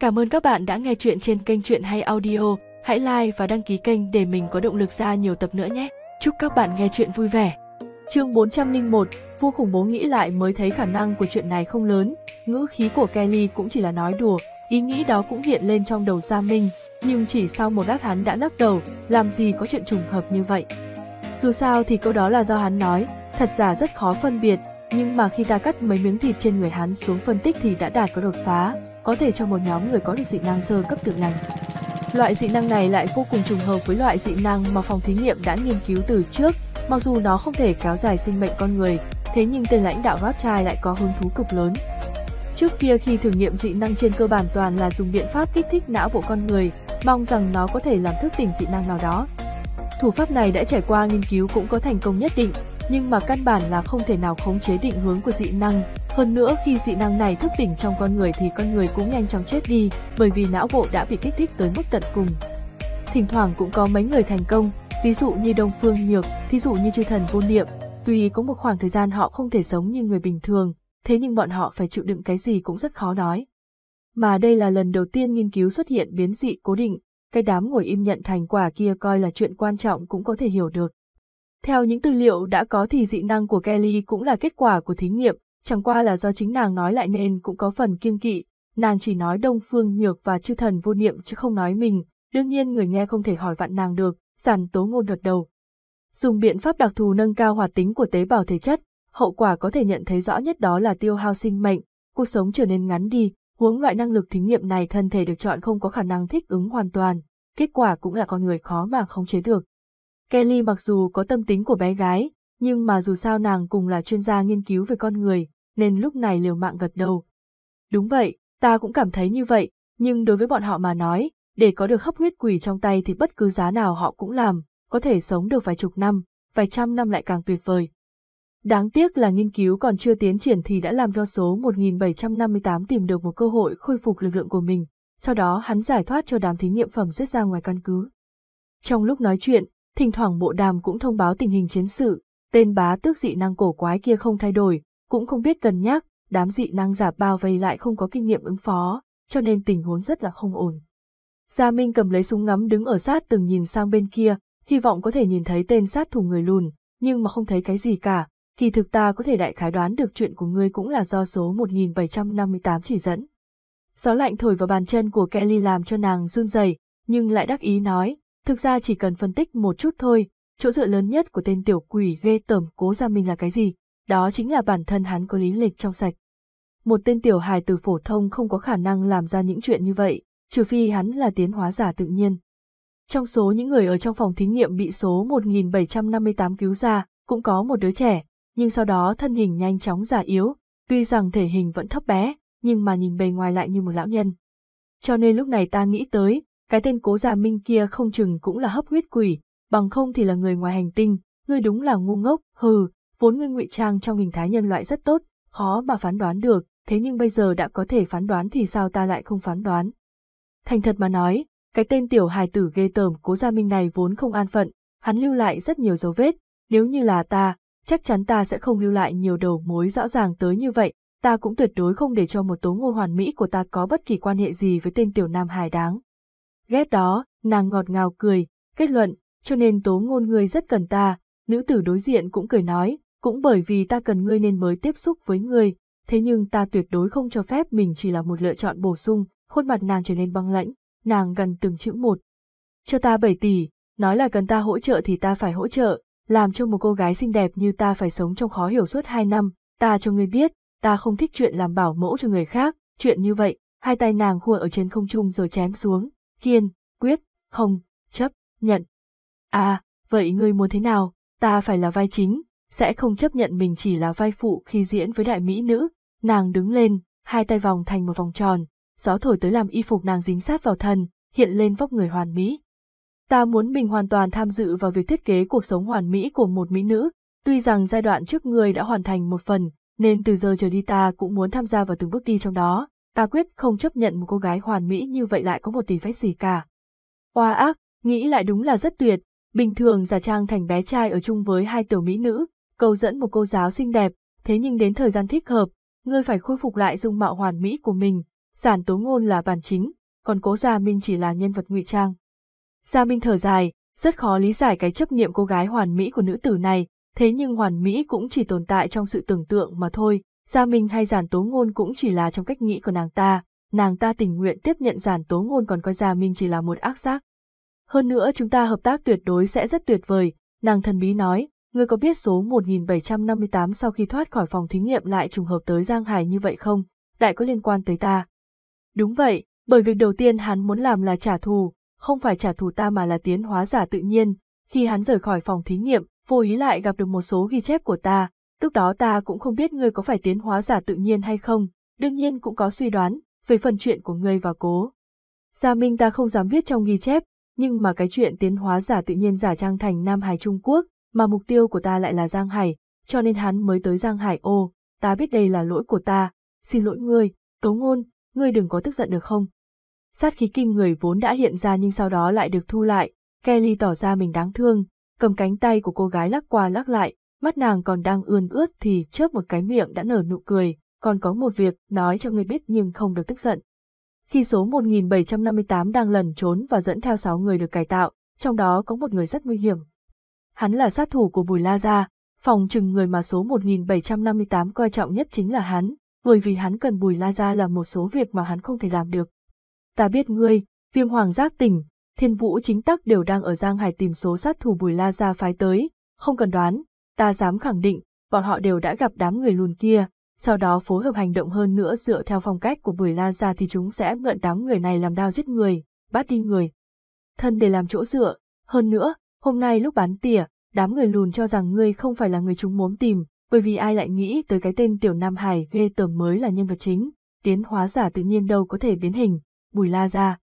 Cảm ơn các bạn đã nghe chuyện trên kênh Chuyện Hay Audio. Hãy like và đăng ký kênh để mình có động lực ra nhiều tập nữa nhé. Chúc các bạn nghe chuyện vui vẻ. Chương 401, vua khủng bố nghĩ lại mới thấy khả năng của chuyện này không lớn, ngữ khí của Kelly cũng chỉ là nói đùa, ý nghĩ đó cũng hiện lên trong đầu Gia Minh, nhưng chỉ sau một lát hắn đã lắc đầu, làm gì có chuyện trùng hợp như vậy. Dù sao thì câu đó là do hắn nói, thật giả rất khó phân biệt, nhưng mà khi ta cắt mấy miếng thịt trên người hắn xuống phân tích thì đã đạt có đột phá, có thể cho một nhóm người có được dị năng sơ cấp tự lành. Loại dị năng này lại vô cùng trùng hợp với loại dị năng mà phòng thí nghiệm đã nghiên cứu từ trước, mặc dù nó không thể kéo dài sinh mệnh con người, thế nhưng tên lãnh đạo Rothschild lại có hứng thú cực lớn. Trước kia khi thử nghiệm dị năng trên cơ bản toàn là dùng biện pháp kích thích não bộ con người, mong rằng nó có thể làm thức tỉnh dị năng nào đó. Thủ pháp này đã trải qua nghiên cứu cũng có thành công nhất định, nhưng mà căn bản là không thể nào khống chế định hướng của dị năng. Hơn nữa khi dị năng này thức tỉnh trong con người thì con người cũng nhanh chóng chết đi, bởi vì não bộ đã bị kích thích tới mức tận cùng. Thỉnh thoảng cũng có mấy người thành công, ví dụ như Đông Phương Nhược, thí dụ như chư thần vô niệm, tuy có một khoảng thời gian họ không thể sống như người bình thường, thế nhưng bọn họ phải chịu đựng cái gì cũng rất khó nói. Mà đây là lần đầu tiên nghiên cứu xuất hiện biến dị cố định, cái đám ngồi im nhận thành quả kia coi là chuyện quan trọng cũng có thể hiểu được. Theo những tư liệu đã có thì dị năng của Kelly cũng là kết quả của thí nghiệm, chẳng qua là do chính nàng nói lại nên cũng có phần kiêng kỵ, nàng chỉ nói Đông Phương Nhược và chư thần vô niệm chứ không nói mình, đương nhiên người nghe không thể hỏi vặn nàng được, giản tố ngôn gật đầu. Dùng biện pháp đặc thù nâng cao hoạt tính của tế bào thể chất, hậu quả có thể nhận thấy rõ nhất đó là tiêu hao sinh mệnh, cuộc sống trở nên ngắn đi, huống loại năng lực thí nghiệm này thân thể được chọn không có khả năng thích ứng hoàn toàn, kết quả cũng là con người khó mà khống chế được. Kelly mặc dù có tâm tính của bé gái, nhưng mà dù sao nàng cùng là chuyên gia nghiên cứu về con người, nên lúc này liều mạng gật đầu. Đúng vậy, ta cũng cảm thấy như vậy, nhưng đối với bọn họ mà nói, để có được hấp huyết quỷ trong tay thì bất cứ giá nào họ cũng làm, có thể sống được vài chục năm, vài trăm năm lại càng tuyệt vời. Đáng tiếc là nghiên cứu còn chưa tiến triển thì đã làm cho số 1758 tìm được một cơ hội khôi phục lực lượng của mình, sau đó hắn giải thoát cho đám thí nghiệm phẩm xuất ra ngoài căn cứ. Trong lúc nói chuyện, thỉnh thoảng bộ đàm cũng thông báo tình hình chiến sự, tên bá tước dị năng cổ quái kia không thay đổi, cũng không biết cân nhắc, đám dị năng giả bao vây lại không có kinh nghiệm ứng phó, cho nên tình huống rất là không ổn. Gia Minh cầm lấy súng ngắm đứng ở sát từng nhìn sang bên kia, hy vọng có thể nhìn thấy tên sát thủ người lùn, nhưng mà không thấy cái gì cả, kỳ thực ta có thể đại khái đoán được chuyện của ngươi cũng là do số 1758 chỉ dẫn. Gió lạnh thổi vào bàn chân của Kelly làm cho nàng run rẩy, nhưng lại đắc ý nói, thực ra chỉ cần phân tích một chút thôi, chỗ dựa lớn nhất của tên tiểu quỷ ghê tởm cố ra mình là cái gì, đó chính là bản thân hắn có lý lịch trong sạch. Một tên tiểu hài từ phổ thông không có khả năng làm ra những chuyện như vậy, trừ phi hắn là tiến hóa giả tự nhiên. Trong số những người ở trong phòng thí nghiệm bị số 1758 cứu ra, cũng có một đứa trẻ, nhưng sau đó thân hình nhanh chóng già yếu, tuy rằng thể hình vẫn thấp bé, nhưng mà nhìn bề ngoài lại như một lão nhân. Cho nên lúc này ta nghĩ tới, cái tên cố già minh kia không chừng cũng là hấp huyết quỷ, bằng không thì là người ngoài hành tinh, ngươi đúng là ngu ngốc, hừ, vốn ngươi ngụy trang trong hình thái nhân loại rất tốt, khó mà phán đoán được, thế nhưng bây giờ đã có thể phán đoán thì sao ta lại không phán đoán. Thành thật mà nói, cái tên tiểu hài tử ghê tởm cố gia minh này vốn không an phận, hắn lưu lại rất nhiều dấu vết, nếu như là ta, chắc chắn ta sẽ không lưu lại nhiều đầu mối rõ ràng tới như vậy, ta cũng tuyệt đối không để cho một tố ngô hoàn mỹ của ta có bất kỳ quan hệ gì với tên tiểu nam hài đáng. Ghét đó, nàng ngọt ngào cười, kết luận, cho nên tố ngôn ngươi rất cần ta, nữ tử đối diện cũng cười nói, cũng bởi vì ta cần ngươi nên mới tiếp xúc với ngươi, thế nhưng ta tuyệt đối không cho phép mình chỉ là một lựa chọn bổ sung, khuôn mặt nàng trở nên băng lãnh, nàng gần từng chữ một. Cho ta 7 tỷ, nói là cần ta hỗ trợ thì ta phải hỗ trợ, làm cho một cô gái xinh đẹp như ta phải sống trong khó hiểu suốt 2 năm, ta cho ngươi biết, ta không thích chuyện làm bảo mẫu cho người khác, chuyện như vậy, hai tay nàng khua ở trên không trung rồi chém xuống, kiên, quyết, không, chấp, nhận. À, vậy ngươi muốn thế nào, ta phải là vai chính, sẽ không chấp nhận mình chỉ là vai phụ khi diễn với đại mỹ nữ, nàng đứng lên, hai tay vòng thành một vòng tròn, gió thổi tới làm y phục nàng dính sát vào thân, hiện lên vóc người hoàn mỹ. Ta muốn mình hoàn toàn tham dự vào việc thiết kế cuộc sống hoàn mỹ của một mỹ nữ, tuy rằng giai đoạn trước người đã hoàn thành một phần, nên từ giờ trở đi ta cũng muốn tham gia vào từng bước đi trong đó, ta quyết không chấp nhận một cô gái hoàn mỹ như vậy lại có một tỷ vết gì cả. Oa ác, nghĩ lại đúng là rất tuyệt, bình thường giả trang thành bé trai ở chung với hai tiểu mỹ nữ, cầu dẫn một cô giáo xinh đẹp, thế nhưng đến thời gian thích hợp, ngươi phải khôi phục lại dung mạo hoàn mỹ của mình, Giản tố ngôn là bản chính, còn cố Gia Minh chỉ là nhân vật ngụy trang. Gia Minh thở dài, rất khó lý giải cái chấp niệm cô gái hoàn mỹ của nữ tử này, thế nhưng hoàn mỹ cũng chỉ tồn tại trong sự tưởng tượng mà thôi, Gia Minh hay giản tố ngôn cũng chỉ là trong cách nghĩ của nàng ta, nàng ta tình nguyện tiếp nhận giản tố ngôn còn coi Gia Minh chỉ là một ác giác. Hơn nữa chúng ta hợp tác tuyệt đối sẽ rất tuyệt vời, nàng thần bí nói, ngươi có biết số 1758 sau khi thoát khỏi phòng thí nghiệm lại trùng hợp tới Giang Hải như vậy không, đại có liên quan tới ta. Đúng vậy, bởi việc đầu tiên hắn muốn làm là trả thù, không phải trả thù ta mà là tiến hóa giả tự nhiên, khi hắn rời khỏi phòng thí nghiệm, vô ý lại gặp được một số ghi chép của ta, lúc đó ta cũng không biết ngươi có phải tiến hóa giả tự nhiên hay không, đương nhiên cũng có suy đoán về phần chuyện của ngươi và cố. Gia Minh ta không dám viết trong ghi chép, nhưng mà cái chuyện tiến hóa giả tự nhiên giả trang thành Nam Hải Trung Quốc, mà mục tiêu của ta lại là Giang Hải, cho nên hắn mới tới Giang Hải ô, ta biết đây là lỗi của ta, xin lỗi ngươi, cấu ngôn, ngươi đừng có tức giận được không? Sát khí kinh người vốn đã hiện ra nhưng sau đó lại được thu lại, Kelly tỏ ra mình đáng thương, cầm cánh tay của cô gái lắc qua lắc lại, mắt nàng còn đang ươn ướt thì chớp một cái miệng đã nở nụ cười, còn có một việc nói cho ngươi biết nhưng không được tức giận. Khi số 1758 đang lẩn trốn và dẫn theo 6 người được cải tạo, trong đó có một người rất nguy hiểm. Hắn là sát thủ của Bùi La Gia, phòng trừng người mà số 1758 coi trọng nhất chính là hắn, bởi vì hắn cần Bùi La Gia làm một số việc mà hắn không thể làm được. Ta biết ngươi, viêm hoàng giác tỉnh, thiên vũ chính tắc đều đang ở Giang Hải tìm số sát thủ Bùi La Gia phái tới, không cần đoán, ta dám khẳng định, bọn họ đều đã gặp đám người lùn kia, sau đó phối hợp hành động hơn nữa dựa theo phong cách của Bùi La Gia thì chúng sẽ mượn đám người này làm đao giết người, bắt đi người. Thân để làm chỗ dựa, hơn nữa, hôm nay lúc bán tỉa, đám người lùn cho rằng ngươi không phải là người chúng muốn tìm, bởi vì ai lại nghĩ tới cái tên Tiểu Nam Hải ghê tởm mới là nhân vật chính, tiến hóa giả tự nhiên đâu có thể biến hình, Bùi La Gia.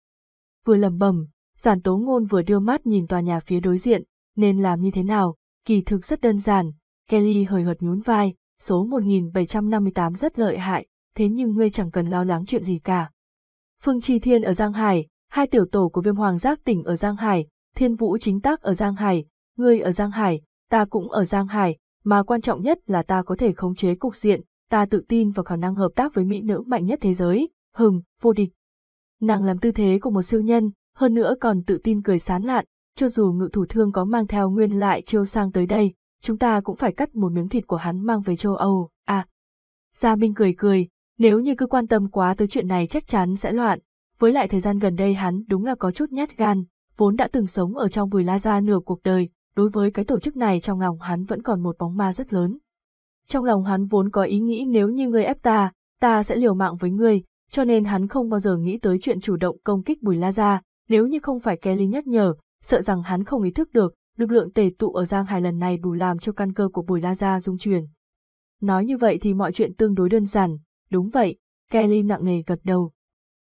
Vừa lầm bầm, giản tố ngôn vừa đưa mắt nhìn tòa nhà phía đối diện, nên làm như thế nào, kỳ thực rất đơn giản, Kelly hời hợt nhún vai, số 1758 rất lợi hại, thế nhưng ngươi chẳng cần lo lắng chuyện gì cả. Phương Chi Thiên ở Giang Hải, hai tiểu tổ của viêm hoàng giác tỉnh ở Giang Hải, Thiên Vũ chính tác ở Giang Hải, ngươi ở Giang Hải, ta cũng ở Giang Hải, mà quan trọng nhất là ta có thể khống chế cục diện, ta tự tin vào khả năng hợp tác với mỹ nữ mạnh nhất thế giới, hừng, vô địch. Nàng làm tư thế của một siêu nhân, hơn nữa còn tự tin cười sán lạn, cho dù ngự thủ thương có mang theo nguyên lại chiêu sang tới đây, chúng ta cũng phải cắt một miếng thịt của hắn mang về châu Âu, à. Gia Minh cười cười, nếu như cứ quan tâm quá tới chuyện này chắc chắn sẽ loạn, với lại thời gian gần đây hắn đúng là có chút nhát gan, vốn đã từng sống ở trong bùi la gia nửa cuộc đời, đối với cái tổ chức này trong lòng hắn vẫn còn một bóng ma rất lớn. Trong lòng hắn vốn có ý nghĩ nếu như ngươi ép ta, ta sẽ liều mạng với ngươi, cho nên hắn không bao giờ nghĩ tới chuyện chủ động công kích bùi la gia, nếu như không phải Kelly nhắc nhở, sợ rằng hắn không ý thức được, lực lượng tề tụ ở Giang Hải lần này đủ làm cho căn cơ của Bùi La Gia rung chuyển. Nói như vậy thì mọi chuyện tương đối đơn giản, đúng vậy, Kelly nặng nề gật đầu.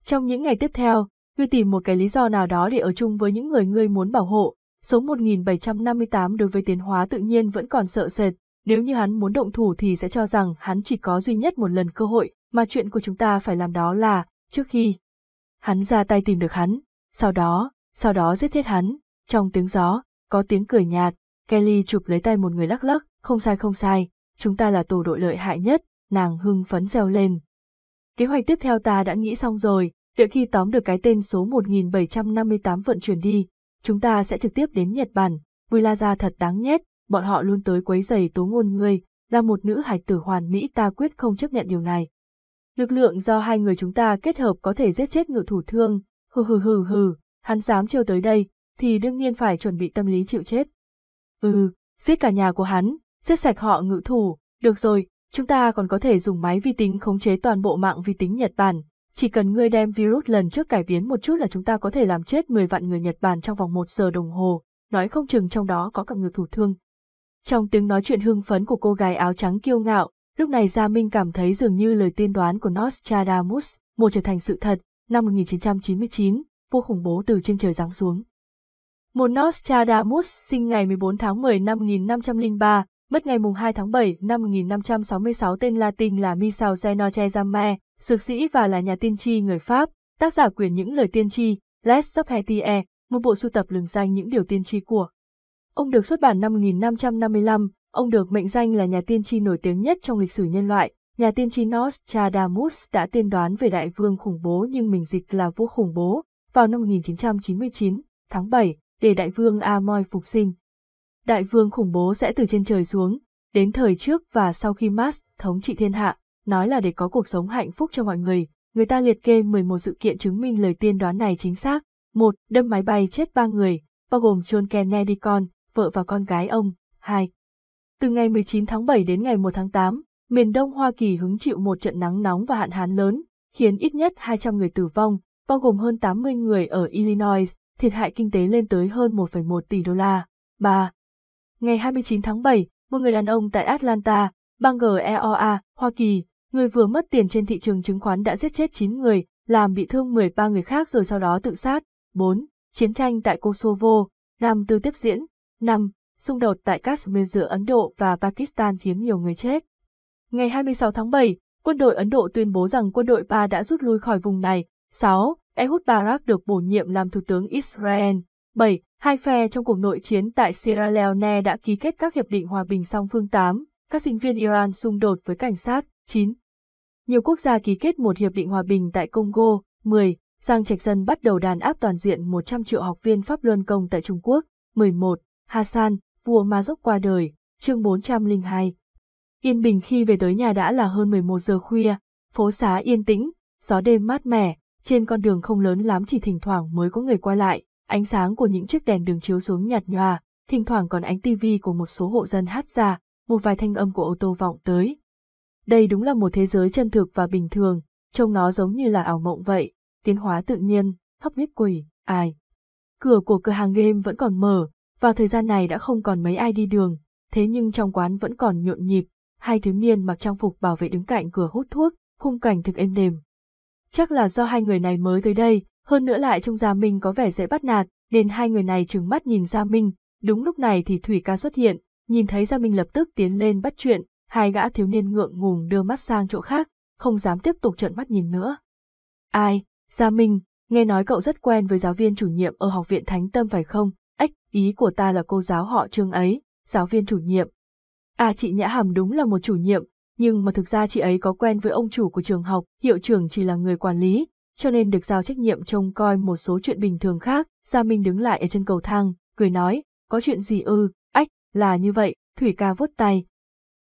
Trong những ngày tiếp theo, ngươi tìm một cái lý do nào đó để ở chung với những người ngươi muốn bảo hộ, số 1758 đối với tiến hóa tự nhiên vẫn còn sợ sệt, nếu như hắn muốn động thủ thì sẽ cho rằng hắn chỉ có duy nhất một lần cơ hội, mà chuyện của chúng ta phải làm đó là, trước khi hắn ra tay tìm được hắn, sau đó, sau đó giết chết hắn, trong tiếng gió, có tiếng cười nhạt, Kelly chụp lấy tay một người lắc lắc, không sai không sai, chúng ta là tổ đội lợi hại nhất, nàng hưng phấn reo lên. Kế hoạch tiếp theo ta đã nghĩ xong rồi, đợi khi tóm được cái tên số 1758 vận chuyển đi, chúng ta sẽ trực tiếp đến Nhật Bản, vui La ra thật đáng nhét, bọn họ luôn tới quấy giày tố ngôn ngươi, là một nữ hải tử hoàn mỹ ta quyết không chấp nhận điều này. Lực lượng do hai người chúng ta kết hợp có thể giết chết ngự thủ thương, hừ hừ hừ hừ, hắn dám trêu tới đây, thì đương nhiên phải chuẩn bị tâm lý chịu chết. Ừ, giết cả nhà của hắn, giết sạch họ ngự thủ, được rồi, chúng ta còn có thể dùng máy vi tính khống chế toàn bộ mạng vi tính Nhật Bản. Chỉ cần ngươi đem virus lần trước cải biến một chút là chúng ta có thể làm chết 10 vạn người Nhật Bản trong vòng một giờ đồng hồ, nói không chừng trong đó có cả ngự thủ thương. Trong tiếng nói chuyện hưng phấn của cô gái áo trắng kiêu ngạo, lúc này Gia Minh cảm thấy dường như lời tiên đoán của Nostradamus, một trở thành sự thật, năm 1999, vô khủng bố từ trên trời giáng xuống. Một Nostradamus sinh ngày 14 tháng 10 năm 1503, mất ngày 2 tháng 7 năm 1566 tên Latin là Michel Zenochezame, dược sĩ và là nhà tiên tri người Pháp, tác giả quyền những lời tiên tri, Les Subhetie, một bộ sưu tập lừng danh những điều tiên tri của. Ông được xuất bản năm 1555, ông được mệnh danh là nhà tiên tri nổi tiếng nhất trong lịch sử nhân loại, nhà tiên tri Nostradamus đã tiên đoán về đại vương khủng bố nhưng mình dịch là vua khủng bố, vào năm 1999, tháng 7, để đại vương Amoy phục sinh. Đại vương khủng bố sẽ từ trên trời xuống, đến thời trước và sau khi Mars thống trị thiên hạ, nói là để có cuộc sống hạnh phúc cho mọi người. Người ta liệt kê 11 sự kiện chứng minh lời tiên đoán này chính xác. Một, Đâm máy bay chết ba người, bao gồm John Kennedy con, vợ và con gái ông. 2. Từ ngày 19 tháng 7 đến ngày 1 tháng 8, miền đông Hoa Kỳ hứng chịu một trận nắng nóng và hạn hán lớn, khiến ít nhất 200 người tử vong, bao gồm hơn 80 người ở Illinois, thiệt hại kinh tế lên tới hơn 1,1 tỷ đô la. 3. Ngày 29 tháng 7, một người đàn ông tại Atlanta, bang GEOA, Hoa Kỳ, người vừa mất tiền trên thị trường chứng khoán đã giết chết 9 người, làm bị thương 13 người khác rồi sau đó tự sát. 4. Chiến tranh tại Kosovo, Nam Tư tiếp diễn. 5. Xung đột tại Kashmir giữa Ấn Độ và Pakistan khiến nhiều người chết. Ngày 26 tháng 7, quân đội Ấn Độ tuyên bố rằng quân đội Pa đã rút lui khỏi vùng này. 6. Ehud Barak được bổ nhiệm làm Thủ tướng Israel. 7. Hai phe trong cuộc nội chiến tại Sierra Leone đã ký kết các hiệp định hòa bình song phương 8. Các sinh viên Iran xung đột với cảnh sát. 9. Nhiều quốc gia ký kết một hiệp định hòa bình tại Congo. 10. Giang Trạch Dân bắt đầu đàn áp toàn diện 100 triệu học viên Pháp Luân Công tại Trung Quốc. 11. Hassan, vua Ma Dốc qua đời. Chương 402. Yên bình khi về tới nhà đã là hơn 11 giờ khuya, phố xá yên tĩnh, gió đêm mát mẻ, trên con đường không lớn lắm chỉ thỉnh thoảng mới có người qua lại, ánh sáng của những chiếc đèn đường chiếu xuống nhạt nhòa, thỉnh thoảng còn ánh tivi của một số hộ dân hát ra, một vài thanh âm của ô tô vọng tới. Đây đúng là một thế giới chân thực và bình thường, trông nó giống như là ảo mộng vậy, tiến hóa tự nhiên, hấp huyết quỷ, ai. Cửa của cửa hàng game vẫn còn mở, vào thời gian này đã không còn mấy ai đi đường, thế nhưng trong quán vẫn còn nhộn nhịp, hai thiếu niên mặc trang phục bảo vệ đứng cạnh cửa hút thuốc, khung cảnh thực êm đềm. Chắc là do hai người này mới tới đây, hơn nữa lại trông Gia Minh có vẻ dễ bắt nạt, nên hai người này trừng mắt nhìn Gia Minh. Đúng lúc này thì Thủy ca xuất hiện, nhìn thấy Gia Minh lập tức tiến lên bắt chuyện, hai gã thiếu niên ngượng ngùng đưa mắt sang chỗ khác, không dám tiếp tục trợn mắt nhìn nữa. Ai, Gia Minh, nghe nói cậu rất quen với giáo viên chủ nhiệm ở học viện Thánh Tâm phải không? Ếch, ý của ta là cô giáo họ trương ấy, giáo viên chủ nhiệm. À chị Nhã Hàm đúng là một chủ nhiệm, nhưng mà thực ra chị ấy có quen với ông chủ của trường học, hiệu trưởng chỉ là người quản lý, cho nên được giao trách nhiệm trông coi một số chuyện bình thường khác. Gia Minh đứng lại ở chân cầu thang, cười nói, có chuyện gì ư, ách, là như vậy, Thủy ca vuốt tay.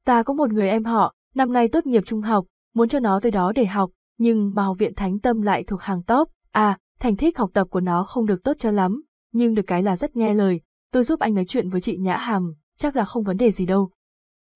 Ta có một người em họ, năm nay tốt nghiệp trung học, muốn cho nó tới đó để học, nhưng mà học viện Thánh Tâm lại thuộc hàng top, à, thành tích học tập của nó không được tốt cho lắm, nhưng được cái là rất nghe lời, tôi giúp anh nói chuyện với chị Nhã Hàm, chắc là không vấn đề gì đâu.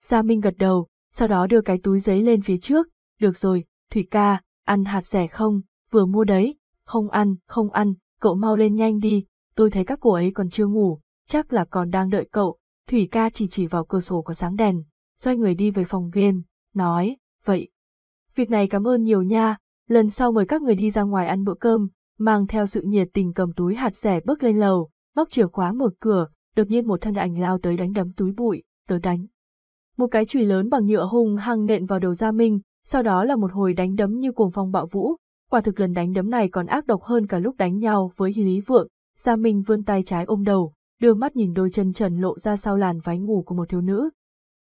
Gia Minh gật đầu, sau đó đưa cái túi giấy lên phía trước, được rồi, Thủy ca, ăn hạt rẻ không, vừa mua đấy, không ăn, không ăn, cậu mau lên nhanh đi, tôi thấy các cô ấy còn chưa ngủ, chắc là còn đang đợi cậu, Thủy ca chỉ chỉ vào cửa sổ có sáng đèn, xoay người đi về phòng game, nói, vậy. Việc này cảm ơn nhiều nha, lần sau mời các người đi ra ngoài ăn bữa cơm, mang theo sự nhiệt tình cầm túi hạt rẻ bước lên lầu, móc chìa khóa mở cửa, đột nhiên một thân ảnh lao tới đánh đấm túi bụi, tớ đánh. Một cái chùy lớn bằng nhựa hung hăng nện vào đầu Gia Minh, sau đó là một hồi đánh đấm như cuồng phong bạo vũ. Quả thực lần đánh đấm này còn ác độc hơn cả lúc đánh nhau với Hy Lý Vượng. Gia Minh vươn tay trái ôm đầu, đưa mắt nhìn đôi chân trần lộ ra sau làn váy ngủ của một thiếu nữ.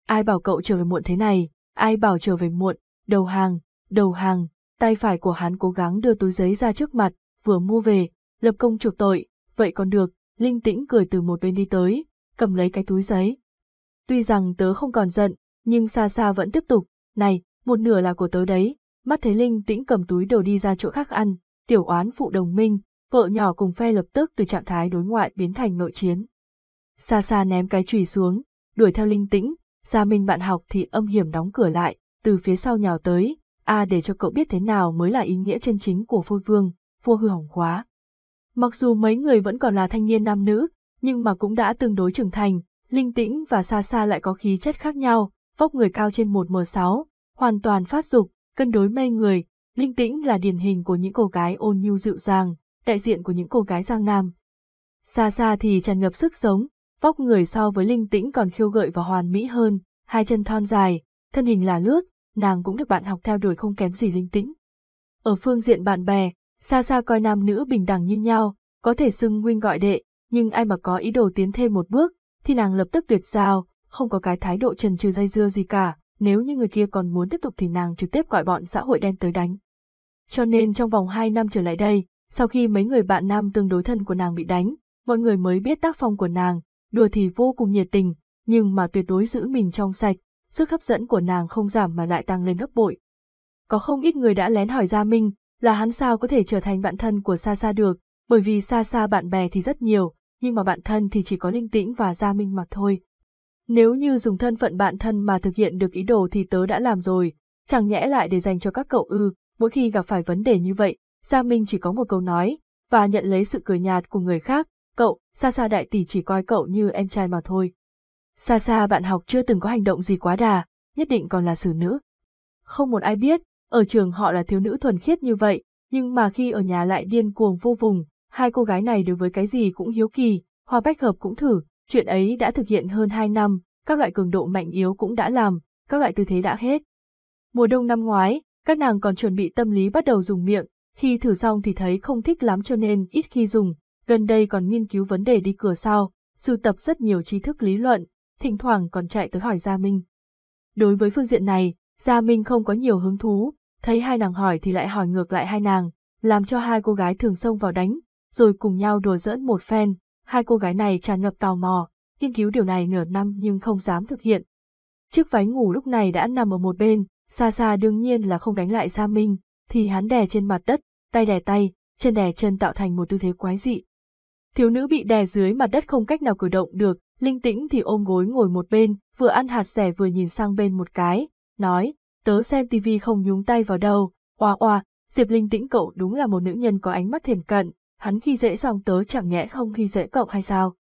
Ai bảo cậu trở về muộn thế này, ai bảo trở về muộn, đầu hàng, đầu hàng, tay phải của hắn cố gắng đưa túi giấy ra trước mặt, vừa mua về, lập công chuộc tội, vậy còn được, linh tĩnh cười từ một bên đi tới, cầm lấy cái túi giấy, Tuy rằng tớ không còn giận, nhưng xa xa vẫn tiếp tục, này, một nửa là của tớ đấy, mắt thấy Linh tĩnh cầm túi đồ đi ra chỗ khác ăn, tiểu oán phụ đồng minh, vợ nhỏ cùng phe lập tức từ trạng thái đối ngoại biến thành nội chiến. Xa xa ném cái chùy xuống, đuổi theo Linh tĩnh, Gia Minh bạn học thì âm hiểm đóng cửa lại, từ phía sau nhào tới, a để cho cậu biết thế nào mới là ý nghĩa chân chính của phôi vương, vua hư hỏng quá. Mặc dù mấy người vẫn còn là thanh niên nam nữ, nhưng mà cũng đã tương đối trưởng thành, Linh tĩnh và xa xa lại có khí chất khác nhau, vóc người cao trên 1m6, hoàn toàn phát dục, cân đối mê người. Linh tĩnh là điển hình của những cô gái ôn nhu dịu dàng, đại diện của những cô gái giang nam. Xa xa thì tràn ngập sức sống, vóc người so với linh tĩnh còn khiêu gợi và hoàn mỹ hơn, hai chân thon dài, thân hình là lướt, nàng cũng được bạn học theo đuổi không kém gì linh tĩnh. Ở phương diện bạn bè, xa xa coi nam nữ bình đẳng như nhau, có thể xưng huynh gọi đệ, nhưng ai mà có ý đồ tiến thêm một bước, thì nàng lập tức tuyệt giao, không có cái thái độ trần trừ dây dưa gì cả, nếu như người kia còn muốn tiếp tục thì nàng trực tiếp gọi bọn xã hội đen tới đánh. Cho nên trong vòng 2 năm trở lại đây, sau khi mấy người bạn nam tương đối thân của nàng bị đánh, mọi người mới biết tác phong của nàng, đùa thì vô cùng nhiệt tình, nhưng mà tuyệt đối giữ mình trong sạch, sức hấp dẫn của nàng không giảm mà lại tăng lên gấp bội. Có không ít người đã lén hỏi Gia Minh, là hắn sao có thể trở thành bạn thân của Sa Sa được, bởi vì Sa Sa bạn bè thì rất nhiều, nhưng mà bạn thân thì chỉ có Linh Tĩnh và Gia Minh mà thôi. Nếu như dùng thân phận bạn thân mà thực hiện được ý đồ thì tớ đã làm rồi, chẳng nhẽ lại để dành cho các cậu ư, mỗi khi gặp phải vấn đề như vậy, Gia Minh chỉ có một câu nói, và nhận lấy sự cười nhạt của người khác, cậu, Sa Sa đại tỷ chỉ coi cậu như em trai mà thôi. Sa Sa bạn học chưa từng có hành động gì quá đà, nhất định còn là xử nữ. Không một ai biết, ở trường họ là thiếu nữ thuần khiết như vậy, nhưng mà khi ở nhà lại điên cuồng vô vùng, hai cô gái này đối với cái gì cũng hiếu kỳ, Hoa Bách Hợp cũng thử, chuyện ấy đã thực hiện hơn hai năm, các loại cường độ mạnh yếu cũng đã làm, các loại tư thế đã hết. Mùa đông năm ngoái, các nàng còn chuẩn bị tâm lý bắt đầu dùng miệng, khi thử xong thì thấy không thích lắm cho nên ít khi dùng, gần đây còn nghiên cứu vấn đề đi cửa sau, sưu tập rất nhiều tri thức lý luận, thỉnh thoảng còn chạy tới hỏi Gia Minh. Đối với phương diện này, Gia Minh không có nhiều hứng thú, thấy hai nàng hỏi thì lại hỏi ngược lại hai nàng, làm cho hai cô gái thường xông vào đánh, rồi cùng nhau đùa giỡn một phen, hai cô gái này tràn ngập tò mò, nghiên cứu điều này nửa năm nhưng không dám thực hiện. Chiếc váy ngủ lúc này đã nằm ở một bên, xa xa đương nhiên là không đánh lại Gia Minh, thì hắn đè trên mặt đất, tay đè tay, chân đè chân tạo thành một tư thế quái dị. Thiếu nữ bị đè dưới mặt đất không cách nào cử động được, linh tĩnh thì ôm gối ngồi một bên, vừa ăn hạt rẻ vừa nhìn sang bên một cái, nói, tớ xem tivi không nhúng tay vào đâu, oa oa, Diệp Linh tĩnh cậu đúng là một nữ nhân có ánh mắt thiền cận, hắn khi dễ xong tớ chẳng nhẽ không khi dễ cậu hay sao.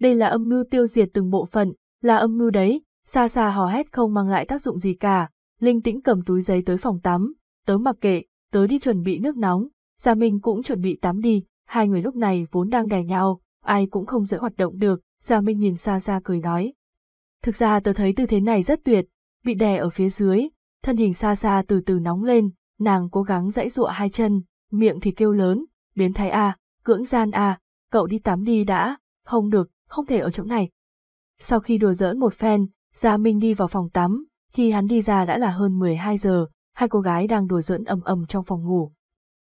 Đây là âm mưu tiêu diệt từng bộ phận, là âm mưu đấy, xa xa hò hét không mang lại tác dụng gì cả, Linh tĩnh cầm túi giấy tới phòng tắm, tớ mặc kệ, tớ đi chuẩn bị nước nóng, Gia Minh cũng chuẩn bị tắm đi, hai người lúc này vốn đang đè nhau, ai cũng không dễ hoạt động được, Gia Minh nhìn xa xa cười nói. Thực ra tớ thấy tư thế này rất tuyệt, bị đè ở phía dưới, thân hình xa xa từ từ nóng lên, nàng cố gắng dãy dụa hai chân, miệng thì kêu lớn, biến thái a, cưỡng gian a, cậu đi tắm đi đã, không được, không thể ở chỗ này. Sau khi đùa giỡn một phen, Gia Minh đi vào phòng tắm, khi hắn đi ra đã là hơn 12 giờ, hai cô gái đang đùa giỡn ầm ầm trong phòng ngủ.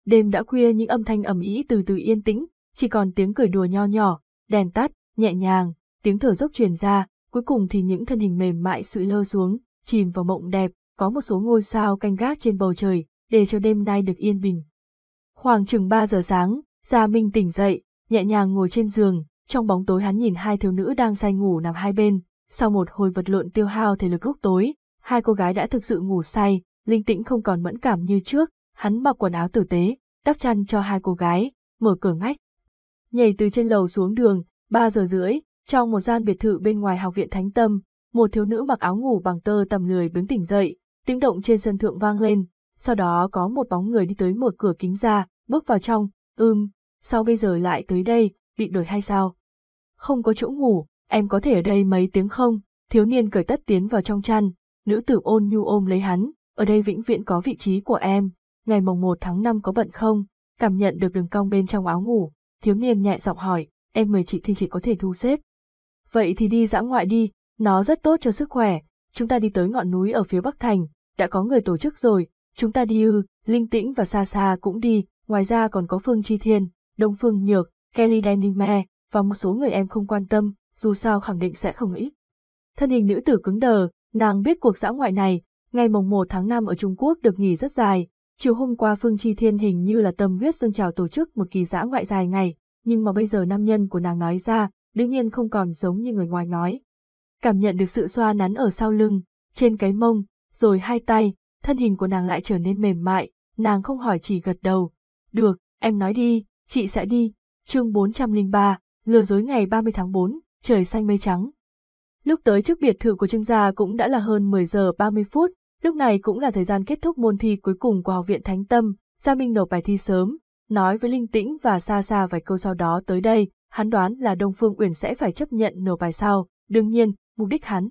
Đêm đã khuya những âm thanh ầm ĩ từ từ yên tĩnh, chỉ còn tiếng cười đùa nho nhỏ, đèn tắt, nhẹ nhàng, tiếng thở dốc truyền ra, cuối cùng thì những thân hình mềm mại sụi lơ xuống, chìm vào mộng đẹp, có một số ngôi sao canh gác trên bầu trời, để cho đêm nay được yên bình. Khoảng chừng 3 giờ sáng, Gia Minh tỉnh dậy, nhẹ nhàng ngồi trên giường, trong bóng tối hắn nhìn hai thiếu nữ đang say ngủ nằm hai bên, sau một hồi vật lộn tiêu hao thể lực lúc tối, hai cô gái đã thực sự ngủ say, linh tĩnh không còn mẫn cảm như trước, hắn mặc quần áo tử tế, đắp chăn cho hai cô gái, mở cửa ngách. Nhảy từ trên lầu xuống đường, 3 giờ rưỡi, trong một gian biệt thự bên ngoài học viện Thánh Tâm, một thiếu nữ mặc áo ngủ bằng tơ tầm lười đứng tỉnh dậy, tiếng động trên sân thượng vang lên, sau đó có một bóng người đi tới mở cửa kính ra, bước vào trong, ưm, sao bây giờ lại tới đây, bị đổi hay sao? Không có chỗ ngủ, em có thể ở đây mấy tiếng không? Thiếu niên cởi tất tiến vào trong chăn, nữ tử ôn nhu ôm lấy hắn, ở đây vĩnh viễn có vị trí của em, ngày mồng 1 tháng 5 có bận không? Cảm nhận được đường cong bên trong áo ngủ, thiếu niên nhẹ giọng hỏi, em mời chị thì chị có thể thu xếp. Vậy thì đi dã ngoại đi, nó rất tốt cho sức khỏe, chúng ta đi tới ngọn núi ở phía Bắc Thành, đã có người tổ chức rồi, chúng ta đi ư, Linh Tĩnh và Sa Sa cũng đi, ngoài ra còn có Phương Chi Thiên, Đông Phương Nhược, Kelly Denime, và một số người em không quan tâm, dù sao khẳng định sẽ không ít. Thân hình nữ tử cứng đờ, nàng biết cuộc dã ngoại này, ngày mồng 1 tháng 5 ở Trung Quốc được nghỉ rất dài, chiều hôm qua Phương Chi Thiên hình như là tâm huyết dâng trào tổ chức một kỳ dã ngoại dài ngày, nhưng mà bây giờ nam nhân của nàng nói ra, đương nhiên không còn giống như người ngoài nói. Cảm nhận được sự xoa nắn ở sau lưng, trên cái mông, rồi hai tay, thân hình của nàng lại trở nên mềm mại, nàng không hỏi chỉ gật đầu. Được, em nói đi, chị sẽ đi. chương 403, lừa dối ngày 30 tháng 4, trời xanh mây trắng. Lúc tới trước biệt thự của Trương gia cũng đã là hơn 10 giờ 30 phút, lúc này cũng là thời gian kết thúc môn thi cuối cùng của Học viện Thánh Tâm, Gia Minh nộp bài thi sớm, nói với Linh Tĩnh và xa xa vài câu sau đó tới đây, hắn đoán là Đông Phương Uyển sẽ phải chấp nhận nộp bài sau, đương nhiên, mục đích hắn.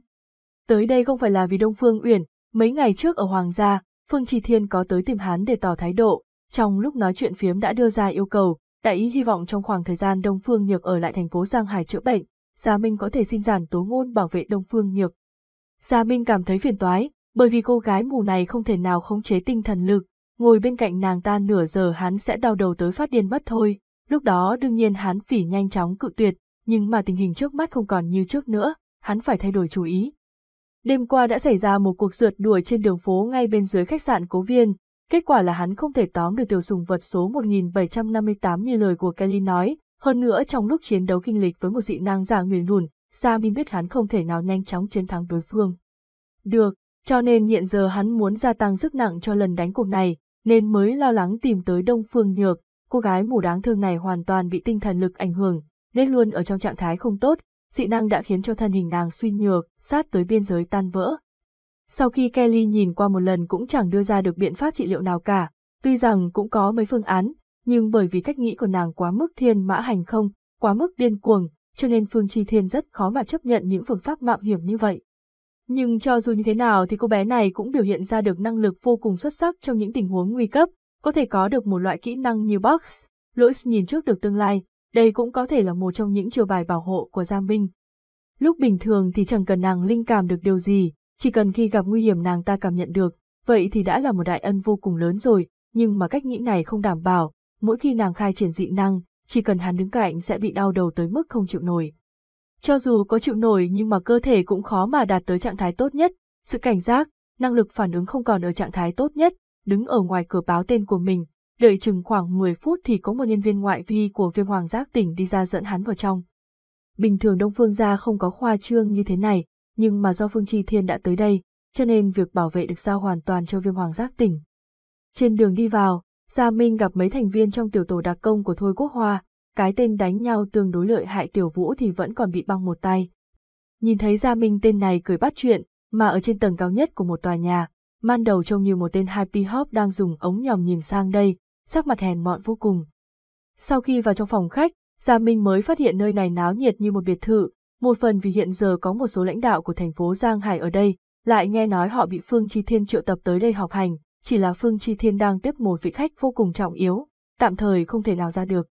Tới đây không phải là vì Đông Phương Uyển, mấy ngày trước ở Hoàng gia, Phương Trì Thiên có tới tìm hắn để tỏ thái độ, trong lúc nói chuyện phiếm đã đưa ra yêu cầu, đại ý hy vọng trong khoảng thời gian Đông Phương Nhược ở lại thành phố Giang Hải chữa bệnh, Gia Minh có thể xin giản tố ngôn bảo vệ Đông Phương Nhược. Gia Minh cảm thấy phiền toái, bởi vì cô gái mù này không thể nào khống chế tinh thần lực, ngồi bên cạnh nàng ta nửa giờ hắn sẽ đau đầu tới phát điên mất thôi. Lúc đó đương nhiên hắn phỉ nhanh chóng cự tuyệt, nhưng mà tình hình trước mắt không còn như trước nữa, hắn phải thay đổi chủ ý. Đêm qua đã xảy ra một cuộc rượt đuổi trên đường phố ngay bên dưới khách sạn Cố Viên, kết quả là hắn không thể tóm được tiểu sùng vật số 1758 như lời của Kelly nói, hơn nữa trong lúc chiến đấu kinh lịch với một dị năng giả nguyền lùn, Sa Min biết hắn không thể nào nhanh chóng chiến thắng đối phương. Được, cho nên hiện giờ hắn muốn gia tăng sức nặng cho lần đánh cuộc này, nên mới lo lắng tìm tới Đông Phương Nhược, cô gái mù đáng thương này hoàn toàn bị tinh thần lực ảnh hưởng, nên luôn ở trong trạng thái không tốt, dị năng đã khiến cho thân hình nàng suy nhược, sát tới biên giới tan vỡ. Sau khi Kelly nhìn qua một lần cũng chẳng đưa ra được biện pháp trị liệu nào cả, tuy rằng cũng có mấy phương án, nhưng bởi vì cách nghĩ của nàng quá mức thiên mã hành không, quá mức điên cuồng, cho nên Phương Chi Thiên rất khó mà chấp nhận những phương pháp mạo hiểm như vậy. Nhưng cho dù như thế nào thì cô bé này cũng biểu hiện ra được năng lực vô cùng xuất sắc trong những tình huống nguy cấp, có thể có được một loại kỹ năng như Box. Louis nhìn trước được tương lai, đây cũng có thể là một trong những chiều bài bảo hộ của Giang Minh. Lúc bình thường thì chẳng cần nàng linh cảm được điều gì, chỉ cần khi gặp nguy hiểm nàng ta cảm nhận được, vậy thì đã là một đại ân vô cùng lớn rồi, nhưng mà cách nghĩ này không đảm bảo, mỗi khi nàng khai triển dị năng, chỉ cần hắn đứng cạnh sẽ bị đau đầu tới mức không chịu nổi. Cho dù có chịu nổi nhưng mà cơ thể cũng khó mà đạt tới trạng thái tốt nhất, sự cảnh giác, năng lực phản ứng không còn ở trạng thái tốt nhất, đứng ở ngoài cửa báo tên của mình, đợi chừng khoảng 10 phút thì có một nhân viên ngoại vi của viêm hoàng giác tỉnh đi ra dẫn hắn vào trong. Bình thường Đông Phương gia không có khoa trương như thế này, nhưng mà do Phương Chi Thiên đã tới đây, cho nên việc bảo vệ được giao hoàn toàn cho viêm hoàng giác tỉnh. Trên đường đi vào, Gia Minh gặp mấy thành viên trong tiểu tổ đặc công của Thôi Quốc Hoa, cái tên đánh nhau tương đối lợi hại tiểu vũ thì vẫn còn bị băng một tay. Nhìn thấy Gia Minh tên này cười bắt chuyện, mà ở trên tầng cao nhất của một tòa nhà, man đầu trông như một tên happy hop đang dùng ống nhòm nhìn sang đây, sắc mặt hèn mọn vô cùng. Sau khi vào trong phòng khách, Gia Minh mới phát hiện nơi này náo nhiệt như một biệt thự, một phần vì hiện giờ có một số lãnh đạo của thành phố Giang Hải ở đây, lại nghe nói họ bị Phương Chi Thiên triệu tập tới đây học hành, chỉ là Phương Chi Thiên đang tiếp một vị khách vô cùng trọng yếu, tạm thời không thể nào ra được.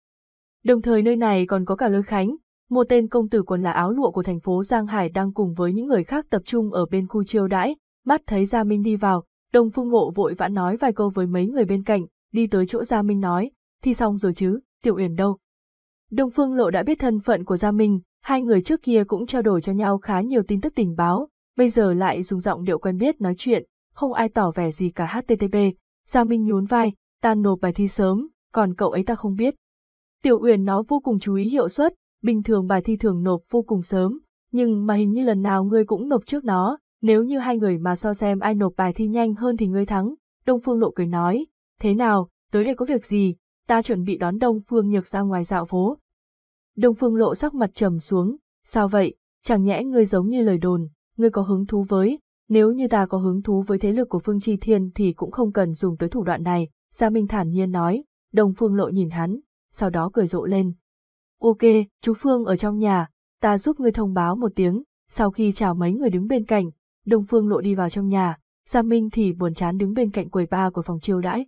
Đồng thời nơi này còn có cả Lôi Khánh, một tên công tử quần là áo lụa của thành phố Giang Hải đang cùng với những người khác tập trung ở bên khu chiêu đãi, mắt thấy Gia Minh đi vào, Đông Phương Ngộ vội vã nói vài câu với mấy người bên cạnh, đi tới chỗ Gia Minh nói, thi xong rồi chứ, Tiểu Uyển đâu? Đông Phương Lộ đã biết thân phận của Gia Minh, hai người trước kia cũng trao đổi cho nhau khá nhiều tin tức tình báo, bây giờ lại dùng giọng điệu quen biết nói chuyện, không ai tỏ vẻ gì cả HTTP. Gia Minh nhún vai, ta nộp bài thi sớm, còn cậu ấy ta không biết. Tiểu Uyển nó vô cùng chú ý hiệu suất, bình thường bài thi thường nộp vô cùng sớm, nhưng mà hình như lần nào ngươi cũng nộp trước nó, nếu như hai người mà so xem ai nộp bài thi nhanh hơn thì ngươi thắng. Đông Phương Lộ cười nói, thế nào, tới đây có việc gì, ta chuẩn bị đón Đông Phương Nhược ra ngoài dạo phố. Đông Phương Lộ sắc mặt trầm xuống, sao vậy, chẳng nhẽ ngươi giống như lời đồn, ngươi có hứng thú với, nếu như ta có hứng thú với thế lực của Phương Chi Thiên thì cũng không cần dùng tới thủ đoạn này, Gia Minh thản nhiên nói, Đông Phương Lộ nhìn hắn, sau đó cười rộ lên. Ok, chú Phương ở trong nhà, ta giúp ngươi thông báo một tiếng, sau khi chào mấy người đứng bên cạnh, Đông Phương Lộ đi vào trong nhà, Gia Minh thì buồn chán đứng bên cạnh quầy ba của phòng chiêu đãi.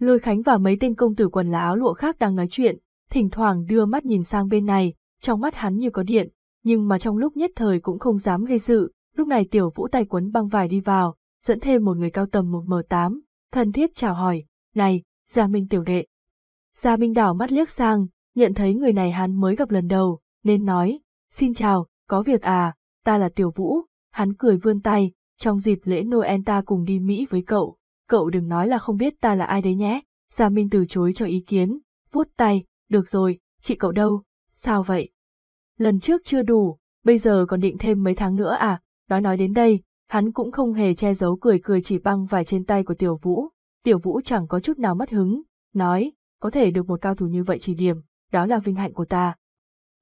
Lôi Khánh và mấy tên công tử quần là áo lụa khác đang nói chuyện, thỉnh thoảng đưa mắt nhìn sang bên này, trong mắt hắn như có điện, nhưng mà trong lúc nhất thời cũng không dám gây sự, lúc này tiểu vũ tay quấn băng vải đi vào, dẫn thêm một người cao tầm một m tám, thân thiết chào hỏi, này, Gia Minh tiểu đệ. Gia Minh đảo mắt liếc sang, nhận thấy người này hắn mới gặp lần đầu, nên nói, xin chào, có việc à, ta là tiểu vũ, hắn cười vươn tay, trong dịp lễ Noel ta cùng đi Mỹ với cậu, cậu đừng nói là không biết ta là ai đấy nhé. Gia Minh từ chối cho ý kiến, vuốt tay, được rồi, chị cậu đâu, sao vậy? Lần trước chưa đủ, bây giờ còn định thêm mấy tháng nữa à, nói nói đến đây, hắn cũng không hề che giấu cười cười chỉ băng vài trên tay của Tiểu Vũ. Tiểu Vũ chẳng có chút nào mất hứng, nói, có thể được một cao thủ như vậy chỉ điểm, đó là vinh hạnh của ta.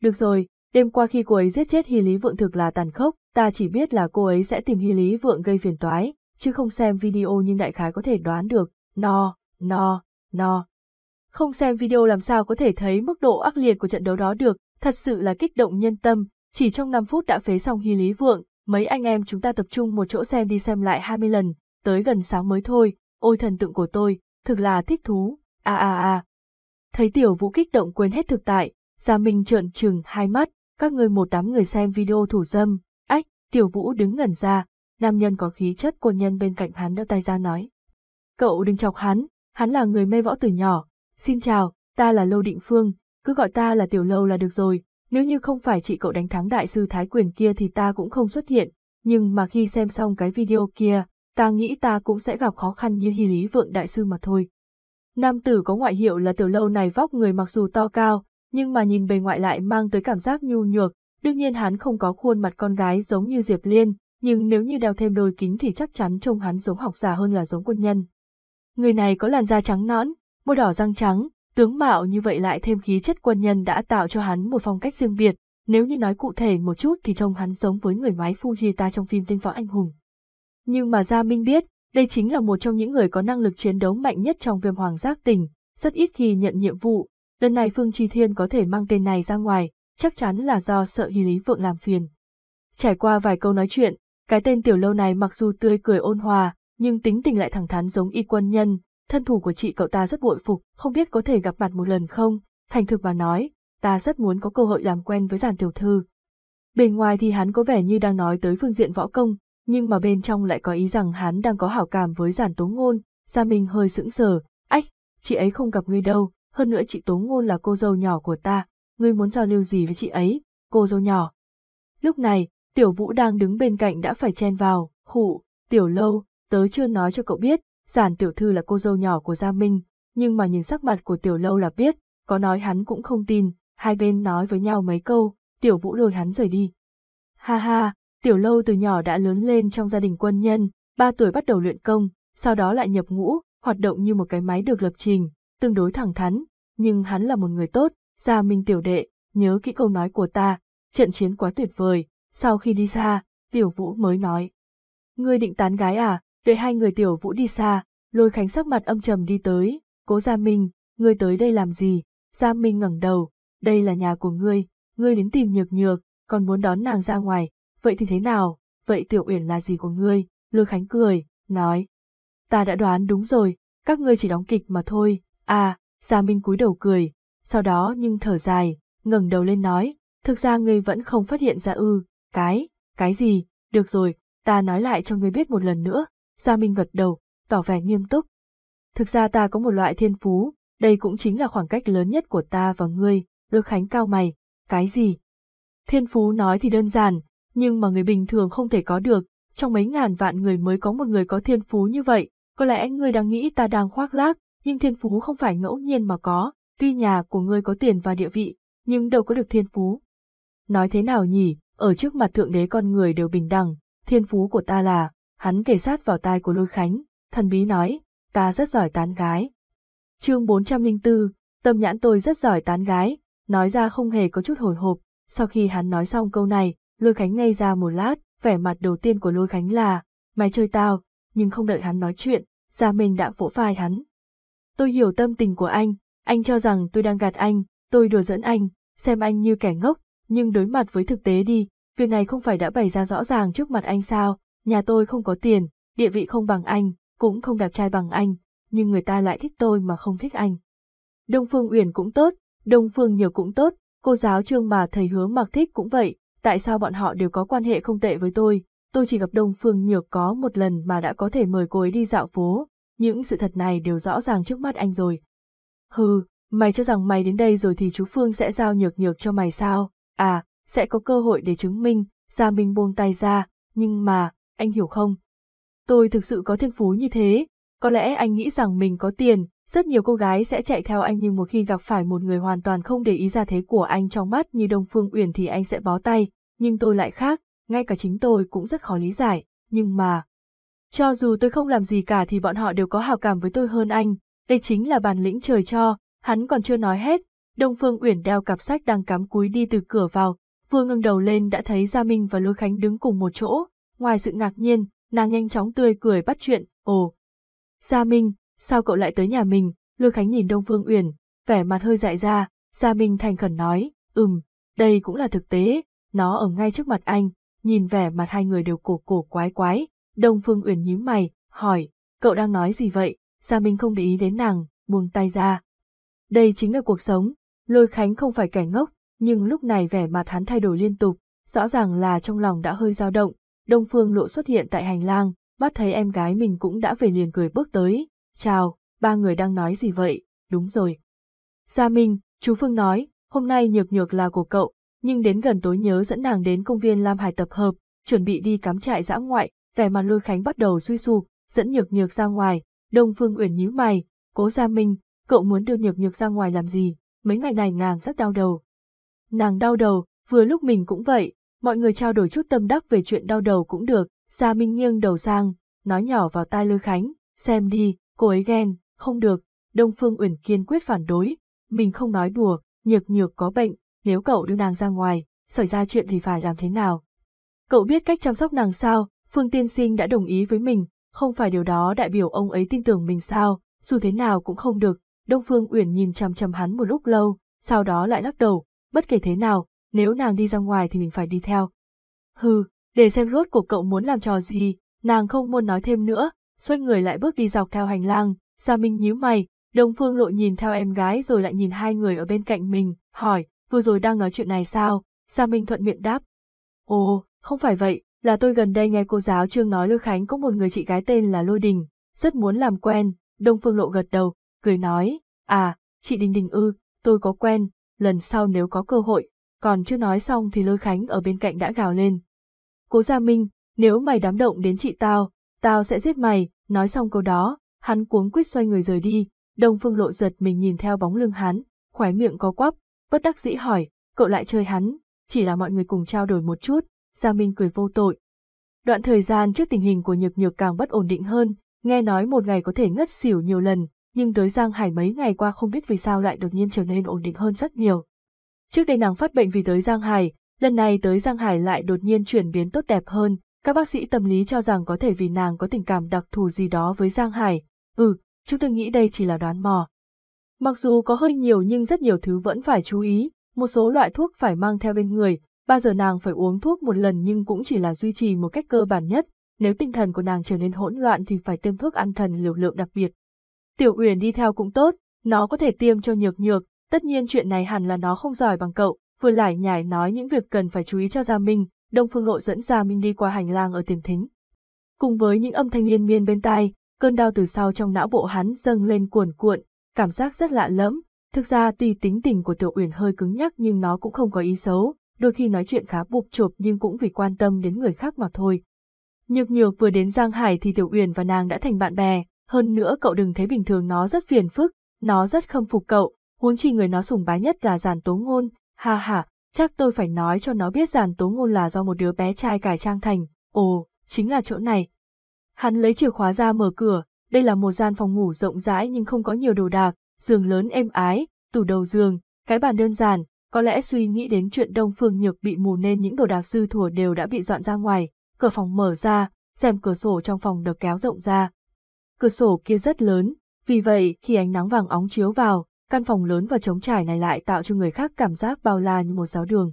Được rồi, đêm qua khi cô ấy giết chết Hy Lý Vượng thực là tàn khốc, ta chỉ biết là cô ấy sẽ tìm Hy Lý Vượng gây phiền toái, chứ không xem video nhưng đại khái có thể đoán được, no, no, no. Không xem video làm sao có thể thấy mức độ ác liệt của trận đấu đó được, thật sự là kích động nhân tâm, chỉ trong 5 phút đã phế xong Hy Lý Vượng, mấy anh em chúng ta tập trung một chỗ xem đi xem lại 20 lần, tới gần sáng mới thôi, ôi thần tượng của tôi, thực là thích thú, a a a. Thấy tiểu vũ kích động quên hết thực tại, Gia Minh trợn trừng hai mắt, các người một đám người xem video thủ dâm, ách, tiểu vũ đứng ngẩn ra, nam nhân có khí chất quân nhân bên cạnh hắn đỡ tay ra nói. Cậu đừng chọc hắn, hắn là người mê võ từ nhỏ. Xin chào, ta là Lâu Định Phương, cứ gọi ta là Tiểu Lâu là được rồi, nếu như không phải chị cậu đánh thắng đại sư Thái Quyền kia thì ta cũng không xuất hiện, nhưng mà khi xem xong cái video kia, ta nghĩ ta cũng sẽ gặp khó khăn như Hy Lý Vượng đại sư mà thôi. Nam tử có ngoại hiệu là Tiểu Lâu này vóc người mặc dù to cao, nhưng mà nhìn bề ngoại lại mang tới cảm giác nhu nhược, đương nhiên hắn không có khuôn mặt con gái giống như Diệp Liên, nhưng nếu như đeo thêm đôi kính thì chắc chắn trông hắn giống học giả hơn là giống quân nhân. Người này có làn da trắng nõn, môi đỏ răng trắng, tướng mạo như vậy lại thêm khí chất quân nhân đã tạo cho hắn một phong cách riêng biệt, nếu như nói cụ thể một chút thì trông hắn giống với người máy Fujita trong phim Tinh Võ Anh Hùng. Nhưng mà Gia Minh biết, đây chính là một trong những người có năng lực chiến đấu mạnh nhất trong viêm hoàng giác tỉnh, rất ít khi nhận nhiệm vụ, lần này Phương Chi Thiên có thể mang tên này ra ngoài, chắc chắn là do sợ Hy Lý Vượng làm phiền. Trải qua vài câu nói chuyện, cái tên tiểu lâu này mặc dù tươi cười ôn hòa, nhưng tính tình lại thẳng thắn giống y quân nhân, thân thủ của chị cậu ta rất bội phục, không biết có thể gặp mặt một lần không, thành thực mà nói, ta rất muốn có cơ hội làm quen với giàn tiểu thư. Bên ngoài thì hắn có vẻ như đang nói tới phương diện võ công, nhưng mà bên trong lại có ý rằng hắn đang có hảo cảm với giản tố ngôn, Gia Minh hơi sững sờ, ách, chị ấy không gặp ngươi đâu, hơn nữa chị tố ngôn là cô dâu nhỏ của ta, ngươi muốn giao lưu gì với chị ấy, cô dâu nhỏ. Lúc này, tiểu vũ đang đứng bên cạnh đã phải chen vào, khụ, tiểu lâu, tớ chưa nói cho cậu biết, giản tiểu thư là cô dâu nhỏ của Gia Minh, nhưng mà nhìn sắc mặt của tiểu lâu là biết, có nói hắn cũng không tin, hai bên nói với nhau mấy câu, tiểu vũ lôi hắn rời đi. Ha ha, tiểu lâu từ nhỏ đã lớn lên trong gia đình quân nhân, ba tuổi bắt đầu luyện công, sau đó lại nhập ngũ, hoạt động như một cái máy được lập trình, tương đối thẳng thắn, nhưng hắn là một người tốt, Gia Minh tiểu đệ, nhớ kỹ câu nói của ta, trận chiến quá tuyệt vời, sau khi đi xa, tiểu vũ mới nói. Ngươi định tán gái à, đợi hai người tiểu vũ đi xa, lôi khánh sắc mặt âm trầm đi tới, cố Gia Minh, ngươi tới đây làm gì? Gia Minh ngẩng đầu, đây là nhà của ngươi, ngươi đến tìm nhược nhược, còn muốn đón nàng ra ngoài, vậy thì thế nào, vậy tiểu uyển là gì của ngươi? Lôi khánh cười, nói. Ta đã đoán đúng rồi, các ngươi chỉ đóng kịch mà thôi, à, Gia Minh cúi đầu cười, sau đó nhưng thở dài, ngẩng đầu lên nói, thực ra ngươi vẫn không phát hiện ra ư, cái, cái gì, được rồi, ta nói lại cho ngươi biết một lần nữa, Gia Minh gật đầu, tỏ vẻ nghiêm túc. Thực ra ta có một loại thiên phú, đây cũng chính là khoảng cách lớn nhất của ta và ngươi, lôi Khánh cao mày, cái gì? Thiên phú nói thì đơn giản, nhưng mà người bình thường không thể có được, trong mấy ngàn vạn người mới có một người có thiên phú như vậy, có lẽ ngươi đang nghĩ ta đang khoác lác, nhưng thiên phú không phải ngẫu nhiên mà có, tuy nhà của ngươi có tiền và địa vị, nhưng đâu có được thiên phú. Nói thế nào nhỉ, ở trước mặt thượng đế con người đều bình đẳng, thiên phú của ta là, hắn kề sát vào tai của lôi khánh, thần bí nói, ta rất giỏi tán gái. chương 404, tâm nhãn tôi rất giỏi tán gái, nói ra không hề có chút hồi hộp, sau khi hắn nói xong câu này, lôi khánh ngây ra một lát, vẻ mặt đầu tiên của lôi khánh là, mày chơi tao, nhưng không đợi hắn nói chuyện, Gia Minh đã vỗ vai hắn. Tôi hiểu tâm tình của anh, anh cho rằng tôi đang gạt anh, tôi đùa dẫn anh, xem anh như kẻ ngốc, nhưng đối mặt với thực tế đi, việc này không phải đã bày ra rõ ràng trước mặt anh sao, nhà tôi không có tiền, địa vị không bằng anh, cũng không đẹp trai bằng anh, nhưng người ta lại thích tôi mà không thích anh. Đông Phương Uyển cũng tốt, Đông Phương Nhiều cũng tốt, cô giáo trương mà thầy hứa mặc thích cũng vậy, tại sao bọn họ đều có quan hệ không tệ với tôi, tôi chỉ gặp Đông Phương Nhược có một lần mà đã có thể mời cô ấy đi dạo phố, những sự thật này đều rõ ràng trước mắt anh rồi. Hừ, mày cho rằng mày đến đây rồi thì chú Phương sẽ giao nhược nhược cho mày sao, à, sẽ có cơ hội để chứng minh, Gia Minh buông tay ra, nhưng mà, anh hiểu không? Tôi thực sự có thiên phú như thế, có lẽ anh nghĩ rằng mình có tiền, rất nhiều cô gái sẽ chạy theo anh nhưng một khi gặp phải một người hoàn toàn không để ý ra thế của anh trong mắt như Đông Phương Uyển thì anh sẽ bó tay, nhưng tôi lại khác, ngay cả chính tôi cũng rất khó lý giải, nhưng mà... Cho dù tôi không làm gì cả thì bọn họ đều có hào cảm với tôi hơn anh, đây chính là bản lĩnh trời cho, hắn còn chưa nói hết, Đông Phương Uyển đeo cặp sách đang cắm cúi đi từ cửa vào, vừa ngẩng đầu lên đã thấy Gia Minh và Lôi Khánh đứng cùng một chỗ, ngoài sự ngạc nhiên, nàng nhanh chóng tươi cười bắt chuyện, ồ. Gia Minh, sao cậu lại tới nhà mình, Lôi Khánh nhìn Đông Phương Uyển, vẻ mặt hơi dại ra, Gia Minh thành khẩn nói, ừm, đây cũng là thực tế, nó ở ngay trước mặt anh, nhìn vẻ mặt hai người đều cổ cổ quái quái, Đông Phương Uyển nhíu mày, hỏi, cậu đang nói gì vậy, Gia Minh không để ý đến nàng, buông tay ra. Đây chính là cuộc sống, Lôi Khánh không phải kẻ ngốc, nhưng lúc này vẻ mặt hắn thay đổi liên tục, rõ ràng là trong lòng đã hơi dao động, Đông Phương Lộ xuất hiện tại hành lang, mắt thấy em gái mình cũng đã về liền cười bước tới. Chào, ba người đang nói gì vậy? Đúng rồi. Gia Minh, chú Phương nói, hôm nay nhược nhược là của cậu, nhưng đến gần tối nhớ dẫn nàng đến công viên Lam Hải tập hợp, chuẩn bị đi cắm trại dã ngoại, vẻ mặt lôi khánh bắt đầu suy sụp, dẫn nhược nhược ra ngoài, Đông Phương Uyển nhíu mày, cố Gia Minh, cậu muốn đưa nhược nhược ra ngoài làm gì, mấy ngày này nàng rất đau đầu. Nàng đau đầu, vừa lúc mình cũng vậy, mọi người trao đổi chút tâm đắc về chuyện đau đầu cũng được, Gia Minh nghiêng đầu sang, nói nhỏ vào tai lôi khánh, xem đi, cô ấy ghen, không được, Đông Phương Uyển kiên quyết phản đối, mình không nói đùa, nhược nhược có bệnh, nếu cậu đưa nàng ra ngoài, xảy ra chuyện thì phải làm thế nào? Cậu biết cách chăm sóc nàng sao, Phương Tiên Sinh đã đồng ý với mình, không phải điều đó đại biểu ông ấy tin tưởng mình sao, dù thế nào cũng không được. Đông Phương Uyển nhìn chằm chằm hắn một lúc lâu, sau đó lại lắc đầu, bất kể thế nào, nếu nàng đi ra ngoài thì mình phải đi theo. Hừ, để xem rốt của cậu muốn làm trò gì, nàng không muốn nói thêm nữa, xoay người lại bước đi dọc theo hành lang, Gia Minh nhíu mày, Đông Phương Lộ nhìn theo em gái rồi lại nhìn hai người ở bên cạnh mình, hỏi, vừa rồi đang nói chuyện này sao? Gia Minh thuận miệng đáp. Ồ, không phải vậy, là tôi gần đây nghe cô giáo Trương nói Lôi Khánh có một người chị gái tên là Lôi Đình, rất muốn làm quen, Đông Phương Lộ gật đầu, cười nói, à, chị Đình Đình ư, tôi có quen, lần sau nếu có cơ hội, còn chưa nói xong thì Lôi Khánh ở bên cạnh đã gào lên. Cố Gia Minh, nếu mày đám động đến chị tao, tao sẽ giết mày, nói xong câu đó, hắn cuống quýt xoay người rời đi, Đông Phương Lộ giật mình nhìn theo bóng lưng hắn, khóe miệng có quắp, bất đắc dĩ hỏi, cậu lại chơi hắn, chỉ là mọi người cùng trao đổi một chút, Gia Minh cười vô tội. Đoạn thời gian trước tình hình của Nhược Nhược càng bất ổn định hơn, nghe nói một ngày có thể ngất xỉu nhiều lần, nhưng tới Giang Hải mấy ngày qua không biết vì sao lại đột nhiên trở nên ổn định hơn rất nhiều. Trước đây nàng phát bệnh vì tới Giang Hải, lần này tới Giang Hải lại đột nhiên chuyển biến tốt đẹp hơn, các bác sĩ tâm lý cho rằng có thể vì nàng có tình cảm đặc thù gì đó với Giang Hải. Ừ, chúng tôi nghĩ đây chỉ là đoán mò. Mặc dù có hơi nhiều nhưng rất nhiều thứ vẫn phải chú ý, một số loại thuốc phải mang theo bên người, Ba giờ nàng phải uống thuốc một lần nhưng cũng chỉ là duy trì một cách cơ bản nhất, nếu tinh thần của nàng trở nên hỗn loạn thì phải tiêm thuốc an thần liều lượng đặc biệt. Tiểu Uyển đi theo cũng tốt, nó có thể tiêm cho nhược nhược, tất nhiên chuyện này hẳn là nó không giỏi bằng cậu, vừa lải nhải nói những việc cần phải chú ý cho Gia Minh, Đông Phương Lộ dẫn Gia Minh đi qua hành lang ở tiền thính. Cùng với những âm thanh liên miên bên tai, cơn đau từ sau trong não bộ hắn dâng lên cuồn cuộn, cảm giác rất lạ lẫm. Thực ra tuy tính tình của Tiểu Uyển hơi cứng nhắc nhưng nó cũng không có ý xấu, đôi khi nói chuyện khá bụp chộp nhưng cũng vì quan tâm đến người khác mà thôi. Nhược nhược vừa đến Giang Hải thì Tiểu Uyển và nàng đã thành bạn bè, hơn nữa cậu đừng thấy bình thường nó rất phiền phức, nó rất khâm phục cậu, huống chi người nó sùng bái nhất là giàn tố ngôn, ha ha, chắc tôi phải nói cho nó biết giàn tố ngôn là do một đứa bé trai cải trang thành, ồ, chính là chỗ này. Hắn lấy chìa khóa ra mở cửa, đây là một gian phòng ngủ rộng rãi nhưng không có nhiều đồ đạc, giường lớn êm ái, tủ đầu giường, cái bàn đơn giản, có lẽ suy nghĩ đến chuyện Đông Phương Nhược bị mù nên những đồ đạc dư thừa đều đã bị dọn ra ngoài, cửa phòng mở ra, rèm cửa sổ trong phòng được kéo rộng ra. Cửa sổ kia rất lớn, vì vậy khi ánh nắng vàng óng chiếu vào, căn phòng lớn và trống trải này lại tạo cho người khác cảm giác bao la như một giáo đường.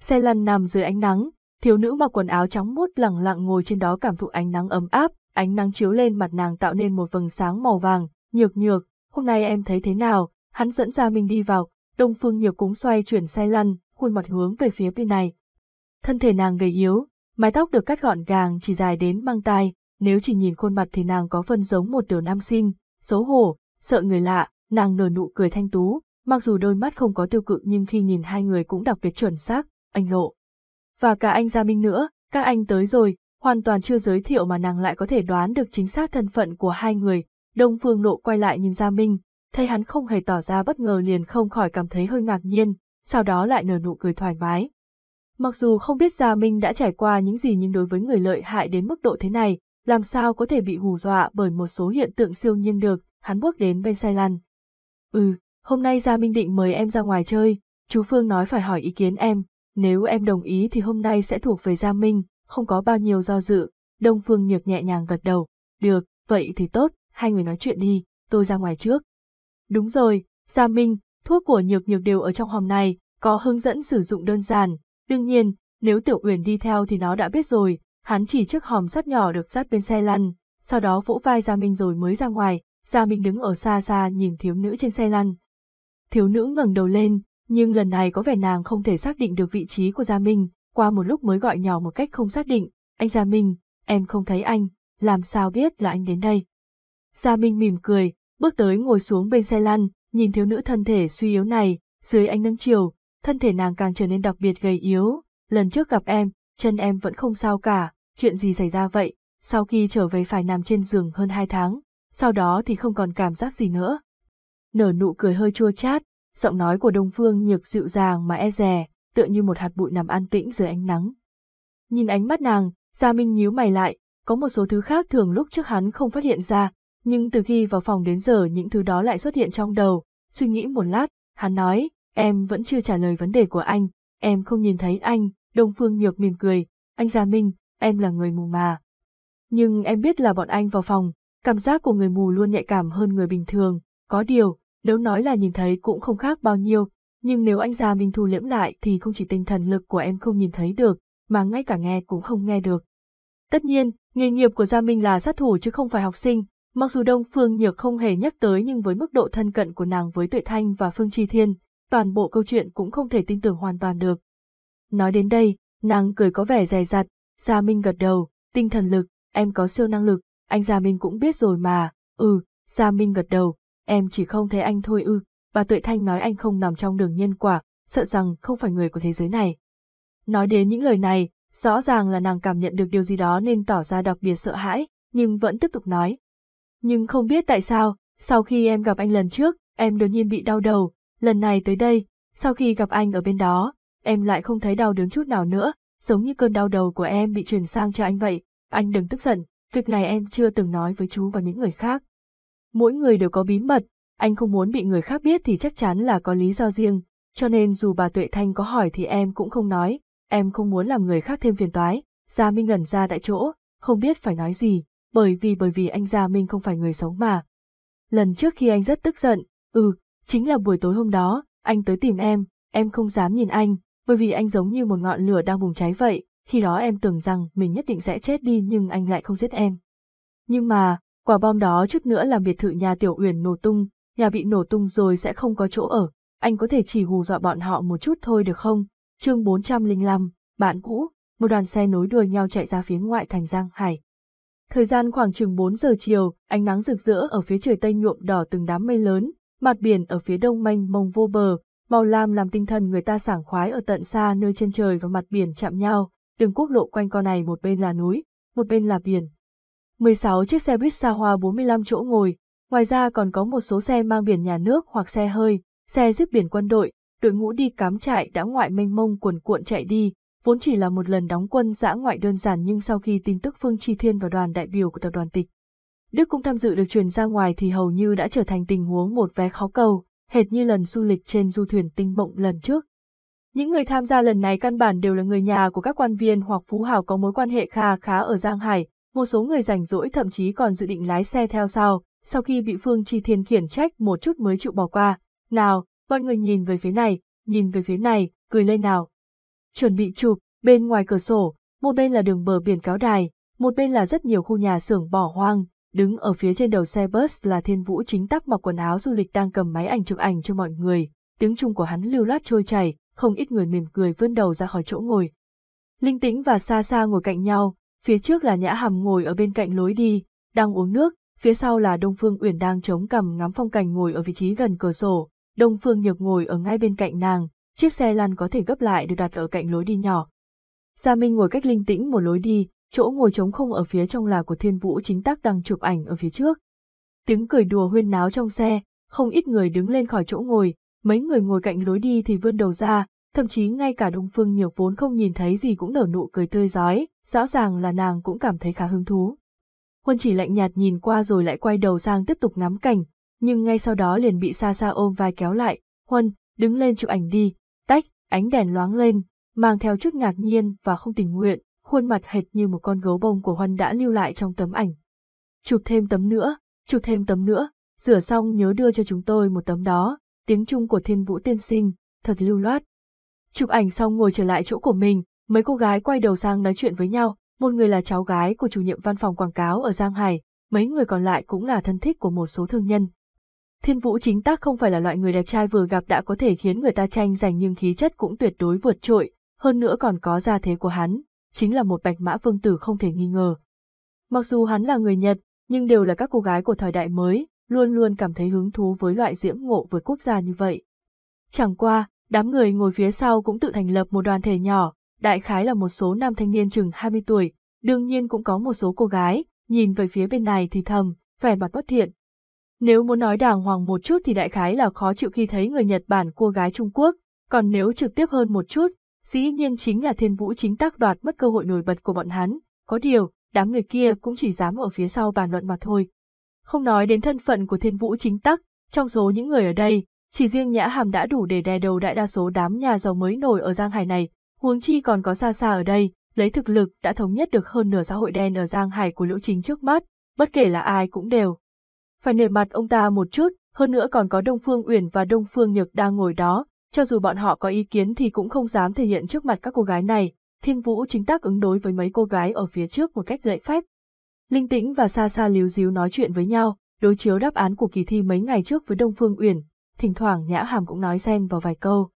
Xe lăn nằm dưới ánh nắng, thiếu nữ mặc quần áo trắng mốt lẳng lặng ngồi trên đó cảm thụ ánh nắng ấm áp, ánh nắng chiếu lên mặt nàng tạo nên một vầng sáng màu vàng, nhược nhược, hôm nay em thấy thế nào, hắn dẫn ra mình đi vào, Đông Phương Nhược cũng xoay chuyển xe lăn, khuôn mặt hướng về phía bên này. Thân thể nàng gầy yếu, mái tóc được cắt gọn gàng chỉ dài đến mang tai, nếu chỉ nhìn khuôn mặt thì nàng có phần giống một tiểu nam sinh, xấu hổ, sợ người lạ, nàng nở nụ cười thanh tú, mặc dù đôi mắt không có tiêu cự nhưng khi nhìn hai người cũng đặc biệt chuẩn xác, anh lộ. Và cả anh Gia Minh nữa, các anh tới rồi, hoàn toàn chưa giới thiệu mà nàng lại có thể đoán được chính xác thân phận của hai người. Đông Phương Lộ quay lại nhìn Gia Minh, thấy hắn không hề tỏ ra bất ngờ liền không khỏi cảm thấy hơi ngạc nhiên, sau đó lại nở nụ cười thoải mái. Mặc dù không biết Gia Minh đã trải qua những gì nhưng đối với người lợi hại đến mức độ thế này, làm sao có thể bị hù dọa bởi một số hiện tượng siêu nhiên được, hắn bước đến bên xe lăn. Ừ, hôm nay Gia Minh định mời em ra ngoài chơi, chú Phương nói phải hỏi ý kiến em, nếu em đồng ý thì hôm nay sẽ thuộc về Gia Minh, không có bao nhiêu do dự, Đông Phương Nhược nhẹ nhàng gật đầu, được, vậy thì tốt, hai người nói chuyện đi, tôi ra ngoài trước. Đúng rồi, Gia Minh, thuốc của Nhược Nhược đều ở trong hòm này, có hướng dẫn sử dụng đơn giản, đương nhiên, nếu Tiểu Uyển đi theo thì nó đã biết rồi, hắn chỉ chiếc hòm sắt nhỏ được dắt bên xe lăn, sau đó vỗ vai Gia Minh rồi mới ra ngoài, Gia Minh đứng ở xa xa nhìn thiếu nữ trên xe lăn. Thiếu nữ ngẩng đầu lên, nhưng lần này có vẻ nàng không thể xác định được vị trí của Gia Minh, qua một lúc mới gọi nhỏ một cách không xác định, anh Gia Minh, em không thấy anh, làm sao biết là anh đến đây. Gia Minh mỉm cười, bước tới ngồi xuống bên xe lăn, nhìn thiếu nữ thân thể suy yếu này, dưới ánh nắng chiều, thân thể nàng càng trở nên đặc biệt gầy yếu. Lần trước gặp em, chân em vẫn không sao cả, chuyện gì xảy ra vậy, sau khi trở về phải nằm trên giường hơn hai tháng, sau đó thì không còn cảm giác gì nữa. Nở nụ cười hơi chua chát, giọng nói của Đông Phương nhược dịu dàng mà e rè, tựa như một hạt bụi nằm an tĩnh dưới ánh nắng. Nhìn ánh mắt nàng, Gia Minh nhíu mày lại, có một số thứ khác thường lúc trước hắn không phát hiện ra, nhưng từ khi vào phòng đến giờ những thứ đó lại xuất hiện trong đầu, suy nghĩ một lát, hắn nói, em vẫn chưa trả lời vấn đề của anh, em không nhìn thấy anh, Đông Phương Nhược mỉm cười, anh Gia Minh, em là người mù mà. Nhưng em biết là bọn anh vào phòng, cảm giác của người mù luôn nhạy cảm hơn người bình thường, có điều, nếu nói là nhìn thấy cũng không khác bao nhiêu, nhưng nếu anh già Minh thu liễm lại thì không chỉ tinh thần lực của em không nhìn thấy được, mà ngay cả nghe cũng không nghe được. Tất nhiên, nghề nghiệp của Gia Minh là sát thủ chứ không phải học sinh, mặc dù Đông Phương Nhược không hề nhắc tới nhưng với mức độ thân cận của nàng với Tuệ Thanh và Phương Chi Thiên, toàn bộ câu chuyện cũng không thể tin tưởng hoàn toàn được. Nói đến đây, nàng cười có vẻ dè dặt, Gia Minh gật đầu, tinh thần lực, em có siêu năng lực, anh Gia Minh cũng biết rồi mà, ừ, Gia Minh gật đầu, em chỉ không thấy anh thôi ư, bà Tuệ Thanh nói anh không nằm trong đường nhân quả, sợ rằng không phải người của thế giới này. Nói đến những lời này, rõ ràng là nàng cảm nhận được điều gì đó nên tỏ ra đặc biệt sợ hãi, nhưng vẫn tiếp tục nói. Nhưng không biết tại sao, sau khi em gặp anh lần trước, em đột nhiên bị đau đầu, lần này tới đây, sau khi gặp anh ở bên đó, em lại không thấy đau đớn chút nào nữa, giống như cơn đau đầu của em bị truyền sang cho anh vậy, anh đừng tức giận, việc này em chưa từng nói với chú và những người khác. Mỗi người đều có bí mật, anh không muốn bị người khác biết thì chắc chắn là có lý do riêng, cho nên dù bà Tuệ Thanh có hỏi thì em cũng không nói, em không muốn làm người khác thêm phiền toái. Gia Minh ngẩn ra tại chỗ, không biết phải nói gì, bởi vì bởi vì anh Gia Minh không phải người sống mà. Lần trước khi anh rất tức giận, ừ, chính là buổi tối hôm đó, anh tới tìm em, em không dám nhìn anh, bởi vì anh giống như một ngọn lửa đang bùng cháy vậy, khi đó em tưởng rằng mình nhất định sẽ chết đi nhưng anh lại không giết em. Nhưng mà, quả bom đó chút nữa làm biệt thự nhà Tiểu Uyển nổ tung, nhà bị nổ tung rồi sẽ không có chỗ ở, anh có thể chỉ hù dọa bọn họ một chút thôi được không? Chương 405, bạn cũ, một đoàn xe nối đuôi nhau chạy ra phía ngoại thành Giang Hải. Thời gian khoảng chừng 4 giờ chiều, ánh nắng rực rỡ ở phía trời tây nhuộm đỏ từng đám mây lớn, mặt biển ở phía đông mênh mông vô bờ, màu lam làm tinh thần người ta sảng khoái ở tận xa nơi chân trời và mặt biển chạm nhau, đường quốc lộ quanh co này một bên là núi, một bên là biển. 16 chiếc xe buýt xa hoa 45 chỗ ngồi, ngoài ra còn có một số xe mang biển nhà nước hoặc xe hơi, xe giúp biển quân đội, đội ngũ đi cắm trại đã ngoại mênh mông cuồn cuộn chạy đi, vốn chỉ là một lần đóng quân dã ngoại đơn giản nhưng sau khi tin tức Phương Chi Thiên và đoàn đại biểu của tập đoàn tịch. Đức cũng tham dự được truyền ra ngoài thì hầu như đã trở thành tình huống một vé khó cầu, hệt như lần du lịch trên du thuyền tinh mộng lần trước. Những người tham gia lần này căn bản đều là người nhà của các quan viên hoặc phú hào có mối quan hệ kha khá ở Giang Hải, một số người rảnh rỗi thậm chí còn dự định lái xe theo sau, sau khi bị Phương Chi Thiên khiển trách một chút mới chịu bỏ qua. Nào, mọi người nhìn về phía này, nhìn về phía này, cười lên nào. Chuẩn bị chụp, bên ngoài cửa sổ, một bên là đường bờ biển cáo đài, một bên là rất nhiều khu nhà xưởng bỏ hoang, đứng ở phía trên đầu xe bus là Thiên Vũ chính tắc mặc quần áo du lịch đang cầm máy ảnh chụp ảnh cho mọi người, tiếng chung của hắn lưu loát trôi chảy, không ít người mỉm cười vươn đầu ra khỏi chỗ ngồi. Linh Tĩnh và Sa Sa ngồi cạnh nhau, phía trước là Nhã Hàm ngồi ở bên cạnh lối đi, đang uống nước, phía sau là Đông Phương Uyển đang chống cằm ngắm phong cảnh ngồi ở vị trí gần cửa sổ, Đông Phương Nhược ngồi ở ngay bên cạnh nàng, chiếc xe lăn có thể gấp lại được đặt ở cạnh lối đi nhỏ. Gia Minh ngồi cách linh tĩnh một lối đi, chỗ ngồi trống không ở phía trong là của Thiên Vũ chính tác đang chụp ảnh ở phía trước. Tiếng cười đùa huyên náo trong xe, không ít người đứng lên khỏi chỗ ngồi, mấy người ngồi cạnh lối đi thì vươn đầu ra, thậm chí ngay cả Đông Phương Nhược vốn không nhìn thấy gì cũng nở nụ cười tươi giói, rõ ràng là nàng cũng cảm thấy khá hứng thú. Huân chỉ lạnh nhạt nhìn qua rồi lại quay đầu sang tiếp tục ngắm cảnh, nhưng ngay sau đó liền bị xa xa ôm vai kéo lại, Huân, đứng lên chụp ảnh đi, tách, ánh đèn loáng lên, mang theo chút ngạc nhiên và không tình nguyện, khuôn mặt hệt như một con gấu bông của Huân đã lưu lại trong tấm ảnh. Chụp thêm tấm nữa, chụp thêm tấm nữa, rửa xong nhớ đưa cho chúng tôi một tấm đó, tiếng Trung của thiên vũ tiên sinh, thật lưu loát. Chụp ảnh xong ngồi trở lại chỗ của mình, mấy cô gái quay đầu sang nói chuyện với nhau, một người là cháu gái của chủ nhiệm văn phòng quảng cáo ở Giang Hải, mấy người còn lại cũng là thân thích của một số thương nhân. Thiên Vũ chính tác không phải là loại người đẹp trai vừa gặp đã có thể khiến người ta tranh giành nhưng khí chất cũng tuyệt đối vượt trội, hơn nữa còn có gia thế của hắn, chính là một bạch mã vương tử không thể nghi ngờ. Mặc dù hắn là người Nhật, nhưng đều là các cô gái của thời đại mới, luôn luôn cảm thấy hứng thú với loại diễm ngộ vượt quốc gia như vậy. Chẳng qua, đám người ngồi phía sau cũng tự thành lập một đoàn thể nhỏ, đại khái là một số nam thanh niên chừng 20 tuổi, đương nhiên cũng có một số cô gái, nhìn về phía bên này thì thầm, vẻ mặt bất thiện. Nếu muốn nói đàng hoàng một chút thì đại khái là khó chịu khi thấy người Nhật Bản cô gái Trung Quốc, còn nếu trực tiếp hơn một chút, dĩ nhiên chính là thiên vũ chính tác đoạt mất cơ hội nổi bật của bọn hắn, có điều, đám người kia cũng chỉ dám ở phía sau bàn luận mà thôi. Không nói đến thân phận của thiên vũ chính tắc, trong số những người ở đây, chỉ riêng Nhã Hàm đã đủ để đè đầu đại đa số đám nhà giàu mới nổi ở Giang Hải này, huống chi còn có xa xa ở đây, lấy thực lực đã thống nhất được hơn nửa xã hội đen ở Giang Hải của Liễu Chính trước mắt, bất kể là ai cũng đều. Phải nể mặt ông ta một chút, hơn nữa còn có Đông Phương Uyển và Đông Phương Nhược đang ngồi đó, cho dù bọn họ có ý kiến thì cũng không dám thể hiện trước mặt các cô gái này, Thiên Vũ chính tác ứng đối với mấy cô gái ở phía trước một cách lễ phép. Linh Tĩnh và Sa Sa líu díu nói chuyện với nhau, đối chiếu đáp án của kỳ thi mấy ngày trước với Đông Phương Uyển, thỉnh thoảng Nhã Hàm cũng nói xen vào vài câu.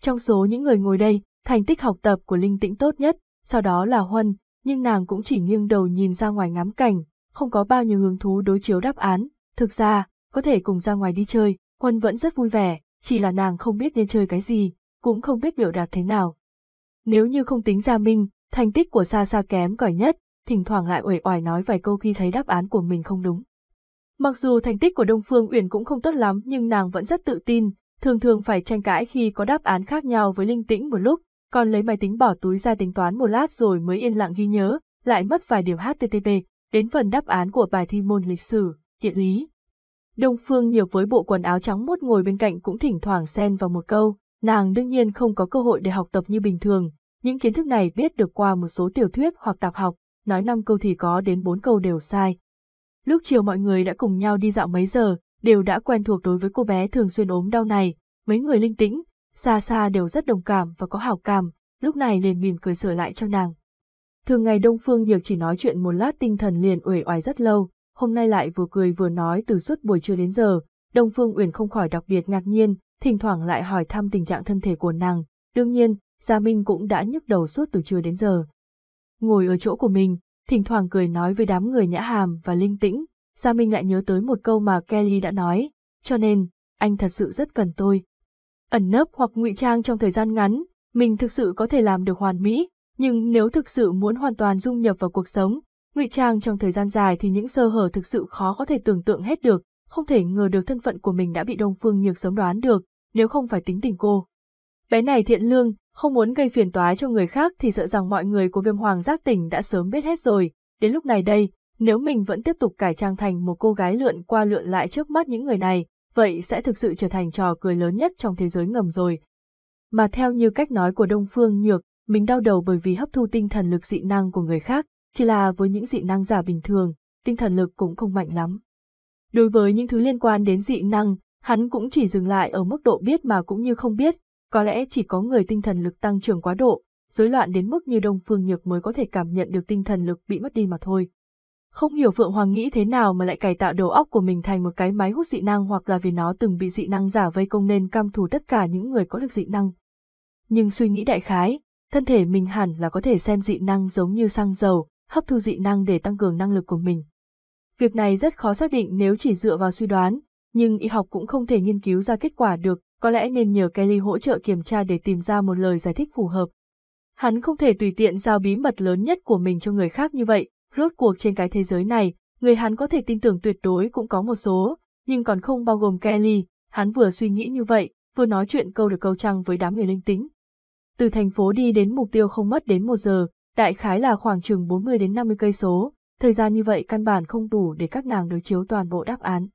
Trong số những người ngồi đây, thành tích học tập của Linh Tĩnh tốt nhất, sau đó là Huân, nhưng nàng cũng chỉ nghiêng đầu nhìn ra ngoài ngắm cảnh, không có bao nhiêu hứng thú đối chiếu đáp án. Thực ra, có thể cùng ra ngoài đi chơi, Huân vẫn rất vui vẻ, chỉ là nàng không biết nên chơi cái gì, cũng không biết biểu đạt thế nào. Nếu như không tính Gia Minh, thành tích của Sa Sa kém cỏi nhất, thỉnh thoảng lại uể oải nói vài câu khi thấy đáp án của mình không đúng. Mặc dù thành tích của Đông Phương Uyển cũng không tốt lắm nhưng nàng vẫn rất tự tin, thường thường phải tranh cãi khi có đáp án khác nhau với linh tĩnh một lúc, còn lấy máy tính bỏ túi ra tính toán một lát rồi mới yên lặng ghi nhớ, lại mất vài điều HTTP, đến phần đáp án của bài thi môn lịch sử, địa lý. Đông Phương nhiều với bộ quần áo trắng mốt ngồi bên cạnh cũng thỉnh thoảng xen vào một câu, nàng đương nhiên không có cơ hội để học tập như bình thường, những kiến thức này biết được qua một số tiểu thuyết hoặc tạp học, nói 5 câu thì có đến 4 câu đều sai. Lúc chiều mọi người đã cùng nhau đi dạo mấy giờ, đều đã quen thuộc đối với cô bé thường xuyên ốm đau này, mấy người linh tĩnh, xa xa đều rất đồng cảm và có hảo cảm, lúc này liền mỉm cười sửa lại cho nàng. Thường ngày Đông Phương Nhược chỉ nói chuyện một lát tinh thần liền uể oải rất lâu, hôm nay lại vừa cười vừa nói từ suốt buổi trưa đến giờ, Đông Phương Uyển không khỏi đặc biệt ngạc nhiên, thỉnh thoảng lại hỏi thăm tình trạng thân thể của nàng, đương nhiên, Gia Minh cũng đã nhức đầu suốt từ trưa đến giờ. Ngồi ở chỗ của mình, thỉnh thoảng cười nói với đám người nhã hàm và linh tĩnh, Gia Minh lại nhớ tới một câu mà Kelly đã nói, cho nên, anh thật sự rất cần tôi. Ẩn nấp hoặc ngụy trang trong thời gian ngắn, mình thực sự có thể làm được hoàn mỹ, nhưng nếu thực sự muốn hoàn toàn dung nhập vào cuộc sống, ngụy trang trong thời gian dài thì những sơ hở thực sự khó có thể tưởng tượng hết được, không thể ngờ được thân phận của mình đã bị Đông Phương Nhược sớm đoán được, nếu không phải tính tình cô. Bé này thiện lương, không muốn gây phiền toái cho người khác thì sợ rằng mọi người của viêm hoàng giác tỉnh đã sớm biết hết rồi, đến lúc này đây, nếu mình vẫn tiếp tục cải trang thành một cô gái lượn qua lượn lại trước mắt những người này, vậy sẽ thực sự trở thành trò cười lớn nhất trong thế giới ngầm rồi. Mà theo như cách nói của Đông Phương Nhược, mình đau đầu bởi vì hấp thu tinh thần lực dị năng của người khác, chỉ là với những dị năng giả bình thường, tinh thần lực cũng không mạnh lắm. Đối với những thứ liên quan đến dị năng, hắn cũng chỉ dừng lại ở mức độ biết mà cũng như không biết, có lẽ chỉ có người tinh thần lực tăng trưởng quá độ, rối loạn đến mức như Đông Phương Nhược mới có thể cảm nhận được tinh thần lực bị mất đi mà thôi. Không hiểu Phượng Hoàng nghĩ thế nào mà lại cải tạo đầu óc của mình thành một cái máy hút dị năng hoặc là vì nó từng bị dị năng giả vây công nên cam thù tất cả những người có được dị năng. Nhưng suy nghĩ đại khái, thân thể mình hẳn là có thể xem dị năng giống như xăng dầu, hấp thu dị năng để tăng cường năng lực của mình. Việc này rất khó xác định nếu chỉ dựa vào suy đoán, nhưng y học cũng không thể nghiên cứu ra kết quả được, có lẽ nên nhờ Kelly hỗ trợ kiểm tra để tìm ra một lời giải thích phù hợp. Hắn không thể tùy tiện giao bí mật lớn nhất của mình cho người khác như vậy, rốt cuộc trên cái thế giới này, người hắn có thể tin tưởng tuyệt đối cũng có một số, nhưng còn không bao gồm Kelly, hắn vừa suy nghĩ như vậy, vừa nói chuyện câu được câu trăng với đám người linh tính. Từ thành phố đi đến mục tiêu không mất đến một giờ, đại khái là khoảng chừng 40 đến 50 cây số, thời gian như vậy căn bản không đủ để các nàng đối chiếu toàn bộ đáp án.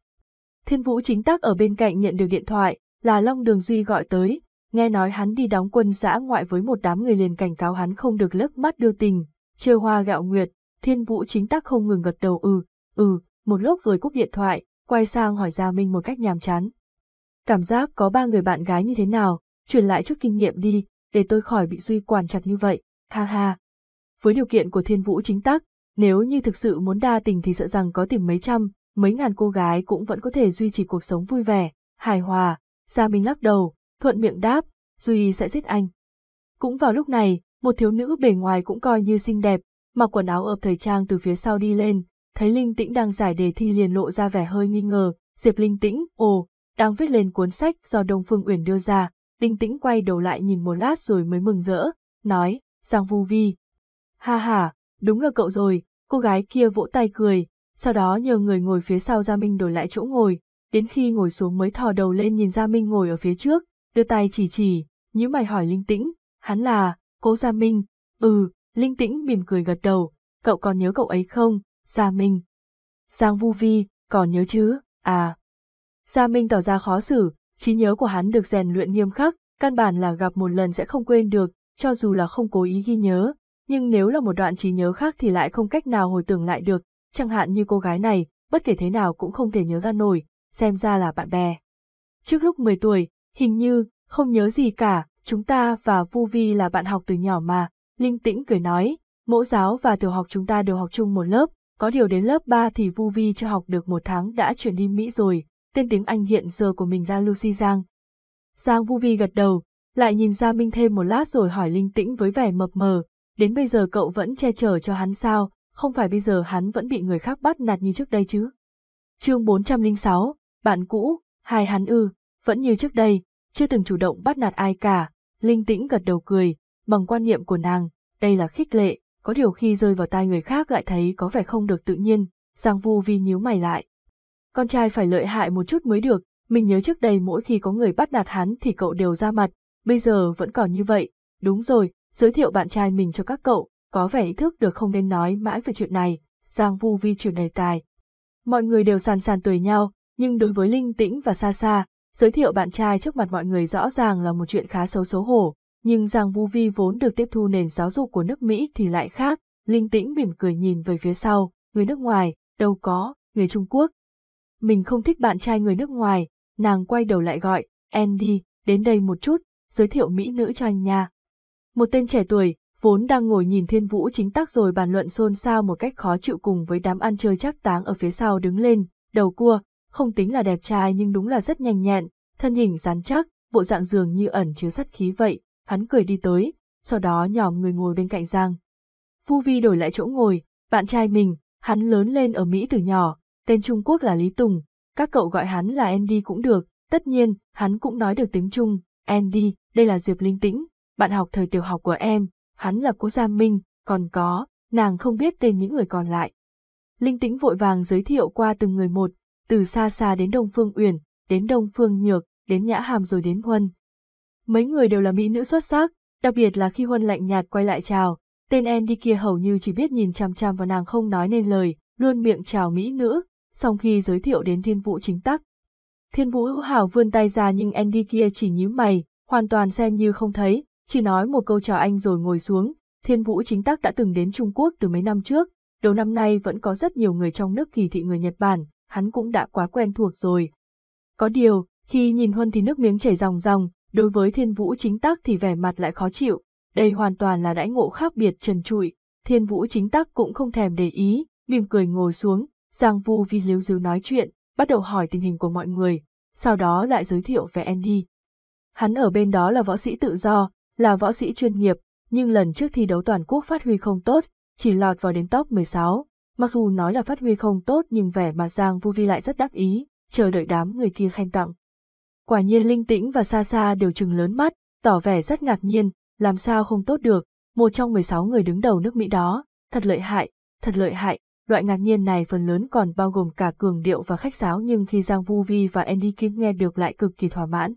Thiên Vũ chính tác ở bên cạnh nhận được điện thoại, là Long Đường Duy gọi tới, nghe nói hắn đi đóng quân xã ngoại với một đám người liền cảnh cáo hắn không được lướt mắt đưa tình, chơi hoa gạo nguyệt, Thiên Vũ chính tác không ngừng gật đầu ừ, ừ, một lúc rồi cúp điện thoại, quay sang hỏi Gia Minh một cách nhàm chán. Cảm giác có ba người bạn gái như thế nào, truyền lại chút kinh nghiệm đi, để tôi khỏi bị Duy quản chặt như vậy, ha ha. Với điều kiện của Thiên Vũ chính tác, nếu như thực sự muốn đa tình thì sợ rằng có tìm mấy trăm, mấy ngàn cô gái cũng vẫn có thể duy trì cuộc sống vui vẻ, hài hòa. Gia Minh lắc đầu, thuận miệng đáp, Duy sẽ giết anh. Cũng vào lúc này, Một thiếu nữ bề ngoài cũng coi như xinh đẹp, mặc quần áo ợp thời trang từ phía sau đi lên, thấy Linh Tĩnh đang giải đề thi liền lộ ra vẻ hơi nghi ngờ, Diệp Linh Tĩnh, ồ, đang viết lên cuốn sách do Đông Phương Uyển đưa ra, Linh Tĩnh quay đầu lại nhìn một lát rồi mới mừng rỡ, nói, Giang Vu Vi. Ha ha, đúng là cậu rồi, cô gái kia vỗ tay cười, sau đó nhờ người ngồi phía sau Gia Minh đổi lại chỗ ngồi, đến khi ngồi xuống mới thò đầu lên nhìn Gia Minh ngồi ở phía trước, đưa tay chỉ chỉ, nhíu mày hỏi Linh Tĩnh, hắn là, cố Gia Minh, ừ, Linh Tĩnh mỉm cười gật đầu, cậu còn nhớ cậu ấy không, Gia Minh. Giang Vu Vi, còn nhớ chứ, à. Gia Minh tỏ ra khó xử, trí nhớ của hắn được rèn luyện nghiêm khắc, căn bản là gặp một lần sẽ không quên được, cho dù là không cố ý ghi nhớ, nhưng nếu là một đoạn trí nhớ khác thì lại không cách nào hồi tưởng lại được, chẳng hạn như cô gái này, bất kể thế nào cũng không thể nhớ ra nổi, xem ra là bạn bè. Trước lúc 10 tuổi, hình như, không nhớ gì cả, chúng ta và Vu Vi là bạn học từ nhỏ mà, Linh Tĩnh cười nói, mẫu giáo và tiểu học chúng ta đều học chung một lớp, có điều đến lớp 3 thì Vu Vi chưa học được một tháng đã chuyển đi Mỹ rồi, tên tiếng Anh hiện giờ của mình ra Lucy Giang. Giang Vu Vi gật đầu, lại nhìn Gia Minh thêm một lát rồi hỏi Linh Tĩnh với vẻ mập mờ, đến bây giờ cậu vẫn che chở cho hắn sao, không phải bây giờ hắn vẫn bị người khác bắt nạt như trước đây chứ. chương 406, bạn cũ, hai hắn ư, vẫn như trước đây, chưa từng chủ động bắt nạt ai cả, Linh Tĩnh gật đầu cười, bằng quan niệm của nàng, đây là khích lệ, có điều khi rơi vào tai người khác lại thấy có vẻ không được tự nhiên, Giang Vu Vi nhíu mày lại. Con trai phải lợi hại một chút mới được, mình nhớ trước đây mỗi khi có người bắt nạt hắn thì cậu đều ra mặt, bây giờ vẫn còn như vậy, đúng rồi, giới thiệu bạn trai mình cho các cậu, có vẻ ý thức được không nên nói mãi về chuyện này, Giang Vu Vi chuyển đề tài. Mọi người đều sàn sàn tuổi nhau, nhưng đối với Linh Tĩnh và Sa Sa, giới thiệu bạn trai trước mặt mọi người rõ ràng là một chuyện khá xấu xấu hổ, nhưng Giang Vu Vi vốn được tiếp thu nền giáo dục của nước Mỹ thì lại khác, Linh Tĩnh mỉm cười nhìn về phía sau, người nước ngoài, đâu có, người Trung Quốc. Mình không thích bạn trai người nước ngoài, nàng quay đầu lại gọi, Andy, đến đây một chút, giới thiệu mỹ nữ cho anh nha. Một tên trẻ tuổi, vốn đang ngồi nhìn thiên vũ chính tác rồi bàn luận xôn xao một cách khó chịu cùng với đám ăn chơi chắc táng ở phía sau đứng lên, đầu cua, không tính là đẹp trai nhưng đúng là rất nhanh nhẹn, thân hình rắn chắc, bộ dạng dường như ẩn chứa sắt khí vậy, hắn cười đi tới, sau đó nhòm người ngồi bên cạnh Giang. Phu Vi đổi lại chỗ ngồi, bạn trai mình, hắn lớn lên ở Mỹ từ nhỏ, tên Trung Quốc là Lý Tùng, các cậu gọi hắn là Andy cũng được, tất nhiên, hắn cũng nói được tiếng Trung, Andy, đây là Diệp Linh Tĩnh, bạn học thời tiểu học của em, hắn là Cố Gia Minh, còn có, nàng không biết tên những người còn lại. Linh Tĩnh vội vàng giới thiệu qua từng người một, từ xa xa đến Đông Phương Uyển, đến Đông Phương Nhược, đến Nhã Hàm rồi đến Huân. Mấy người đều là mỹ nữ xuất sắc, đặc biệt là khi Huân lạnh nhạt quay lại chào, tên Andy kia hầu như chỉ biết nhìn chằm chằm vào nàng không nói nên lời, luôn miệng chào mỹ nữ, sau khi giới thiệu đến thiên vũ chính tắc. Thiên vũ hữu hảo vươn tay ra nhưng Andy kia chỉ nhíu mày, hoàn toàn xem như không thấy, chỉ nói một câu chào anh rồi ngồi xuống. Thiên vũ chính tắc đã từng đến Trung Quốc từ mấy năm trước, đầu năm nay vẫn có rất nhiều người trong nước kỳ thị người Nhật Bản, hắn cũng đã quá quen thuộc rồi. Có điều, khi nhìn Huân thì nước miếng chảy ròng ròng, đối với thiên vũ chính tác thì vẻ mặt lại khó chịu, đây hoàn toàn là đãi ngộ khác biệt trần trụi, thiên vũ chính tác cũng không thèm để ý, mỉm cười ngồi xuống, Giang Vu Vi liếu díu nói chuyện, bắt đầu hỏi tình hình của mọi người, sau đó lại giới thiệu về Andy. Hắn ở bên đó là võ sĩ tự do, là võ sĩ chuyên nghiệp, nhưng lần trước thi đấu toàn quốc phát huy không tốt, chỉ lọt vào đến top 16. Mặc dù nói là phát huy không tốt nhưng vẻ mà Giang Vu Vi lại rất đắc ý, chờ đợi đám người kia khen tặng. Quả nhiên Linh Tĩnh và Sa Sa đều trừng lớn mắt, tỏ vẻ rất ngạc nhiên, làm sao không tốt được, một trong 16 người đứng đầu nước Mỹ đó, thật lợi hại, thật lợi hại, loại ngạc nhiên này phần lớn còn bao gồm cả cường điệu và khách sáo nhưng khi Giang Vu Vi và Andy Kim nghe được lại cực kỳ thỏa mãn.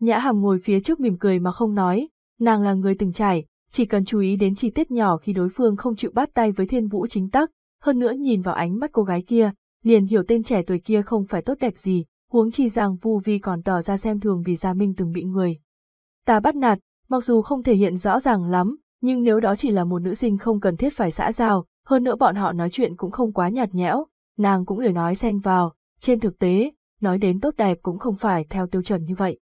Nhã Hàm ngồi phía trước mỉm cười mà không nói, nàng là người từng trải, chỉ cần chú ý đến chi tiết nhỏ khi đối phương không chịu bắt tay với thiên vũ chính tắc, hơn nữa nhìn vào ánh mắt cô gái kia, liền hiểu tên trẻ tuổi kia không phải tốt đẹp gì, huống chi rằng Vu Vi còn tỏ ra xem thường vì Gia Minh từng bị người. Ta bắt nạt, mặc dù không thể hiện rõ ràng lắm, nhưng nếu đó chỉ là một nữ sinh không cần thiết phải xã giao, hơn nữa bọn họ nói chuyện cũng không quá nhạt nhẽo, nàng cũng lười nói xen vào, trên thực tế, nói đến tốt đẹp cũng không phải theo tiêu chuẩn như vậy.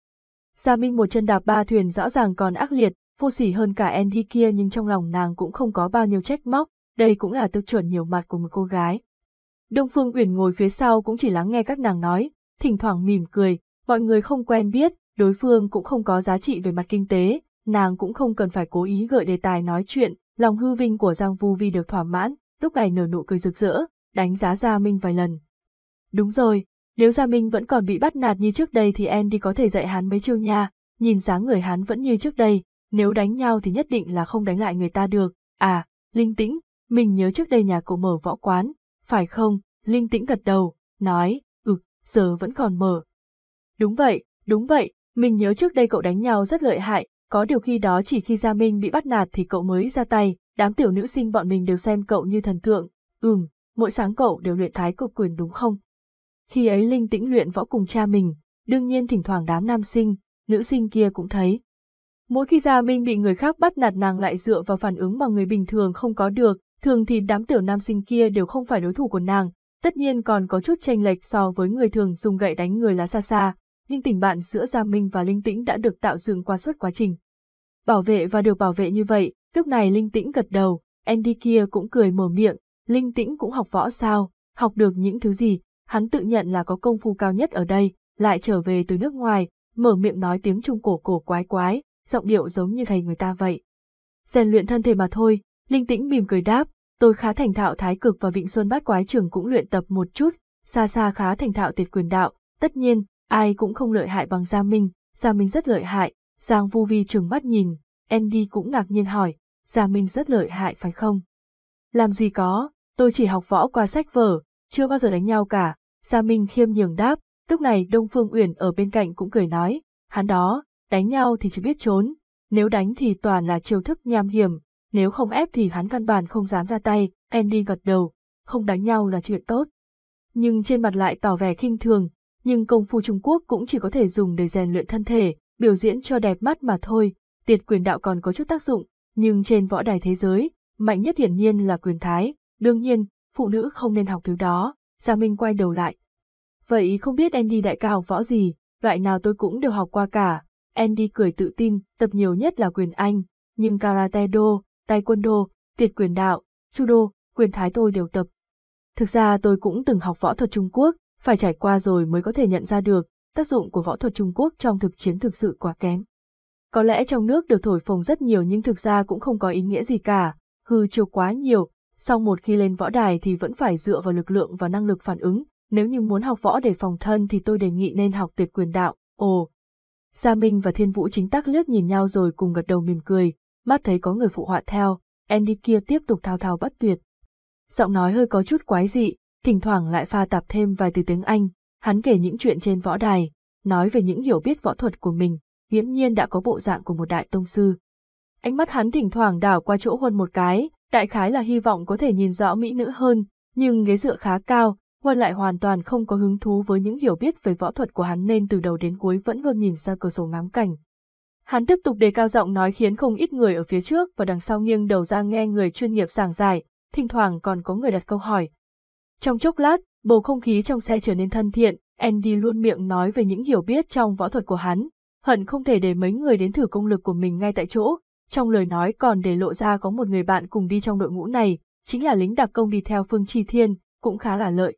Gia Minh một chân đạp ba thuyền rõ ràng còn ác liệt, vô sỉ hơn cả Andy kia nhưng trong lòng nàng cũng không có bao nhiêu trách móc, đây cũng là tiêu chuẩn nhiều mặt của một cô gái. Đông Phương Uyển ngồi phía sau cũng chỉ lắng nghe các nàng nói, thỉnh thoảng mỉm cười, mọi người không quen biết, đối phương cũng không có giá trị về mặt kinh tế, nàng cũng không cần phải cố ý gợi đề tài nói chuyện, lòng hư vinh của Giang Vu Vi được thỏa mãn, lúc này nở nụ cười rực rỡ, đánh giá Gia Minh vài lần. Đúng rồi, nếu Gia Minh vẫn còn bị bắt nạt như trước đây thì Andy có thể dạy hắn mấy chiêu nha, nhìn dáng người hắn vẫn như trước đây, nếu đánh nhau thì nhất định là không đánh lại người ta được. À, Linh Tĩnh, mình nhớ trước đây nhà cậu mở võ quán, phải không? Linh Tĩnh gật đầu, nói, ừ, giờ vẫn còn mở. Đúng vậy, đúng vậy, mình nhớ trước đây cậu đánh nhau rất lợi hại, có điều khi đó chỉ khi Gia Minh bị bắt nạt thì cậu mới ra tay, đám tiểu nữ sinh bọn mình đều xem cậu như thần tượng. Ừm, mỗi sáng cậu đều luyện thái cực quyền đúng không? Khi ấy Linh Tĩnh luyện võ cùng cha mình, đương nhiên thỉnh thoảng đám nam sinh, nữ sinh kia cũng thấy. Mỗi khi Gia Minh bị người khác bắt nạt nàng lại dựa vào phản ứng mà người bình thường không có được, thường thì đám tiểu nam sinh kia đều không phải đối thủ của nàng, tất nhiên còn có chút tranh lệch so với người thường dùng gậy đánh người lá xa xa, nhưng tình bạn giữa Gia Minh và Linh Tĩnh đã được tạo dựng qua suốt quá trình. Bảo vệ và được bảo vệ như vậy, lúc này Linh Tĩnh gật đầu, Andy kia cũng cười mở miệng, Linh Tĩnh cũng học võ sao, học được những thứ gì, hắn tự nhận là có công phu cao nhất ở đây, lại trở về từ nước ngoài, mở miệng nói tiếng Trung cổ cổ quái quái, giọng điệu giống như thầy người ta vậy. Rèn luyện thân thể mà thôi, Linh Tĩnh mỉm cười đáp, tôi khá thành thạo thái cực và Vịnh Xuân Bát Quái Trường cũng luyện tập một chút, xa xa khá thành thạo tiệt quyền đạo, tất nhiên, ai cũng không lợi hại bằng Gia Minh, Gia Minh rất lợi hại, Giang Vu Vi trừng mắt nhìn, Andy cũng ngạc nhiên hỏi, Gia Minh rất lợi hại phải không? Làm gì có, tôi chỉ học võ qua sách vở, chưa bao giờ đánh nhau cả, Gia Minh khiêm nhường đáp, lúc này Đông Phương Uyển ở bên cạnh cũng cười nói, hắn đó, đánh nhau thì chỉ biết trốn, nếu đánh thì toàn là chiêu thức nham hiểm, nếu không ép thì hắn căn bản không dám ra tay, Andy gật đầu, không đánh nhau là chuyện tốt. Nhưng trên mặt lại tỏ vẻ khinh thường, nhưng công phu Trung Quốc cũng chỉ có thể dùng để rèn luyện thân thể, biểu diễn cho đẹp mắt mà thôi, tiệt quyền đạo còn có chút tác dụng, nhưng trên võ đài thế giới, mạnh nhất hiển nhiên là quyền thái, đương nhiên, phụ nữ không nên học thứ đó, Gia Minh quay đầu lại. Vậy không biết Andy đại ca học võ gì, loại nào tôi cũng đều học qua cả, Andy cười tự tin, tập nhiều nhất là quyền Anh, nhưng karate do, taekwondo, tiệt quyền đạo, judo, quyền thái tôi đều tập. Thực ra tôi cũng từng học võ thuật Trung Quốc, phải trải qua rồi mới có thể nhận ra được, tác dụng của võ thuật Trung Quốc trong thực chiến thực sự quá kém. Có lẽ trong nước được thổi phồng rất nhiều nhưng thực ra cũng không có ý nghĩa gì cả, hư chiều quá nhiều, sau một khi lên võ đài thì vẫn phải dựa vào lực lượng và năng lực phản ứng, nếu như muốn học võ để phòng thân thì tôi đề nghị nên học tuyệt quyền đạo, ồ. Gia Minh và Thiên Vũ chính tắc liếc nhìn nhau rồi cùng gật đầu mỉm cười, mắt thấy có người phụ họa theo, Andy kia tiếp tục thao thao bất tuyệt. Giọng nói hơi có chút quái dị, thỉnh thoảng lại pha tạp thêm vài từ tiếng Anh, hắn kể những chuyện trên võ đài, nói về những hiểu biết võ thuật của mình, nghiễm nhiên đã có bộ dạng của một đại tông sư. Ánh mắt hắn thỉnh thoảng đảo qua chỗ Huân một cái, đại khái là hy vọng có thể nhìn rõ mỹ nữ hơn, nhưng ghế dựa khá cao, Huân lại hoàn toàn không có hứng thú với những hiểu biết về võ thuật của hắn nên từ đầu đến cuối vẫn luôn nhìn ra cửa sổ ngắm cảnh. Hắn tiếp tục đề cao giọng nói khiến không ít người ở phía trước và đằng sau nghiêng đầu ra nghe người chuyên nghiệp giảng giải, thỉnh thoảng còn có người đặt câu hỏi. Trong chốc lát, bầu không khí trong xe trở nên thân thiện, Andy luôn miệng nói về những hiểu biết trong võ thuật của hắn, hận không thể để mấy người đến thử công lực của mình ngay tại chỗ, trong lời nói còn để lộ ra có một người bạn cùng đi trong đội ngũ này, chính là lính đặc công đi theo Phương Chi Thiên, cũng khá là lợi.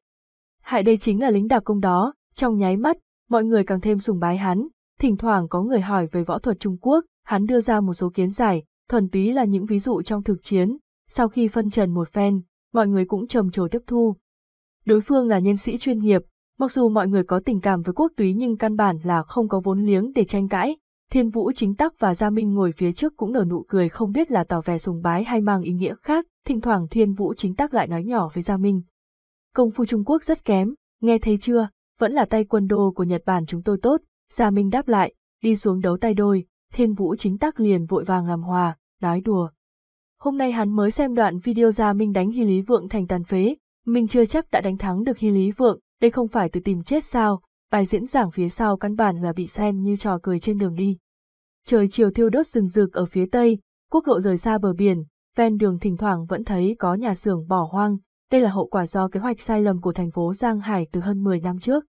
Hại đây chính là lính đặc công đó, trong nháy mắt, mọi người càng thêm sùng bái hắn, thỉnh thoảng có người hỏi về võ thuật Trung Quốc, hắn đưa ra một số kiến giải, thuần túy là những ví dụ trong thực chiến, sau khi phân trần một phen, mọi người cũng trầm trồ tiếp thu. Đối phương là nhân sĩ chuyên nghiệp, mặc dù mọi người có tình cảm với quốc túy nhưng căn bản là không có vốn liếng để tranh cãi, Thiên Vũ chính tắc và Gia Minh ngồi phía trước cũng nở nụ cười không biết là tỏ vẻ sùng bái hay mang ý nghĩa khác, thỉnh thoảng Thiên Vũ chính tắc lại nói nhỏ với Gia Minh. Công phu Trung Quốc rất kém, nghe thấy chưa, vẫn là tay quân đô của Nhật Bản chúng tôi tốt, Gia Minh đáp lại, đi xuống đấu tay đôi, Thiên Vũ chính tắc liền vội vàng làm hòa, nói đùa. Hôm nay hắn mới xem đoạn video Gia Minh đánh Hy Lý Vượng thành tàn phế, mình chưa chắc đã đánh thắng được Hy Lý Vượng, đây không phải từ tìm chết sao, bài diễn giảng phía sau căn bản là bị xem như trò cười trên đường đi. Trời chiều thiêu đốt rừng rực ở phía tây, quốc lộ rời xa bờ biển, ven đường thỉnh thoảng vẫn thấy có nhà xưởng bỏ hoang, đây là hậu quả do kế hoạch sai lầm của thành phố Giang Hải từ hơn 10 năm trước.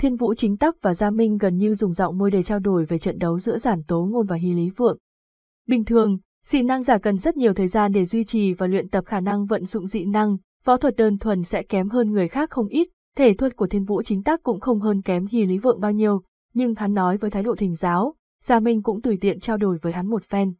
Thiên Vũ Chính Tắc và Gia Minh gần như dùng giọng môi để trao đổi về trận đấu giữa Giản Tố Ngôn và Hy Lý Vượng. Bình thường, dị năng giả cần rất nhiều thời gian để duy trì và luyện tập khả năng vận dụng dị năng, võ thuật đơn thuần sẽ kém hơn người khác không ít, thể thuật của Thiên Vũ Chính Tắc cũng không hơn kém Hy Lý Vượng bao nhiêu, nhưng hắn nói với thái độ thỉnh giáo, Gia Minh cũng tùy tiện trao đổi với hắn một phen.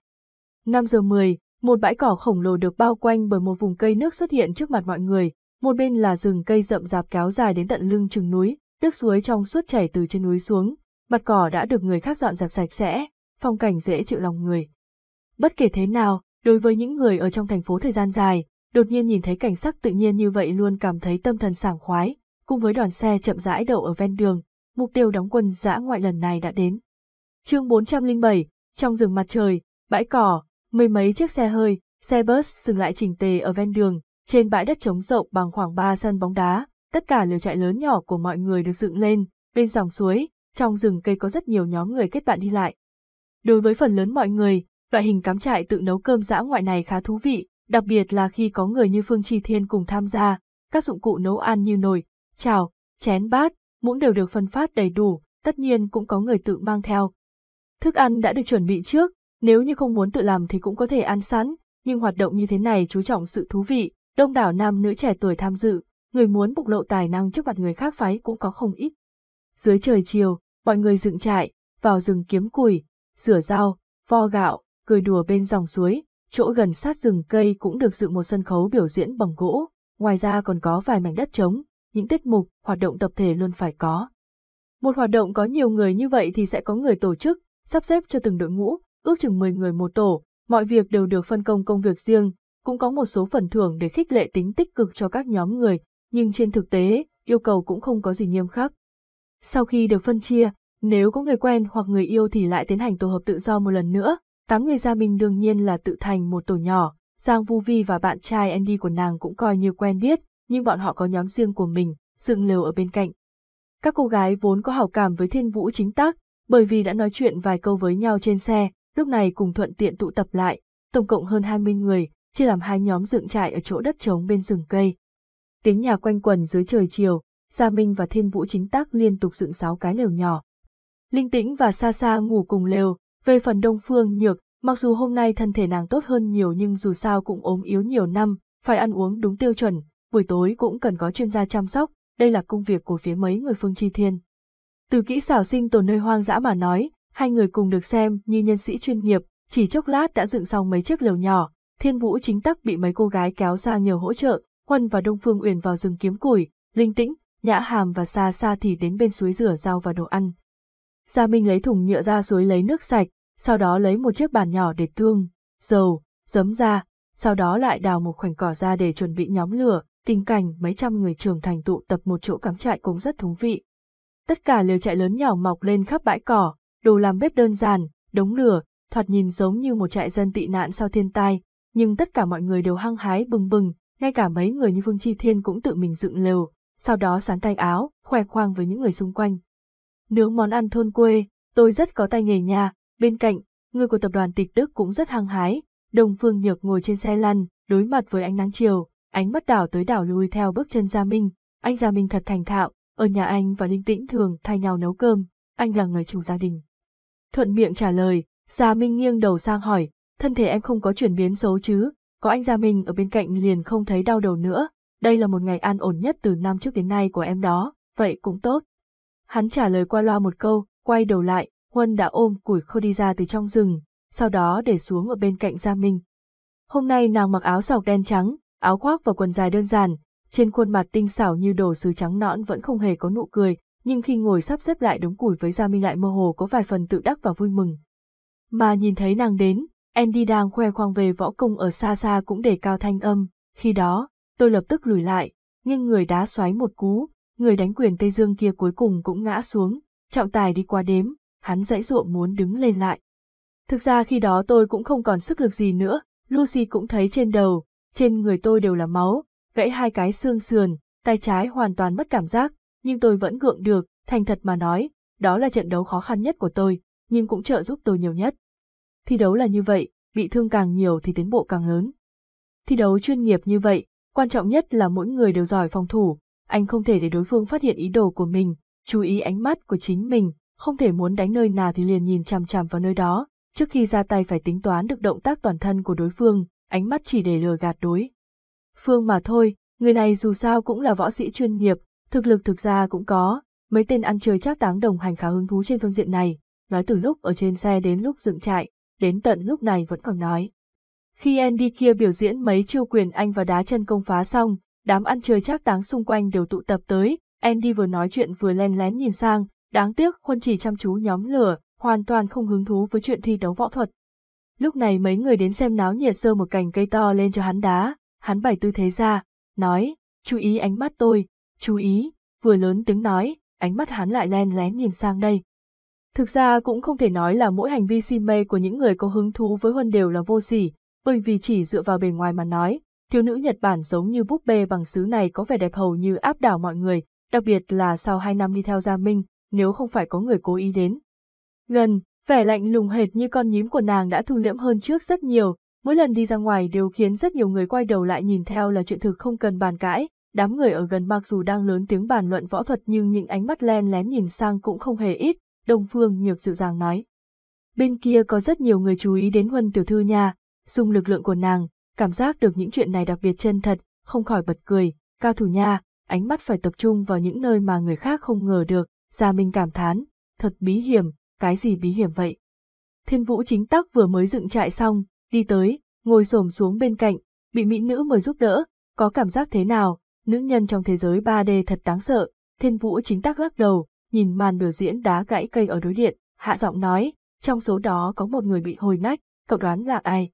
5 giờ 10, một bãi cỏ khổng lồ được bao quanh bởi một vùng cây nước xuất hiện trước mặt mọi người, một bên là rừng cây rậm rạp kéo dài đến tận lưng chừng núi, nước suối trong suốt chảy từ trên núi xuống, mặt cỏ đã được người khác dọn dẹp sạch sẽ, phong cảnh dễ chịu lòng người. Bất kể thế nào, đối với những người ở trong thành phố thời gian dài, đột nhiên nhìn thấy cảnh sắc tự nhiên như vậy luôn cảm thấy tâm thần sảng khoái, cùng với đoàn xe chậm rãi đậu ở ven đường, mục tiêu đóng quân dã ngoại lần này đã đến. Chương 407, trong rừng mặt trời, bãi cỏ, mười mấy chiếc xe hơi, xe bus dừng lại chỉnh tề ở ven đường, trên bãi đất trống rộng bằng khoảng 3 sân bóng đá, tất cả lều trại lớn nhỏ của mọi người được dựng lên, bên dòng suối, trong rừng cây có rất nhiều nhóm người kết bạn đi lại. Đối với phần lớn mọi người, loại hình cắm trại tự nấu cơm dã ngoại này khá thú vị, đặc biệt là khi có người như Phương Chi Thiên cùng tham gia, các dụng cụ nấu ăn như nồi, chảo, chén bát, muỗng đều được phân phát đầy đủ, tất nhiên cũng có người tự mang theo. Thức ăn đã được chuẩn bị trước, nếu như không muốn tự làm thì cũng có thể ăn sẵn, nhưng hoạt động như thế này chú trọng sự thú vị, đông đảo nam nữ trẻ tuổi tham dự, người muốn bộc lộ tài năng trước mặt người khác phái cũng có không ít. Dưới trời chiều, mọi người dựng trại, vào rừng kiếm củi, rửa rau, vo gạo, cười đùa bên dòng suối, chỗ gần sát rừng cây cũng được dựng một sân khấu biểu diễn bằng gỗ, ngoài ra còn có vài mảnh đất trống, những tiết mục, hoạt động tập thể luôn phải có. Một hoạt động có nhiều người như vậy thì sẽ có người tổ chức, sắp xếp cho từng đội ngũ, ước chừng 10 người một tổ, mọi việc đều được phân công công việc riêng, cũng có một số phần thưởng để khích lệ tính tích cực cho các nhóm người, nhưng trên thực tế, yêu cầu cũng không có gì nghiêm khắc. Sau khi được phân chia, nếu có người quen hoặc người yêu thì lại tiến hành tổ hợp tự do một lần nữa, tám người gia mình đương nhiên là tự thành một tổ nhỏ, Giang Vu Vi và bạn trai Andy của nàng cũng coi như quen biết, nhưng bọn họ có nhóm riêng của mình, dựng lều ở bên cạnh. Các cô gái vốn có hảo cảm với thiên vũ chính tác, bởi vì đã nói chuyện vài câu với nhau trên xe, lúc này cùng thuận tiện tụ tập lại, tổng cộng hơn 20 người, chia làm hai nhóm dựng trại ở chỗ đất trống bên rừng cây. Tiếng nhà quanh quần dưới trời chiều, Gia Minh và Thiên Vũ chính tác liên tục dựng sáu cái lều nhỏ. Linh Tĩnh và xa xa ngủ cùng lều, về phần Đông Phương Nhược, mặc dù hôm nay thân thể nàng tốt hơn nhiều nhưng dù sao cũng ốm yếu nhiều năm, phải ăn uống đúng tiêu chuẩn, buổi tối cũng cần có chuyên gia chăm sóc, đây là công việc của phía mấy người Phương Chi Thiên. Từ kỹ xảo sinh tồn nơi hoang dã mà nói, hai người cùng được xem như nhân sĩ chuyên nghiệp, chỉ chốc lát đã dựng xong mấy chiếc lều nhỏ, Thiên Vũ chính tắc bị mấy cô gái kéo ra nhờ hỗ trợ, Huân và Đông Phương Uyển vào rừng kiếm củi, Linh Tĩnh, Nhã Hàm và xa xa thì đến bên suối rửa rau và đồ ăn. Gia Minh lấy thùng nhựa ra suối lấy nước sạch, sau đó lấy một chiếc bàn nhỏ để tương, dầu, giấm ra, sau đó lại đào một khoảnh cỏ ra để chuẩn bị nhóm lửa, tình cảnh mấy trăm người trưởng thành tụ tập một chỗ cắm trại cũng rất thú vị. Tất cả lều trại lớn nhỏ mọc lên khắp bãi cỏ, đồ làm bếp đơn giản, đống lửa, thoạt nhìn giống như một trại dân tị nạn sau thiên tai, nhưng tất cả mọi người đều hăng hái bừng bừng, ngay cả mấy người như Vương Chi Thiên cũng tự mình dựng lều, sau đó sán tay áo, khoe khoang với những người xung quanh. Nướng món ăn thôn quê, tôi rất có tay nghề nha, bên cạnh, người của tập đoàn tịch Đức cũng rất hăng hái, Đồng Phương Nhược ngồi trên xe lăn, đối mặt với ánh nắng chiều, ánh mắt đảo tới đảo lui theo bước chân Gia Minh, anh Gia Minh thật thành thạo, ở nhà anh và Linh Tĩnh thường thay nhau nấu cơm, anh là người chủ gia đình. Thuận miệng trả lời, Gia Minh nghiêng đầu sang hỏi, thân thể em không có chuyển biến xấu chứ, có anh Gia Minh ở bên cạnh liền không thấy đau đầu nữa, đây là một ngày an ổn nhất từ năm trước đến nay của em đó, vậy cũng tốt. Hắn trả lời qua loa một câu, quay đầu lại, Huân đã ôm củi khô đi ra từ trong rừng, sau đó để xuống ở bên cạnh Gia Minh. Hôm nay nàng mặc áo sọc đen trắng, áo khoác và quần dài đơn giản, trên khuôn mặt tinh xảo như đồ sứ trắng nõn vẫn không hề có nụ cười, nhưng khi ngồi sắp xếp lại đống củi với Gia Minh lại mơ hồ có vài phần tự đắc và vui mừng. Mà nhìn thấy nàng đến, Andy đang khoe khoang về võ công ở xa xa cũng để cao thanh âm, khi đó, tôi lập tức lùi lại, nhưng người đá xoáy một cú, người đánh quyền Tây Dương kia cuối cùng cũng ngã xuống, trọng tài đi qua đếm, hắn dãy ruộng muốn đứng lên lại. Thực ra khi đó tôi cũng không còn sức lực gì nữa, Lucy cũng thấy trên đầu, trên người tôi đều là máu, gãy hai cái xương sườn, tay trái hoàn toàn mất cảm giác, nhưng tôi vẫn gượng được, thành thật mà nói, đó là trận đấu khó khăn nhất của tôi, nhưng cũng trợ giúp tôi nhiều nhất. Thi đấu là như vậy, bị thương càng nhiều thì tiến bộ càng lớn. Thi đấu chuyên nghiệp như vậy, quan trọng nhất là mỗi người đều giỏi phòng thủ, anh không thể để đối phương phát hiện ý đồ của mình, chú ý ánh mắt của chính mình, không thể muốn đánh nơi nào thì liền nhìn chằm chằm vào nơi đó, trước khi ra tay phải tính toán được động tác toàn thân của đối phương, ánh mắt chỉ để lừa gạt đối. Phương mà thôi, người này dù sao cũng là võ sĩ chuyên nghiệp, thực lực thực ra cũng có, mấy tên ăn chơi chắc táng đồng hành khá hứng thú trên phương diện này, nói từ lúc ở trên xe đến lúc dựng trại, đến tận lúc này vẫn còn nói. Khi Andy kia biểu diễn mấy chiêu quyền anh và đá chân công phá xong, đám ăn chơi chắc táng xung quanh đều tụ tập tới, Andy vừa nói chuyện vừa len lén nhìn sang, đáng tiếc Huân chỉ chăm chú nhóm lửa, hoàn toàn không hứng thú với chuyện thi đấu võ thuật. Lúc này mấy người đến xem náo nhiệt sơ một cành cây to lên cho hắn đá, hắn bày tư thế ra, nói, chú ý ánh mắt tôi, chú ý, vừa lớn tiếng nói, ánh mắt hắn lại len lén nhìn sang đây. Thực ra cũng không thể nói là mỗi hành vi si mê của những người có hứng thú với Huân đều là vô sỉ, bởi vì chỉ dựa vào bề ngoài mà nói, thiếu nữ Nhật Bản giống như búp bê bằng sứ này có vẻ đẹp hầu như áp đảo mọi người, đặc biệt là sau hai năm đi theo Gia Minh, nếu không phải có người cố ý đến. Gần, vẻ lạnh lùng hệt như con nhím của nàng đã thu liễm hơn trước rất nhiều, mỗi lần đi ra ngoài đều khiến rất nhiều người quay đầu lại nhìn theo là chuyện thực không cần bàn cãi, đám người ở gần mặc dù đang lớn tiếng bàn luận võ thuật nhưng những ánh mắt len lén nhìn sang cũng không hề ít, Đông Phương Nhược dịu dàng nói. Bên kia có rất nhiều người chú ý đến Huân tiểu thư nha, dùng lực lượng của nàng, cảm giác được những chuyện này đặc biệt chân thật, không khỏi bật cười, cao thủ nha, ánh mắt phải tập trung vào những nơi mà người khác không ngờ được, Gia Minh cảm thán, thật bí hiểm, cái gì bí hiểm vậy? Thiên Vũ chính tắc vừa mới dựng trại xong, đi tới, ngồi xổm xuống bên cạnh, bị mỹ nữ mời giúp đỡ, có cảm giác thế nào, nữ nhân trong thế giới 3D thật đáng sợ, Thiên Vũ chính tắc lắc đầu, nhìn màn biểu diễn đá gãy cây ở đối điện, hạ giọng nói, trong số đó có một người bị hồi nách, cậu đoán là ai?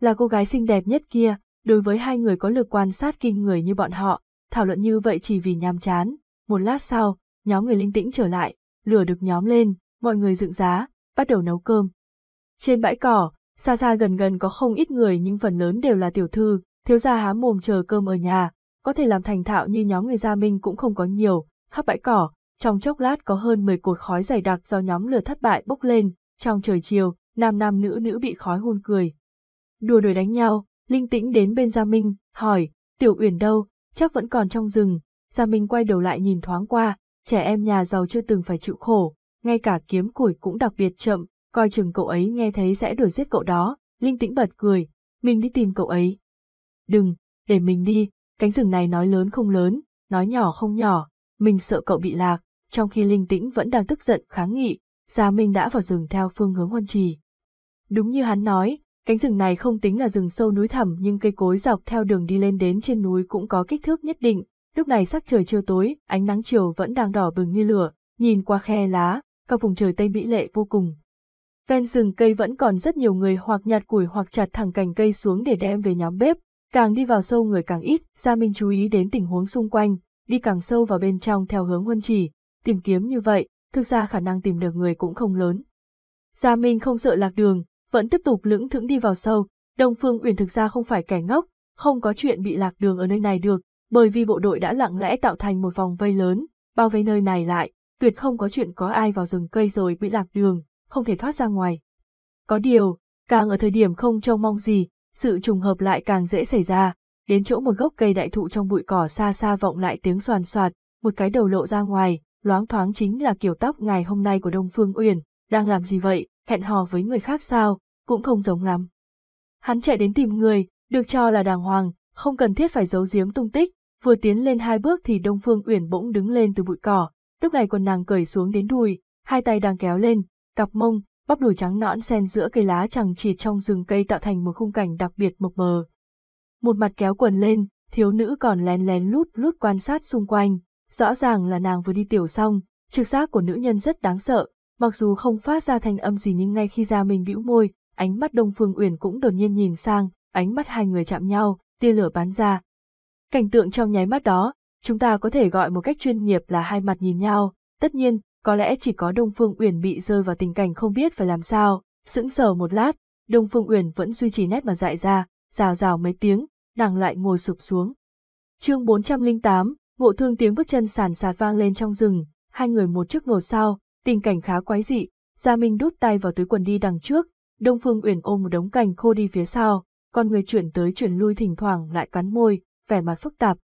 Là cô gái xinh đẹp nhất kia, đối với hai người có lực quan sát kinh người như bọn họ, thảo luận như vậy chỉ vì nhàm chán. Một lát sau, nhóm người linh tĩnh trở lại, lửa được nhóm lên, mọi người dựng giá, bắt đầu nấu cơm. Trên bãi cỏ, xa xa gần gần có không ít người nhưng phần lớn đều là tiểu thư, thiếu gia há mồm chờ cơm ở nhà, có thể làm thành thạo như nhóm người gia minh cũng không có nhiều, khắp bãi cỏ, trong chốc lát có hơn 10 cột khói dày đặc do nhóm lửa thất bại bốc lên, trong trời chiều, nam nam nữ nữ bị khói hôn cười. Đùa đuổi đánh nhau, linh tĩnh đến bên Gia Minh, hỏi, tiểu uyển đâu, chắc vẫn còn trong rừng, Gia Minh quay đầu lại nhìn thoáng qua, trẻ em nhà giàu chưa từng phải chịu khổ, ngay cả kiếm củi cũng đặc biệt chậm, coi chừng cậu ấy nghe thấy sẽ đuổi giết cậu đó, linh tĩnh bật cười, mình đi tìm cậu ấy. Đừng, để mình đi, cánh rừng này nói lớn không lớn, nói nhỏ không nhỏ, mình sợ cậu bị lạc, trong khi linh tĩnh vẫn đang tức giận kháng nghị, Gia Minh đã vào rừng theo phương hướng huân trì. Đúng như hắn nói, cánh rừng này không tính là rừng sâu núi thẳm nhưng cây cối dọc theo đường đi lên đến trên núi cũng có kích thước nhất định, lúc này sắc trời chưa tối, ánh nắng chiều vẫn đang đỏ bừng như lửa, nhìn qua khe lá, các vùng trời tây mỹ lệ vô cùng. Ven rừng cây vẫn còn rất nhiều người hoặc nhặt củi hoặc chặt thẳng cành cây xuống để đem về nhóm bếp, càng đi vào sâu người càng ít, Gia Minh chú ý đến tình huống xung quanh, đi càng sâu vào bên trong theo hướng huân chỉ, tìm kiếm như vậy, thực ra khả năng tìm được người cũng không lớn. Gia Minh không sợ lạc đường, vẫn tiếp tục lững thững đi vào sâu, Đông Phương Uyển thực ra không phải kẻ ngốc, không có chuyện bị lạc đường ở nơi này được, bởi vì bộ đội đã lặng lẽ tạo thành một vòng vây lớn, bao vây nơi này lại, tuyệt không có chuyện có ai vào rừng cây rồi bị lạc đường, không thể thoát ra ngoài. Có điều, càng ở thời điểm không trông mong gì, sự trùng hợp lại càng dễ xảy ra, đến chỗ một gốc cây đại thụ trong bụi cỏ xa xa vọng lại tiếng soàn soạt, một cái đầu lộ ra ngoài, loáng thoáng chính là kiểu tóc ngày hôm nay của Đông Phương Uyển, đang làm gì vậy, hẹn hò với người khác sao, cũng không giống lắm. Hắn chạy đến tìm người, được cho là đàng hoàng, không cần thiết phải giấu giếm tung tích, vừa tiến lên hai bước thì Đông Phương Uyển bỗng đứng lên từ bụi cỏ, lúc này quần nàng cởi xuống đến đùi, hai tay đang kéo lên, cặp mông, bắp đùi trắng nõn xen giữa cây lá chẳng chịt trong rừng cây tạo thành một khung cảnh đặc biệt mộc mờ. Một mặt kéo quần lên, thiếu nữ còn lén lén lút lút quan sát xung quanh, rõ ràng là nàng vừa đi tiểu xong, trực giác của nữ nhân rất đáng sợ, mặc dù không phát ra thanh âm gì nhưng ngay khi ra mình bĩu môi, ánh mắt Đông Phương Uyển cũng đột nhiên nhìn sang, ánh mắt hai người chạm nhau, tia lửa bắn ra. Cảnh tượng trong nháy mắt đó, chúng ta có thể gọi một cách chuyên nghiệp là hai mặt nhìn nhau, tất nhiên, có lẽ chỉ có Đông Phương Uyển bị rơi vào tình cảnh không biết phải làm sao, sững sờ một lát, Đông Phương Uyển vẫn duy trì nét mà dại ra, rào rào mấy tiếng, nàng lại ngồi sụp xuống. Chương 408, Ngộ thương tiếng bước chân sàn sạt vang lên trong rừng, hai người một trước một sau, tình cảnh khá quái dị, Gia Minh đút tay vào túi quần đi đằng trước, Đông Phương Uyển ôm một đống cành khô đi phía sau, con người chuyển tới chuyển lui thỉnh thoảng lại cắn môi, vẻ mặt phức tạp.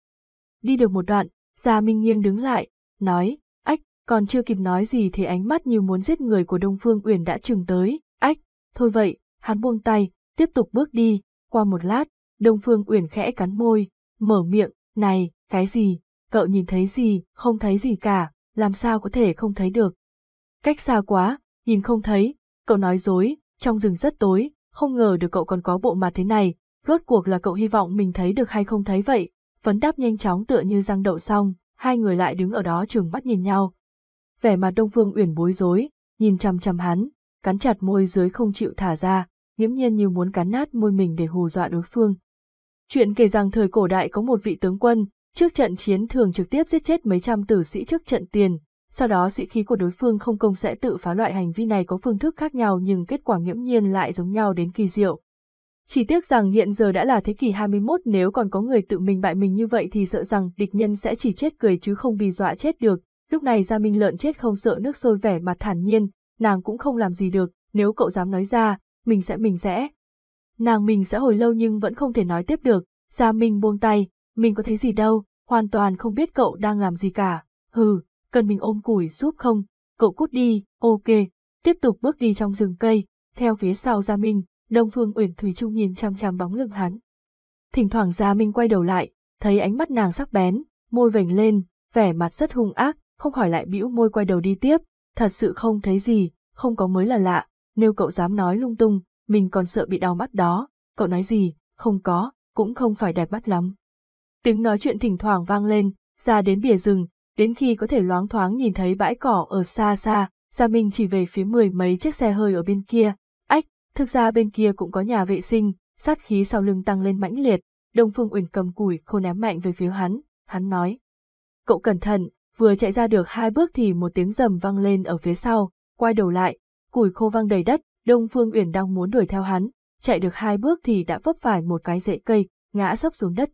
Đi được một đoạn, Gia Minh nghiêng đứng lại, nói, ách, còn chưa kịp nói gì thì ánh mắt như muốn giết người của Đông Phương Uyển đã chừng tới, ách, thôi vậy, hắn buông tay, tiếp tục bước đi, qua một lát, Đông Phương Uyển khẽ cắn môi, mở miệng, này, cái gì, cậu nhìn thấy gì, không thấy gì cả, làm sao có thể không thấy được. Cách xa quá, nhìn không thấy, cậu nói dối, trong rừng rất tối, không ngờ được cậu còn có bộ mặt thế này, rốt cuộc là cậu hy vọng mình thấy được hay không thấy vậy. Vấn đáp nhanh chóng tựa như răng đậu xong, hai người lại đứng ở đó trường mắt nhìn nhau. Vẻ mặt Đông Phương Uyển bối rối, nhìn chằm chằm hắn, cắn chặt môi dưới không chịu thả ra, nghiễm nhiên như muốn cắn nát môi mình để hù dọa đối phương. Chuyện kể rằng thời cổ đại có một vị tướng quân, trước trận chiến thường trực tiếp giết chết mấy trăm tử sĩ trước trận tiền, sau đó sĩ khí của đối phương không công sẽ tự phá loại hành vi này có phương thức khác nhau nhưng kết quả nghiễm nhiên lại giống nhau đến kỳ diệu. Chỉ tiếc rằng hiện giờ đã là thế kỷ 21 nếu còn có người tự mình bại mình như vậy thì sợ rằng địch nhân sẽ chỉ chết cười chứ không bị dọa chết được. Lúc này Gia Minh lợn chết không sợ nước sôi vẻ mặt thản nhiên, nàng cũng không làm gì được, nếu cậu dám nói ra, mình sẽ mình sẽ. Nàng mình sẽ hồi lâu nhưng vẫn không thể nói tiếp được, Gia Minh buông tay, mình có thấy gì đâu, hoàn toàn không biết cậu đang làm gì cả, hừ, cần mình ôm củi giúp không, cậu cút đi, ok, tiếp tục bước đi trong rừng cây, theo phía sau Gia Minh, Đông Phương Uyển Thủy Trung nhìn chăm chăm bóng lưng hắn. Thỉnh thoảng Gia Minh quay đầu lại, thấy ánh mắt nàng sắc bén, môi vểnh lên, vẻ mặt rất hung ác, không khỏi lại bĩu môi quay đầu đi tiếp, thật sự không thấy gì, không có mới là lạ, nếu cậu dám nói lung tung, mình còn sợ bị đau mắt đó, cậu nói gì, không có, cũng không phải đẹp mắt lắm. Tiếng nói chuyện thỉnh thoảng vang lên, ra đến bìa rừng, đến khi có thể loáng thoáng nhìn thấy bãi cỏ ở xa xa, Gia Minh chỉ về phía mười mấy chiếc xe hơi ở bên kia. Ách, thực ra bên kia cũng có nhà vệ sinh, sát khí sau lưng tăng lên mãnh liệt, Đông Phương Uyển cầm củi khô ném mạnh về phía hắn, hắn nói. Cậu cẩn thận, vừa chạy ra được hai bước thì một tiếng rầm vang lên ở phía sau, quay đầu lại, củi khô văng đầy đất, Đông Phương Uyển đang muốn đuổi theo hắn, chạy được hai bước thì đã vấp phải một cái rễ cây, ngã sấp xuống đất.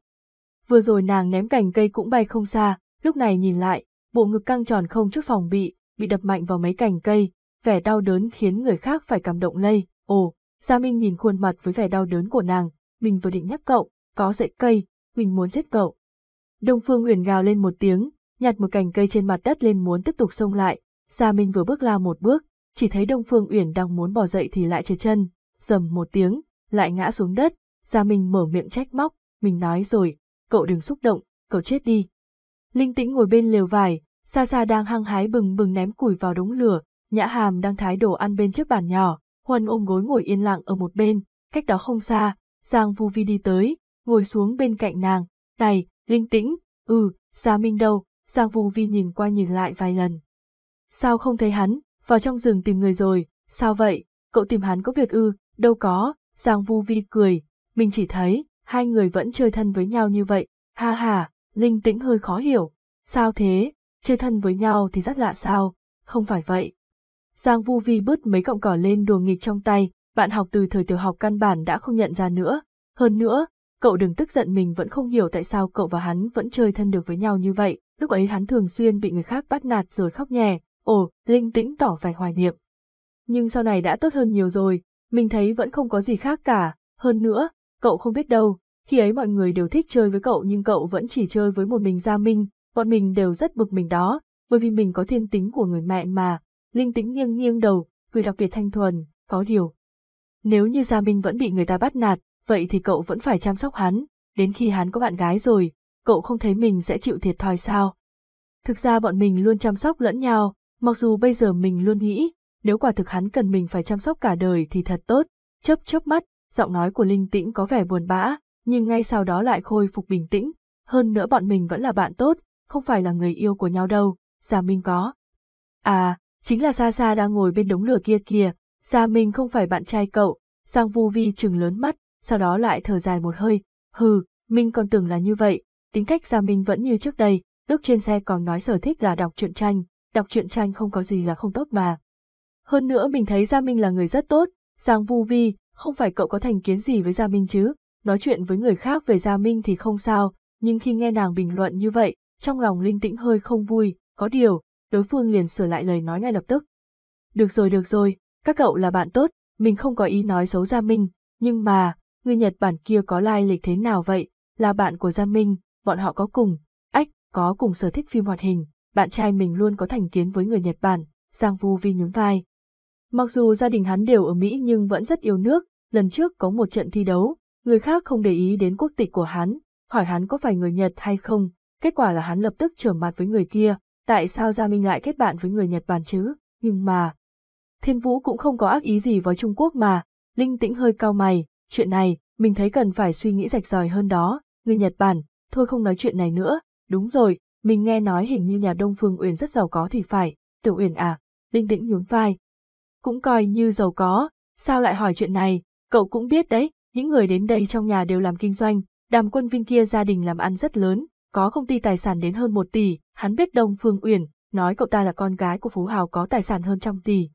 Vừa rồi nàng ném cành cây cũng bay không xa, lúc này nhìn lại, bộ ngực căng tròn không chút phòng bị, bị đập mạnh vào mấy cành cây, vẻ đau đớn khiến người khác phải cảm động lây. Ồ, Gia Minh nhìn khuôn mặt với vẻ đau đớn của nàng, mình vừa định nhắc cậu, có dậy cây, mình muốn giết cậu. Đông Phương Uyển gào lên một tiếng, nhặt một cành cây trên mặt đất lên muốn tiếp tục xông lại. Gia Minh vừa bước la một bước, chỉ thấy Đông Phương Uyển đang muốn bỏ dậy thì lại trượt chân, dầm một tiếng, lại ngã xuống đất. Gia Minh mở miệng trách móc, mình nói rồi, cậu đừng xúc động, cậu chết đi. Linh tĩnh ngồi bên lều vải, xa xa đang hăng hái bừng bừng ném củi vào đống lửa, nhã hàm đang thái đồ ăn bên trước bàn nhỏ, huân ôm gối ngồi yên lặng ở một bên, cách đó không xa, Giang Vu Vi đi tới, ngồi xuống bên cạnh nàng, này, linh tĩnh, ừ, Gia Minh đâu, Giang Vu Vi nhìn qua nhìn lại vài lần. Sao không thấy hắn, vào trong rừng tìm người rồi, sao vậy, cậu tìm hắn có việc ư, đâu có, Giang Vu Vi cười, mình chỉ thấy, hai người vẫn chơi thân với nhau như vậy, ha ha, linh tĩnh hơi khó hiểu, sao thế, chơi thân với nhau thì rất lạ sao, không phải vậy. Giang Vu Vi bứt mấy cọng cỏ lên đùa nghịch trong tay, bạn học từ thời tiểu học căn bản đã không nhận ra nữa, hơn nữa, cậu đừng tức giận mình vẫn không hiểu tại sao cậu và hắn vẫn chơi thân được với nhau như vậy, lúc ấy hắn thường xuyên bị người khác bắt nạt rồi khóc nhè, ồ, linh tĩnh tỏ vẻ hoài niệm. Nhưng sau này đã tốt hơn nhiều rồi, mình thấy vẫn không có gì khác cả, hơn nữa, cậu không biết đâu, khi ấy mọi người đều thích chơi với cậu nhưng cậu vẫn chỉ chơi với một mình Gia Minh, bọn mình đều rất bực mình đó, bởi vì mình có thiên tính của người mẹ mà, linh tĩnh nghiêng nghiêng đầu, cười đặc biệt thanh thuần, có điều. Nếu như Gia Minh vẫn bị người ta bắt nạt, vậy thì cậu vẫn phải chăm sóc hắn, đến khi hắn có bạn gái rồi, cậu không thấy mình sẽ chịu thiệt thòi sao. Thực ra bọn mình luôn chăm sóc lẫn nhau, mặc dù bây giờ mình luôn nghĩ, nếu quả thực hắn cần mình phải chăm sóc cả đời thì thật tốt, chớp chớp mắt, giọng nói của Linh Tĩnh có vẻ buồn bã, nhưng ngay sau đó lại khôi phục bình tĩnh, hơn nữa bọn mình vẫn là bạn tốt, không phải là người yêu của nhau đâu, Gia Minh có. À, chính là Sa Sa đang ngồi bên đống lửa kia kìa, Gia Minh không phải bạn trai cậu, Giang Vu Vi trừng lớn mắt, sau đó lại thở dài một hơi, hừ, Minh còn tưởng là như vậy, tính cách Gia Minh vẫn như trước đây, lúc trên xe còn nói sở thích là đọc truyện tranh, đọc truyện tranh không có gì là không tốt mà. Hơn nữa mình thấy Gia Minh là người rất tốt, Giang Vu Vi, không phải cậu có thành kiến gì với Gia Minh chứ, nói chuyện với người khác về Gia Minh thì không sao, nhưng khi nghe nàng bình luận như vậy, trong lòng linh tĩnh hơi không vui, có điều, đối phương liền sửa lại lời nói ngay lập tức. Được rồi được rồi, các cậu là bạn tốt, mình không có ý nói xấu Gia Minh, nhưng mà, người Nhật Bản kia có lai lịch thế nào vậy, là bạn của Gia Minh, bọn họ có cùng, ách, có cùng sở thích phim hoạt hình, bạn trai mình luôn có thành kiến với người Nhật Bản, Giang Vu Vi nhún vai. Mặc dù gia đình hắn đều ở Mỹ nhưng vẫn rất yêu nước, lần trước có một trận thi đấu, người khác không để ý đến quốc tịch của hắn, hỏi hắn có phải người Nhật hay không, kết quả là hắn lập tức trở mặt với người kia, tại sao Gia Minh lại kết bạn với người Nhật Bản chứ, nhưng mà... Thiên Vũ cũng không có ác ý gì với Trung Quốc mà, Linh Tĩnh hơi cao mày, chuyện này, mình thấy cần phải suy nghĩ rạch ròi hơn đó, người Nhật Bản, thôi không nói chuyện này nữa, đúng rồi, mình nghe nói hình như nhà Đông Phương Uyển rất giàu có thì phải, Tiểu Uyển à, Linh Tĩnh nhún vai. Cũng coi như giàu có, sao lại hỏi chuyện này, cậu cũng biết đấy, những người đến đây trong nhà đều làm kinh doanh, đàm quân vinh kia gia đình làm ăn rất lớn, có công ty tài sản đến hơn một tỷ, hắn biết Đông Phương Uyển, nói cậu ta là con gái của Phú Hào có tài sản hơn trăm tỷ.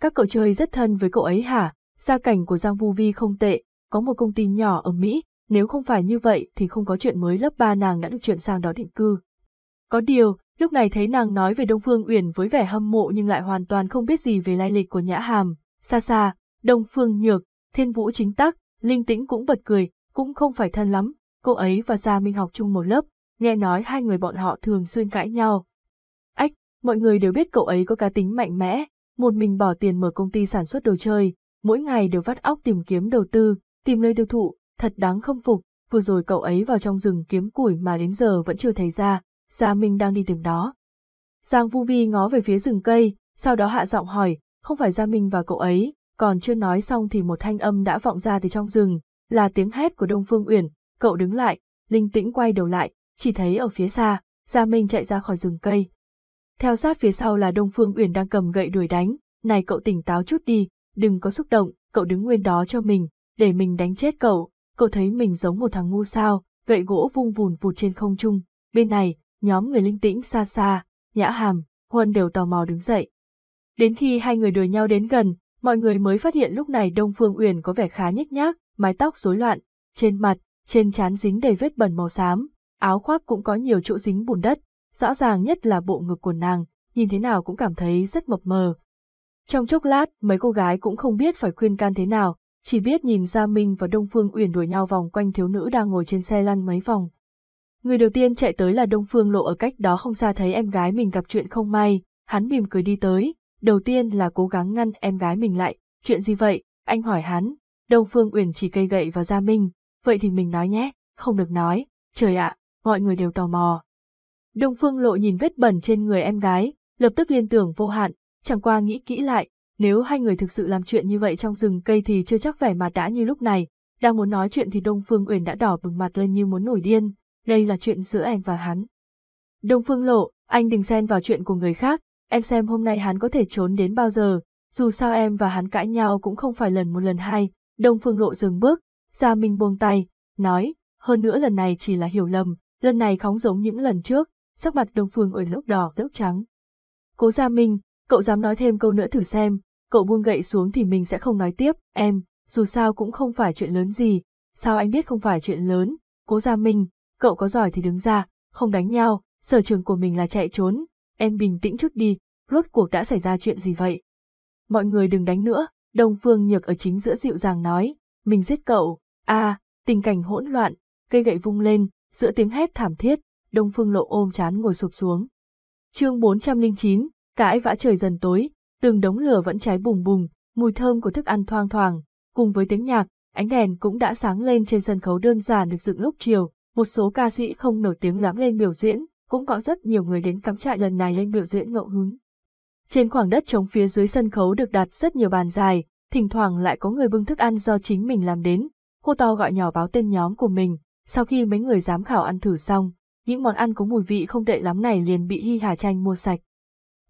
Các cậu chơi rất thân với cậu ấy hả? Gia cảnh của Giang Vu Vi không tệ, có một công ty nhỏ ở Mỹ, nếu không phải như vậy thì không có chuyện mới lớp ba nàng đã được chuyển sang đó định cư. Có điều, lúc này thấy nàng nói về Đông Phương Uyển với vẻ hâm mộ nhưng lại hoàn toàn không biết gì về lai lịch của Nhã Hàm, xa xa, Đông Phương Nhược, Thiên Vũ chính tắc, Linh Tĩnh cũng bật cười, cũng không phải thân lắm, cô ấy và Gia Minh học chung một lớp, nghe nói hai người bọn họ thường xuyên cãi nhau. Ách, mọi người đều biết cậu ấy có cá tính mạnh mẽ, một mình bỏ tiền mở công ty sản xuất đồ chơi, mỗi ngày đều vắt óc tìm kiếm đầu tư, tìm nơi tiêu thụ, thật đáng không phục, vừa rồi cậu ấy vào trong rừng kiếm củi mà đến giờ vẫn chưa thấy ra, Gia Minh đang đi tìm đó. Giang Vu Vi ngó về phía rừng cây, sau đó hạ giọng hỏi, không phải Gia Minh và cậu ấy, còn chưa nói xong thì một thanh âm đã vọng ra từ trong rừng, là tiếng hét của Đông Phương Uyển, cậu đứng lại, linh tĩnh quay đầu lại, chỉ thấy ở phía xa, Gia Minh chạy ra khỏi rừng cây. Theo sát phía sau là Đông Phương Uyển đang cầm gậy đuổi đánh, này cậu tỉnh táo chút đi, đừng có xúc động, cậu đứng nguyên đó cho mình, để mình đánh chết cậu, cậu thấy mình giống một thằng ngu sao, gậy gỗ vung vùn vụt trên không trung, bên này, nhóm người linh tĩnh xa xa, nhã hàm, huân đều tò mò đứng dậy. Đến khi hai người đuổi nhau đến gần, mọi người mới phát hiện lúc này Đông Phương Uyển có vẻ khá nhếch nhác, mái tóc rối loạn, trên mặt, trên trán dính đầy vết bẩn màu xám, áo khoác cũng có nhiều chỗ dính bùn đất, rõ ràng nhất là bộ ngực của nàng, nhìn thế nào cũng cảm thấy rất mập mờ. Trong chốc lát, mấy cô gái cũng không biết phải khuyên can thế nào, chỉ biết nhìn Gia Minh và Đông Phương Uyển đuổi nhau vòng quanh thiếu nữ đang ngồi trên xe lăn mấy vòng. Người đầu tiên chạy tới là Đông Phương Lộ ở cách đó không xa thấy em gái mình gặp chuyện không may, hắn mỉm cười đi tới, đầu tiên là cố gắng ngăn em gái mình lại, chuyện gì vậy, anh hỏi hắn, Đông Phương Uyển chỉ cây gậy vào Gia Minh, vậy thì mình nói nhé, không được nói, trời ạ, mọi người đều tò mò. Đông Phương Lộ nhìn vết bẩn trên người em gái, lập tức liên tưởng vô hạn, chẳng qua nghĩ kỹ lại, nếu hai người thực sự làm chuyện như vậy trong rừng cây thì chưa chắc vẻ mặt đã như lúc này, đang muốn nói chuyện thì Đông Phương Uyển đã đỏ bừng mặt lên như muốn nổi điên, đây là chuyện giữa em và hắn. Đông Phương Lộ, anh đừng xen vào chuyện của người khác, em xem hôm nay hắn có thể trốn đến bao giờ, dù sao em và hắn cãi nhau cũng không phải lần một lần hai, Đông Phương Lộ dừng bước, Gia Minh buông tay, nói, hơn nữa lần này chỉ là hiểu lầm, lần này không giống những lần trước, sắc mặt Đông Phương Uyển lúc đỏ lúc trắng. Cố Gia Minh, cậu dám nói thêm câu nữa thử xem, cậu buông gậy xuống thì mình sẽ không nói tiếp, em, dù sao cũng không phải chuyện lớn gì, sao anh biết không phải chuyện lớn, cố Gia Minh, cậu có giỏi thì đứng ra, không đánh nhau, sở trường của mình là chạy trốn, em bình tĩnh chút đi, rốt cuộc đã xảy ra chuyện gì vậy? Mọi người đừng đánh nữa, Đông Phương Nhược ở chính giữa dịu dàng nói, mình giết cậu, a, tình cảnh hỗn loạn, cây gậy vung lên, giữa tiếng hét thảm thiết, Đông Phương Lộ ôm chán ngồi sụp xuống. Chương 409, cãi vã trời dần tối, từng đống lửa vẫn cháy bùng bùng, mùi thơm của thức ăn thoang thoảng, cùng với tiếng nhạc, ánh đèn cũng đã sáng lên trên sân khấu đơn giản được dựng lúc chiều, một số ca sĩ không nổi tiếng lắm lên biểu diễn, cũng có rất nhiều người đến cắm trại lần này lên biểu diễn ngẫu hứng. Trên khoảng đất trống phía dưới sân khấu được đặt rất nhiều bàn dài, thỉnh thoảng lại có người bưng thức ăn do chính mình làm đến, hô to gọi nhỏ báo tên nhóm của mình, sau khi mấy người giám khảo ăn thử xong, những món ăn có mùi vị không tệ lắm này liền bị Hi Hà Tranh mua sạch.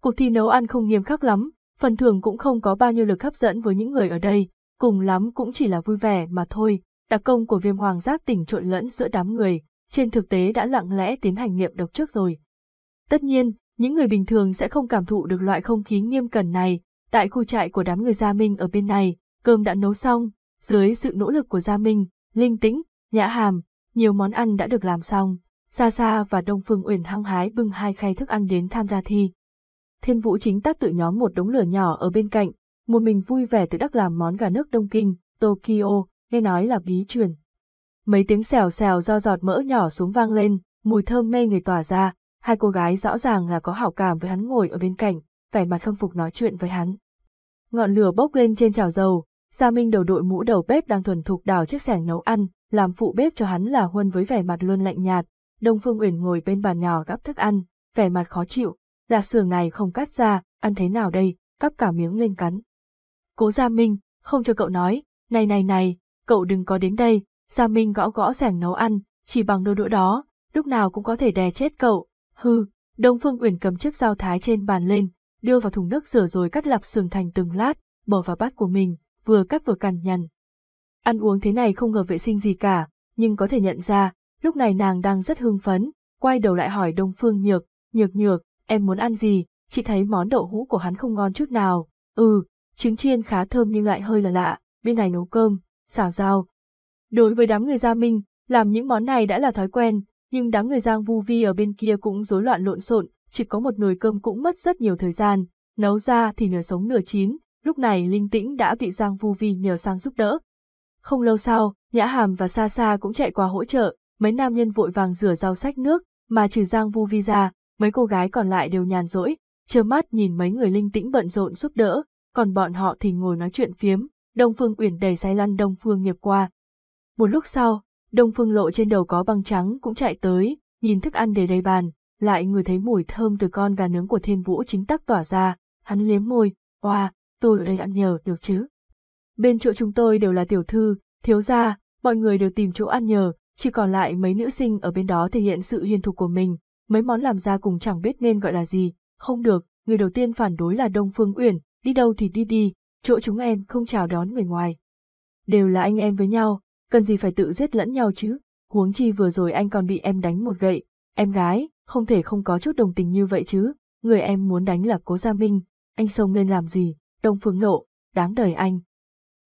Cuộc thi nấu ăn không nghiêm khắc lắm, phần thưởng cũng không có bao nhiêu lực hấp dẫn với những người ở đây, cùng lắm cũng chỉ là vui vẻ mà thôi, đặc công của viêm hoàng giác tỉnh trộn lẫn giữa đám người, trên thực tế đã lặng lẽ tiến hành nghiệm độc trước rồi. Tất nhiên, những người bình thường sẽ không cảm thụ được loại không khí nghiêm cẩn này, tại khu trại của đám người Gia Minh ở bên này, cơm đã nấu xong, dưới sự nỗ lực của Gia Minh, Linh Tĩnh, Nhã Hàm, nhiều món ăn đã được làm xong, Sa Sa và Đông Phương Uyển hăng hái bưng hai khay thức ăn đến tham gia thi. Thiên Vũ chính tác tự nhóm một đống lửa nhỏ ở bên cạnh, một mình vui vẻ tự đắc làm món gà nước Đông Kinh, Tokyo, nghe nói là bí truyền. Mấy tiếng xèo xèo do giọt mỡ nhỏ xuống vang lên, mùi thơm mê người tỏa ra, hai cô gái rõ ràng là có hảo cảm với hắn ngồi ở bên cạnh, vẻ mặt khâm phục nói chuyện với hắn. Ngọn lửa bốc lên trên chảo dầu, Gia Minh đầu đội mũ đầu bếp đang thuần thục đào chiếc xẻng nấu ăn, làm phụ bếp cho hắn là Huân với vẻ mặt luôn lạnh nhạt. Đông Phương Uyển ngồi bên bàn nhỏ gắp thức ăn, vẻ mặt khó chịu, là sườn này không cắt ra, ăn thế nào đây, cắp cả miếng lên cắn. Cố Gia Minh, không cho cậu nói, này này này, cậu đừng có đến đây, Gia Minh gõ gõ sẻng nấu ăn, chỉ bằng đôi đũa đó, lúc nào cũng có thể đè chết cậu. hư, Đông Phương Uyển cầm chiếc dao thái trên bàn lên, đưa vào thùng nước rửa rồi cắt lạp sườn thành từng lát, bỏ vào bát của mình, vừa cắt vừa cằn nhằn. Ăn uống thế này không ngờ vệ sinh gì cả, nhưng có thể nhận ra, lúc này nàng đang rất hưng phấn, quay đầu lại hỏi Đông Phương Nhược, Nhược Nhược, em muốn ăn gì, chị thấy món đậu hũ của hắn không ngon chút nào, ừ, trứng chiên khá thơm nhưng lại hơi là lạ, bên này nấu cơm, xào rau. Đối với đám người Gia Minh, làm những món này đã là thói quen, nhưng đám người Giang Vu Vi ở bên kia cũng rối loạn lộn xộn, chỉ có một nồi cơm cũng mất rất nhiều thời gian, nấu ra thì nửa sống nửa chín, lúc này Linh Tĩnh đã bị Giang Vu Vi nhờ sang giúp đỡ. Không lâu sau, Nhã Hàm và Sa Sa cũng chạy qua hỗ trợ, mấy nam nhân vội vàng rửa rau sách nước, mà trừ Giang Vu Vi ra, mấy cô gái còn lại đều nhàn rỗi, trơ mắt nhìn mấy người linh tĩnh bận rộn giúp đỡ, còn bọn họ thì ngồi nói chuyện phiếm, Đông Phương Uyển đẩy say lăn Đông Phương nghiệp qua. Một lúc sau, Đông Phương lộ trên đầu có băng trắng cũng chạy tới, nhìn thức ăn để đầy bàn, lại người thấy mùi thơm từ con gà nướng của thiên vũ chính tắc tỏa ra, hắn liếm môi, oa, tôi ở đây ăn nhờ được chứ. Bên chỗ chúng tôi đều là tiểu thư, thiếu gia, mọi người đều tìm chỗ ăn nhờ, chỉ còn lại mấy nữ sinh ở bên đó thể hiện sự hiền thục của mình, mấy món làm ra cùng chẳng biết nên gọi là gì, không được, người đầu tiên phản đối là Đông Phương Uyển, đi đâu thì đi đi, chỗ chúng em không chào đón người ngoài. Đều là anh em với nhau, cần gì phải tự giết lẫn nhau chứ, huống chi vừa rồi anh còn bị em đánh một gậy, em gái, không thể không có chút đồng tình như vậy chứ, người em muốn đánh là Cố Gia Minh, anh xông lên làm gì, Đông Phương nộ đáng đời anh.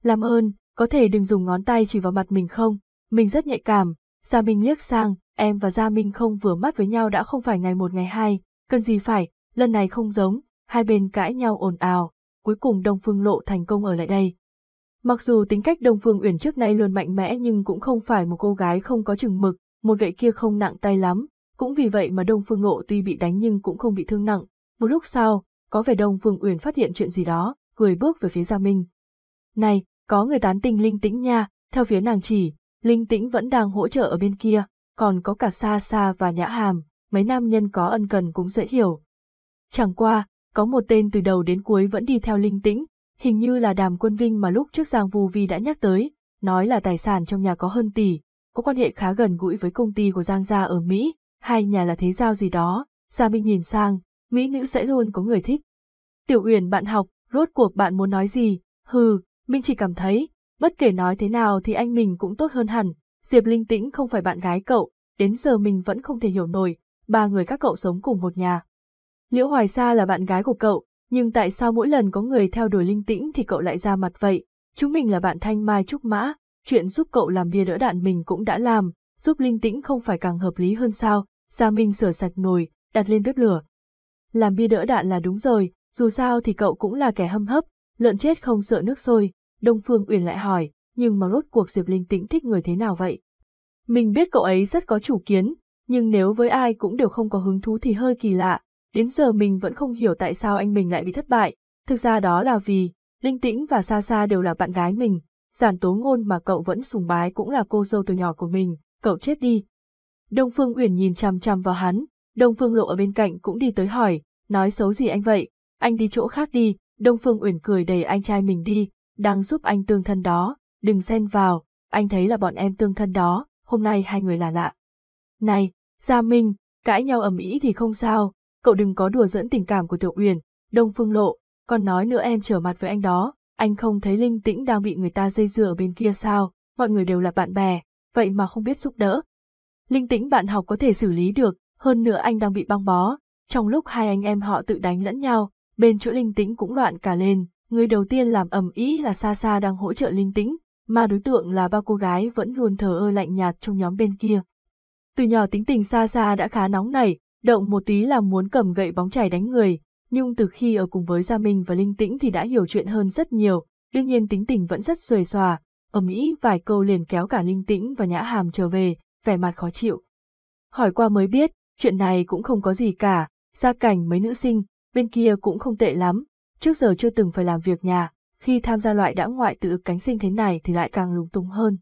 Làm ơn, có thể đừng dùng ngón tay chỉ vào mặt mình không, mình rất nhạy cảm, Gia Minh liếc sang, em và Gia Minh không vừa mắt với nhau đã không phải ngày một ngày hai, cần gì phải, lần này không giống, hai bên cãi nhau ồn ào, cuối cùng Đông Phương Lộ thành công ở lại đây. Mặc dù tính cách Đông Phương Uyển trước nay luôn mạnh mẽ nhưng cũng không phải một cô gái không có chừng mực, một gậy kia không nặng tay lắm, cũng vì vậy mà Đông Phương Lộ tuy bị đánh nhưng cũng không bị thương nặng. Một lúc sau, có vẻ Đông Phương Uyển phát hiện chuyện gì đó, cười bước về phía Gia Minh. Này, có người tán tình linh tĩnh nha, theo phía nàng chỉ, linh tĩnh vẫn đang hỗ trợ ở bên kia, còn có cả Sa Sa và Nhã Hàm, mấy nam nhân có ân cần cũng dễ hiểu. Chẳng qua, có một tên từ đầu đến cuối vẫn đi theo linh tĩnh, hình như là đàm quân vinh mà lúc trước Giang Vu Vi đã nhắc tới, nói là tài sản trong nhà có hơn tỷ, có quan hệ khá gần gũi với công ty của Giang Gia ở Mỹ, hai nhà là thế giao gì đó, Gia Minh nhìn sang, Mỹ nữ sẽ luôn có người thích. Tiểu Uyển bạn học, rốt cuộc bạn muốn nói gì, hừ, Minh chỉ cảm thấy, bất kể nói thế nào thì anh mình cũng tốt hơn hẳn, Diệp Linh Tĩnh không phải bạn gái cậu, đến giờ mình vẫn không thể hiểu nổi, ba người các cậu sống cùng một nhà. Liễu Hoài Sa là bạn gái của cậu, nhưng tại sao mỗi lần có người theo đuổi Linh Tĩnh thì cậu lại ra mặt vậy? Chúng mình là bạn Thanh Mai Trúc Mã, chuyện giúp cậu làm bia đỡ đạn mình cũng đã làm, giúp Linh Tĩnh không phải càng hợp lý hơn sao? Gia Minh sửa sạch nồi, đặt lên bếp lửa. Làm bia đỡ đạn là đúng rồi, dù sao thì cậu cũng là kẻ hâm hấp, lợn chết không sợ nước sôi. Đông Phương Uyển lại hỏi, nhưng mà rốt cuộc Diệp Linh Tĩnh thích người thế nào vậy? Mình biết cậu ấy rất có chủ kiến, nhưng nếu với ai cũng đều không có hứng thú thì hơi kỳ lạ, đến giờ mình vẫn không hiểu tại sao anh mình lại bị thất bại, thực ra đó là vì, Linh Tĩnh và Sa Sa đều là bạn gái mình, giản tố ngôn mà cậu vẫn sùng bái cũng là cô dâu từ nhỏ của mình, cậu chết đi. Đông Phương Uyển nhìn chằm chằm vào hắn, Đông Phương Lộ ở bên cạnh cũng đi tới hỏi, nói xấu gì anh vậy, anh đi chỗ khác đi, Đông Phương Uyển cười đầy anh trai mình đi, đang giúp anh tương thân đó, đừng xen vào, anh thấy là bọn em tương thân đó, hôm nay hai người là lạ. Này, Gia Minh, cãi nhau ầm ĩ thì không sao, cậu đừng có đùa dẫn tình cảm của Tiểu Uyển, Đông Phương Lộ, còn nói nữa em trở mặt với anh đó, anh không thấy Linh Tĩnh đang bị người ta dây dưa ở bên kia sao, mọi người đều là bạn bè, vậy mà không biết giúp đỡ. Linh Tĩnh bạn học có thể xử lý được, hơn nữa anh đang bị băng bó, trong lúc hai anh em họ tự đánh lẫn nhau, bên chỗ Linh Tĩnh cũng loạn cả lên, người đầu tiên làm ầm ĩ là Sa Sa đang hỗ trợ Linh Tĩnh, mà đối tượng là ba cô gái vẫn luôn thờ ơ lạnh nhạt trong nhóm bên kia. Từ nhỏ tính tình xa xa đã khá nóng nảy, động một tí là muốn cầm gậy bóng chảy đánh người, nhưng từ khi ở cùng với Gia Minh và Linh Tĩnh thì đã hiểu chuyện hơn rất nhiều, đương nhiên tính tình vẫn rất xuề xòa, ở Mỹ vài câu liền kéo cả Linh Tĩnh và Nhã Hàm trở về, vẻ mặt khó chịu. Hỏi qua mới biết, chuyện này cũng không có gì cả, gia cảnh mấy nữ sinh, bên kia cũng không tệ lắm, trước giờ chưa từng phải làm việc nhà, khi tham gia loại đã ngoại tự cánh sinh thế này thì lại càng lúng túng hơn.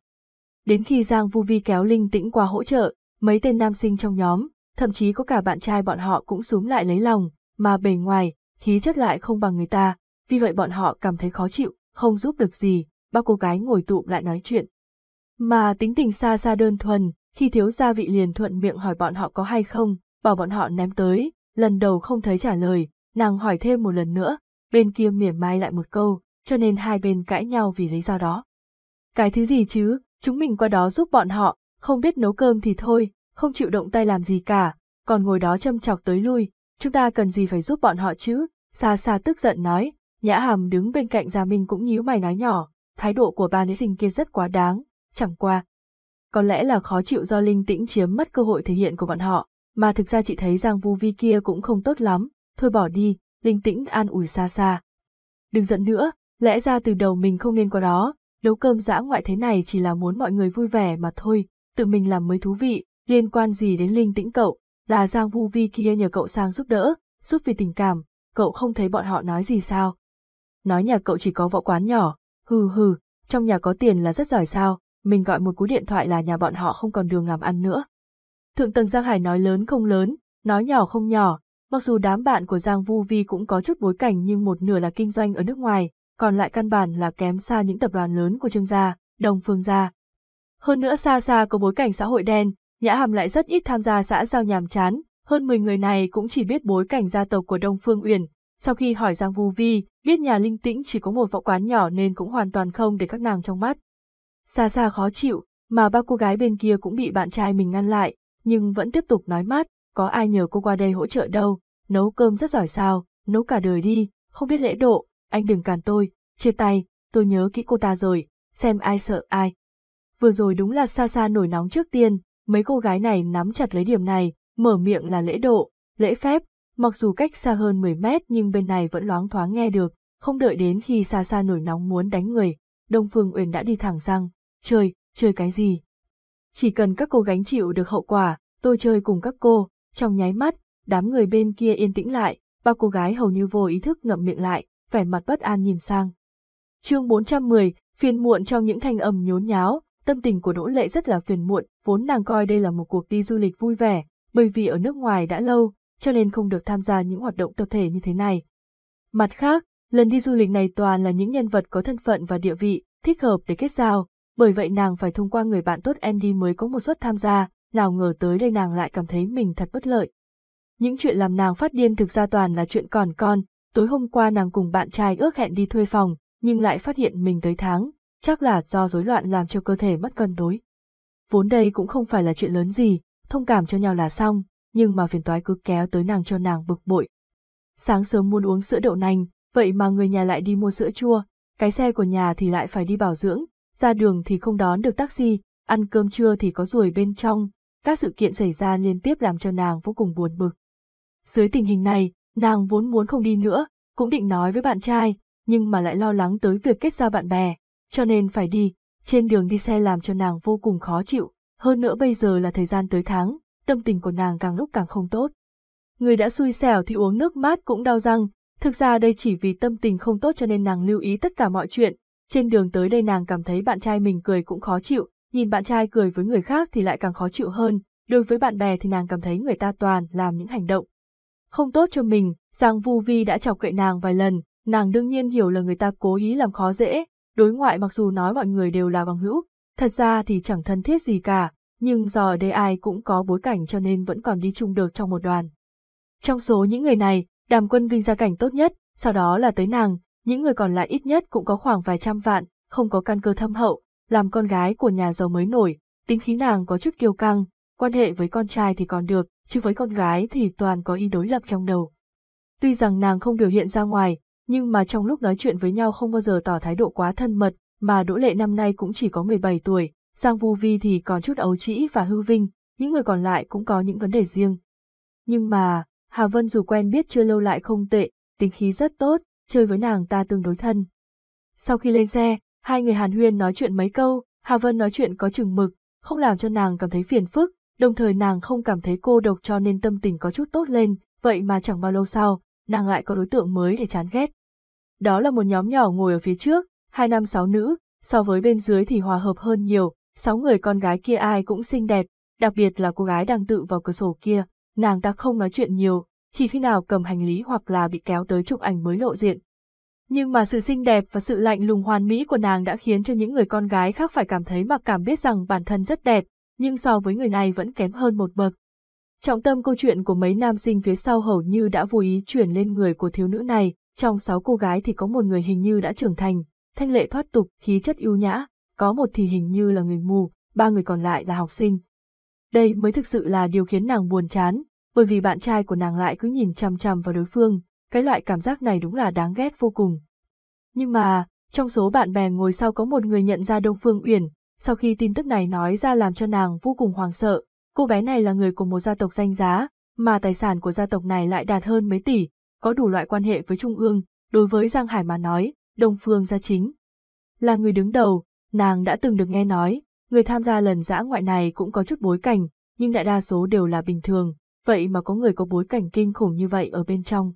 Đến khi Giang Vu Vi kéo Linh Tĩnh qua hỗ trợ, mấy tên nam sinh trong nhóm, thậm chí có cả bạn trai bọn họ cũng súm lại lấy lòng, mà bề ngoài, khí chất lại không bằng người ta, vì vậy bọn họ cảm thấy khó chịu, không giúp được gì, ba cô gái ngồi tụm lại nói chuyện. Mà tính tình xa xa đơn thuần, khi thiếu gia vị liền thuận miệng hỏi bọn họ có hay không, bảo bọn họ ném tới, lần đầu không thấy trả lời, nàng hỏi thêm một lần nữa, bên kia mỉa mai lại một câu, cho nên hai bên cãi nhau vì lý do đó. Cái thứ gì chứ, chúng mình qua đó giúp bọn họ, không biết nấu cơm thì thôi, không chịu động tay làm gì cả, còn ngồi đó châm chọc tới lui, chúng ta cần gì phải giúp bọn họ chứ, xa xa tức giận nói, nhã hàm đứng bên cạnh Gia Minh cũng nhíu mày nói nhỏ, thái độ của ba nữ sinh kia rất quá đáng, chẳng qua. Có lẽ là khó chịu do linh tĩnh chiếm mất cơ hội thể hiện của bọn họ, mà thực ra chị thấy Giang Vu Vi kia cũng không tốt lắm, thôi bỏ đi, linh tĩnh an ủi xa xa. Đừng giận nữa, lẽ ra từ đầu mình không nên qua đó, nấu cơm dã ngoại thế này chỉ là muốn mọi người vui vẻ mà thôi, tự mình làm mới thú vị, liên quan gì đến linh tĩnh cậu, là Giang Vu Vi kia nhờ cậu sang giúp đỡ, giúp vì tình cảm, cậu không thấy bọn họ nói gì sao. Nói nhà cậu chỉ có võ quán nhỏ, hừ hừ, trong nhà có tiền là rất giỏi sao, mình gọi một cú điện thoại là nhà bọn họ không còn đường làm ăn nữa. Thượng tầng Giang Hải nói lớn không lớn, nói nhỏ không nhỏ, mặc dù đám bạn của Giang Vu Vi cũng có chút bối cảnh nhưng một nửa là kinh doanh ở nước ngoài, còn lại căn bản là kém xa những tập đoàn lớn của Trương gia, Đồng Phương gia. Hơn nữa xa xa có bối cảnh xã hội đen, Nhã Hàm lại rất ít tham gia xã giao nhàm chán, hơn 10 người này cũng chỉ biết bối cảnh gia tộc của Đông Phương Uyển. Sau khi hỏi Giang Vu Vi, biết nhà linh tĩnh chỉ có một võ quán nhỏ nên cũng hoàn toàn không để các nàng trong mắt. Xa xa khó chịu, mà ba cô gái bên kia cũng bị bạn trai mình ngăn lại, nhưng vẫn tiếp tục nói mát, có ai nhờ cô qua đây hỗ trợ đâu, nấu cơm rất giỏi sao, nấu cả đời đi, không biết lễ độ, anh đừng cản tôi, chia tay, tôi nhớ kỹ cô ta rồi, xem ai sợ ai. Vừa rồi đúng là xa xa nổi nóng trước tiên, mấy cô gái này nắm chặt lấy điểm này, mở miệng là lễ độ, lễ phép, mặc dù cách xa hơn 10 mét nhưng bên này vẫn loáng thoáng nghe được, không đợi đến khi xa xa nổi nóng muốn đánh người, Đông Phương Uyển đã đi thẳng sang, chơi, chơi cái gì? Chỉ cần các cô gánh chịu được hậu quả, tôi chơi cùng các cô, trong nháy mắt, đám người bên kia yên tĩnh lại, ba cô gái hầu như vô ý thức ngậm miệng lại, vẻ mặt bất an nhìn sang. chương 410, phiền muộn trong những thanh âm nhốn nháo, tâm tình của Đỗ Lệ rất là phiền muộn, vốn nàng coi đây là một cuộc đi du lịch vui vẻ, bởi vì ở nước ngoài đã lâu, cho nên không được tham gia những hoạt động tập thể như thế này. Mặt khác, lần đi du lịch này toàn là những nhân vật có thân phận và địa vị, thích hợp để kết giao, bởi vậy nàng phải thông qua người bạn tốt Andy mới có một suất tham gia, nào ngờ tới đây nàng lại cảm thấy mình thật bất lợi. Những chuyện làm nàng phát điên thực ra toàn là chuyện còn con, tối hôm qua nàng cùng bạn trai ước hẹn đi thuê phòng, nhưng lại phát hiện mình tới tháng, chắc là do rối loạn làm cho cơ thể mất cân đối. Vốn đây cũng không phải là chuyện lớn gì, thông cảm cho nhau là xong, nhưng mà phiền toái cứ kéo tới nàng cho nàng bực bội. Sáng sớm muốn uống sữa đậu nành, vậy mà người nhà lại đi mua sữa chua, cái xe của nhà thì lại phải đi bảo dưỡng, ra đường thì không đón được taxi, ăn cơm trưa thì có ruồi bên trong, các sự kiện xảy ra liên tiếp làm cho nàng vô cùng buồn bực. Dưới tình hình này, nàng vốn muốn không đi nữa, cũng định nói với bạn trai, nhưng mà lại lo lắng tới việc kết giao bạn bè, cho nên phải đi, trên đường đi xe làm cho nàng vô cùng khó chịu, hơn nữa bây giờ là thời gian tới tháng, tâm tình của nàng càng lúc càng không tốt. Người đã xui xẻo thì uống nước mát cũng đau răng, thực ra đây chỉ vì tâm tình không tốt cho nên nàng lưu ý tất cả mọi chuyện, trên đường tới đây nàng cảm thấy bạn trai mình cười cũng khó chịu, nhìn bạn trai cười với người khác thì lại càng khó chịu hơn, đối với bạn bè thì nàng cảm thấy người ta toàn làm những hành động. Không tốt cho mình, Giang Vu Vi đã chọc cậy nàng vài lần, nàng đương nhiên hiểu là người ta cố ý làm khó dễ, đối ngoại mặc dù nói mọi người đều là bằng hữu, thật ra thì chẳng thân thiết gì cả, nhưng do ở đây ai cũng có bối cảnh cho nên vẫn còn đi chung được trong một đoàn. Trong số những người này, đàm quân vinh gia cảnh tốt nhất, sau đó là tới nàng, những người còn lại ít nhất cũng có khoảng vài trăm vạn, không có căn cơ thâm hậu, làm con gái của nhà giàu mới nổi, tính khí nàng có chút kiêu căng, quan hệ với con trai thì còn được, chứ với con gái thì toàn có ý đối lập trong đầu. Tuy rằng nàng không biểu hiện ra ngoài, nhưng mà trong lúc nói chuyện với nhau không bao giờ tỏ thái độ quá thân mật, mà Đỗ Lệ năm nay cũng chỉ có 17 tuổi, Giang Vu Vi thì còn chút ấu trĩ và hư vinh, những người còn lại cũng có những vấn đề riêng. Nhưng mà, Hà Vân dù quen biết chưa lâu lại không tệ, tính khí rất tốt, chơi với nàng ta tương đối thân. Sau khi lên xe, hai người Hàn Huyên nói chuyện mấy câu, Hà Vân nói chuyện có chừng mực, không làm cho nàng cảm thấy phiền phức, đồng thời nàng không cảm thấy cô độc cho nên tâm tình có chút tốt lên, vậy mà chẳng bao lâu sau, nàng lại có đối tượng mới để chán ghét. Đó là một nhóm nhỏ ngồi ở phía trước, hai nam sáu nữ, so với bên dưới thì hòa hợp hơn nhiều, sáu người con gái kia ai cũng xinh đẹp, đặc biệt là cô gái đang tự vào cửa sổ kia, nàng ta không nói chuyện nhiều, chỉ khi nào cầm hành lý hoặc là bị kéo tới chụp ảnh mới lộ diện. Nhưng mà sự xinh đẹp và sự lạnh lùng hoàn mỹ của nàng đã khiến cho những người con gái khác phải cảm thấy mặc cảm biết rằng bản thân rất đẹp, nhưng so với người này vẫn kém hơn một bậc. Trọng tâm câu chuyện của mấy nam sinh phía sau hầu như đã vô ý chuyển lên người của thiếu nữ này, trong sáu cô gái thì có một người hình như đã trưởng thành, thanh lệ thoát tục, khí chất ưu nhã, có một thì hình như là người mù, ba người còn lại là học sinh. Đây mới thực sự là điều khiến nàng buồn chán, bởi vì bạn trai của nàng lại cứ nhìn chằm chằm vào đối phương, cái loại cảm giác này đúng là đáng ghét vô cùng. Nhưng mà, trong số bạn bè ngồi sau có một người nhận ra Đông Phương Uyển, sau khi tin tức này nói ra làm cho nàng vô cùng hoàng sợ, cô bé này là người của một gia tộc danh giá, mà tài sản của gia tộc này lại đạt hơn mấy tỷ, có đủ loại quan hệ với Trung ương, đối với Giang Hải mà nói, Đông Phương gia chính. Là người đứng đầu, nàng đã từng được nghe nói, người tham gia lần dã ngoại này cũng có chút bối cảnh, nhưng đại đa số đều là bình thường, vậy mà có người có bối cảnh kinh khủng như vậy ở bên trong.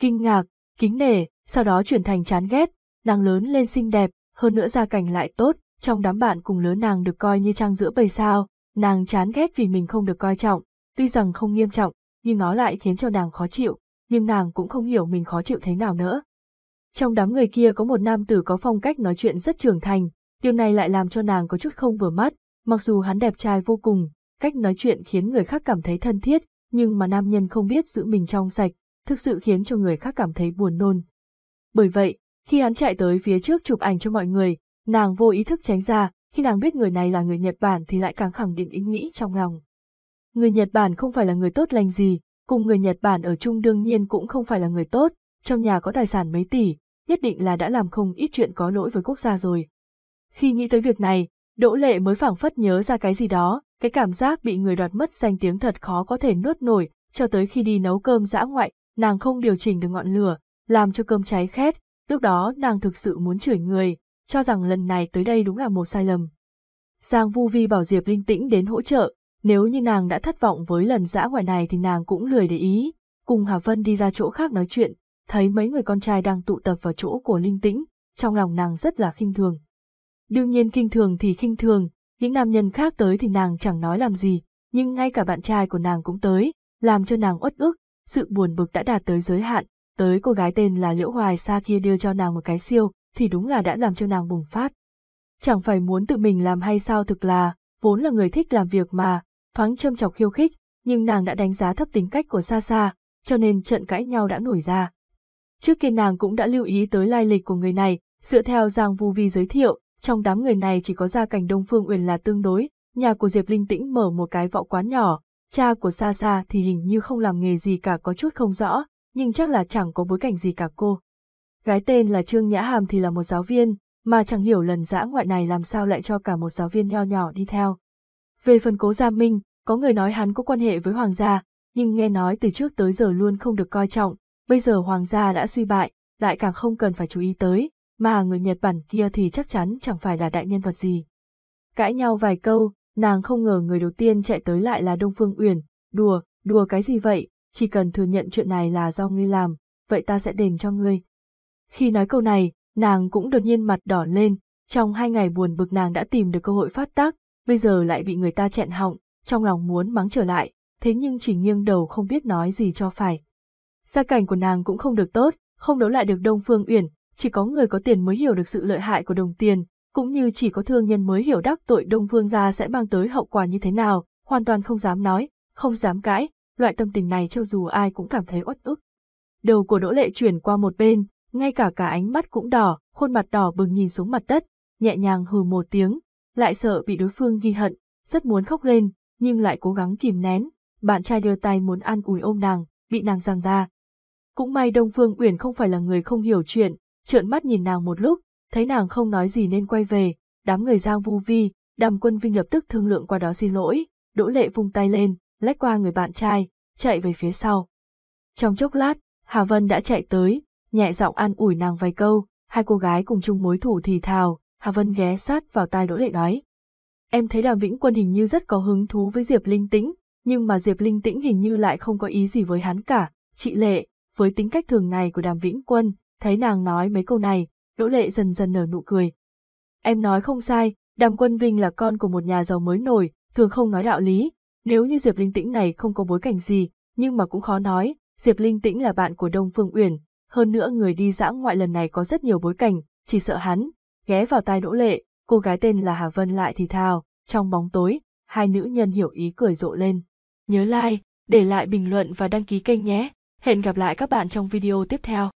Kinh ngạc, kính nể, sau đó chuyển thành chán ghét, nàng lớn lên xinh đẹp, hơn nữa gia cảnh lại tốt, trong đám bạn cùng lớn nàng được coi như trang giữa bầy sao, nàng chán ghét vì mình không được coi trọng, tuy rằng không nghiêm trọng, nhưng nó lại khiến cho nàng khó chịu, nhưng nàng cũng không hiểu mình khó chịu thế nào nữa. Trong đám người kia có một nam tử có phong cách nói chuyện rất trưởng thành, điều này lại làm cho nàng có chút không vừa mắt, mặc dù hắn đẹp trai vô cùng, cách nói chuyện khiến người khác cảm thấy thân thiết, nhưng mà nam nhân không biết giữ mình trong sạch, thực sự khiến cho người khác cảm thấy buồn nôn. Bởi vậy, khi hắn chạy tới phía trước chụp ảnh cho mọi người, nàng vô ý thức tránh ra, khi nàng biết người này là người Nhật Bản thì lại càng khẳng định ý nghĩ trong lòng. Người Nhật Bản không phải là người tốt lành gì, cùng người Nhật Bản ở chung đương nhiên cũng không phải là người tốt, trong nhà có tài sản mấy tỷ, nhất định là đã làm không ít chuyện có lỗi với quốc gia rồi. Khi nghĩ tới việc này, Đỗ Lệ mới phảng phất nhớ ra cái gì đó, cái cảm giác bị người đoạt mất danh tiếng thật khó có thể nuốt nổi, cho tới khi đi nấu cơm dã ngoại, nàng không điều chỉnh được ngọn lửa, làm cho cơm cháy khét, lúc đó nàng thực sự muốn chửi người, cho rằng lần này tới đây đúng là một sai lầm. Giang Vu Vi bảo Diệp Linh Tĩnh đến hỗ trợ, nếu như nàng đã thất vọng với lần dã ngoại này thì nàng cũng lười để ý, cùng Hà Vân đi ra chỗ khác nói chuyện, thấy mấy người con trai đang tụ tập vào chỗ của Linh Tĩnh, trong lòng nàng rất là khinh thường. Đương nhiên khinh thường thì khinh thường, những nam nhân khác tới thì nàng chẳng nói làm gì, nhưng ngay cả bạn trai của nàng cũng tới, làm cho nàng uất ức, sự buồn bực đã đạt tới giới hạn, tới cô gái tên là Liễu Hoài Sa kia đưa cho nàng một cái siêu, thì đúng là đã làm cho nàng bùng phát. Chẳng phải muốn tự mình làm hay sao thực là, vốn là người thích làm việc mà, thoáng châm chọc khiêu khích, nhưng nàng đã đánh giá thấp tính cách của Sa Sa, cho nên trận cãi nhau đã nổi ra. Trước kia nàng cũng đã lưu ý tới lai lịch của người này, dựa theo Giang Vu Vi giới thiệu, trong đám người này chỉ có gia cảnh Đông Phương Uyển là tương đối, nhà của Diệp Linh Tĩnh mở một cái võ quán nhỏ, cha của Sa Sa thì hình như không làm nghề gì cả có chút không rõ, nhưng chắc là chẳng có bối cảnh gì cả cô. Gái tên là Trương Nhã Hàm thì là một giáo viên, mà chẳng hiểu lần dã ngoại này làm sao lại cho cả một giáo viên nho nhỏ đi theo. Về phần cố Gia Minh, có người nói hắn có quan hệ với Hoàng gia, nhưng nghe nói từ trước tới giờ luôn không được coi trọng, bây giờ Hoàng gia đã suy bại, lại càng không cần phải chú ý tới, mà người Nhật Bản kia thì chắc chắn chẳng phải là đại nhân vật gì. Cãi nhau vài câu, nàng không ngờ người đầu tiên chạy tới lại là Đông Phương Uyển, đùa, đùa cái gì vậy, chỉ cần thừa nhận chuyện này là do ngươi làm, vậy ta sẽ đền cho ngươi. Khi nói câu này, nàng cũng đột nhiên mặt đỏ lên, trong hai ngày buồn bực nàng đã tìm được cơ hội phát tác, bây giờ lại bị người ta chẹn họng, trong lòng muốn mắng trở lại, thế nhưng chỉ nghiêng đầu không biết nói gì cho phải. Gia cảnh của nàng cũng không được tốt, không đấu lại được Đông Phương Uyển, chỉ có người có tiền mới hiểu được sự lợi hại của đồng tiền, cũng như chỉ có thương nhân mới hiểu đắc tội Đông Phương gia sẽ mang tới hậu quả như thế nào, hoàn toàn không dám nói, không dám cãi, loại tâm tình này cho dù ai cũng cảm thấy uất ức. Đầu của Đỗ Lệ chuyển qua một bên, ngay cả cả ánh mắt cũng đỏ, khuôn mặt đỏ bừng nhìn xuống mặt đất, nhẹ nhàng hừ một tiếng, lại sợ bị đối phương ghi hận, rất muốn khóc lên, nhưng lại cố gắng kìm nén, bạn trai đưa tay muốn ăn ủi ôm nàng, bị nàng giằng ra. Cũng may Đông Phương Uyển không phải là người không hiểu chuyện, trợn mắt nhìn nàng một lúc, thấy nàng không nói gì nên quay về, đám người Giang Vu Vi, Đàm Quân Vinh lập tức thương lượng qua đó xin lỗi, Đỗ Lệ vung tay lên, lách qua người bạn trai, chạy về phía sau. Trong chốc lát, Hà Vân đã chạy tới, nhẹ giọng an ủi nàng vài câu, hai cô gái cùng chung mối thủ thì thào, Hà Vân ghé sát vào tai Đỗ Lệ nói. Em thấy Đàm Vĩnh Quân hình như rất có hứng thú với Diệp Linh Tĩnh, nhưng mà Diệp Linh Tĩnh hình như lại không có ý gì với hắn cả, chị Lệ, với tính cách thường ngày của Đàm Vĩnh Quân, thấy nàng nói mấy câu này, Đỗ Lệ dần dần nở nụ cười. Em nói không sai, Đàm Quân Vinh là con của một nhà giàu mới nổi, thường không nói đạo lý, nếu như Diệp Linh Tĩnh này không có bối cảnh gì, nhưng mà cũng khó nói, Diệp Linh Tĩnh là bạn của Đông Phương Uyển, hơn nữa người đi dã ngoại lần này có rất nhiều bối cảnh, chỉ sợ hắn, ghé vào tai Đỗ Lệ, cô gái tên là Hà Vân lại thì thào, trong bóng tối, hai nữ nhân hiểu ý cười rộ lên. Nhớ like, để lại bình luận và đăng ký kênh nhé. Hẹn gặp lại các bạn trong video tiếp theo.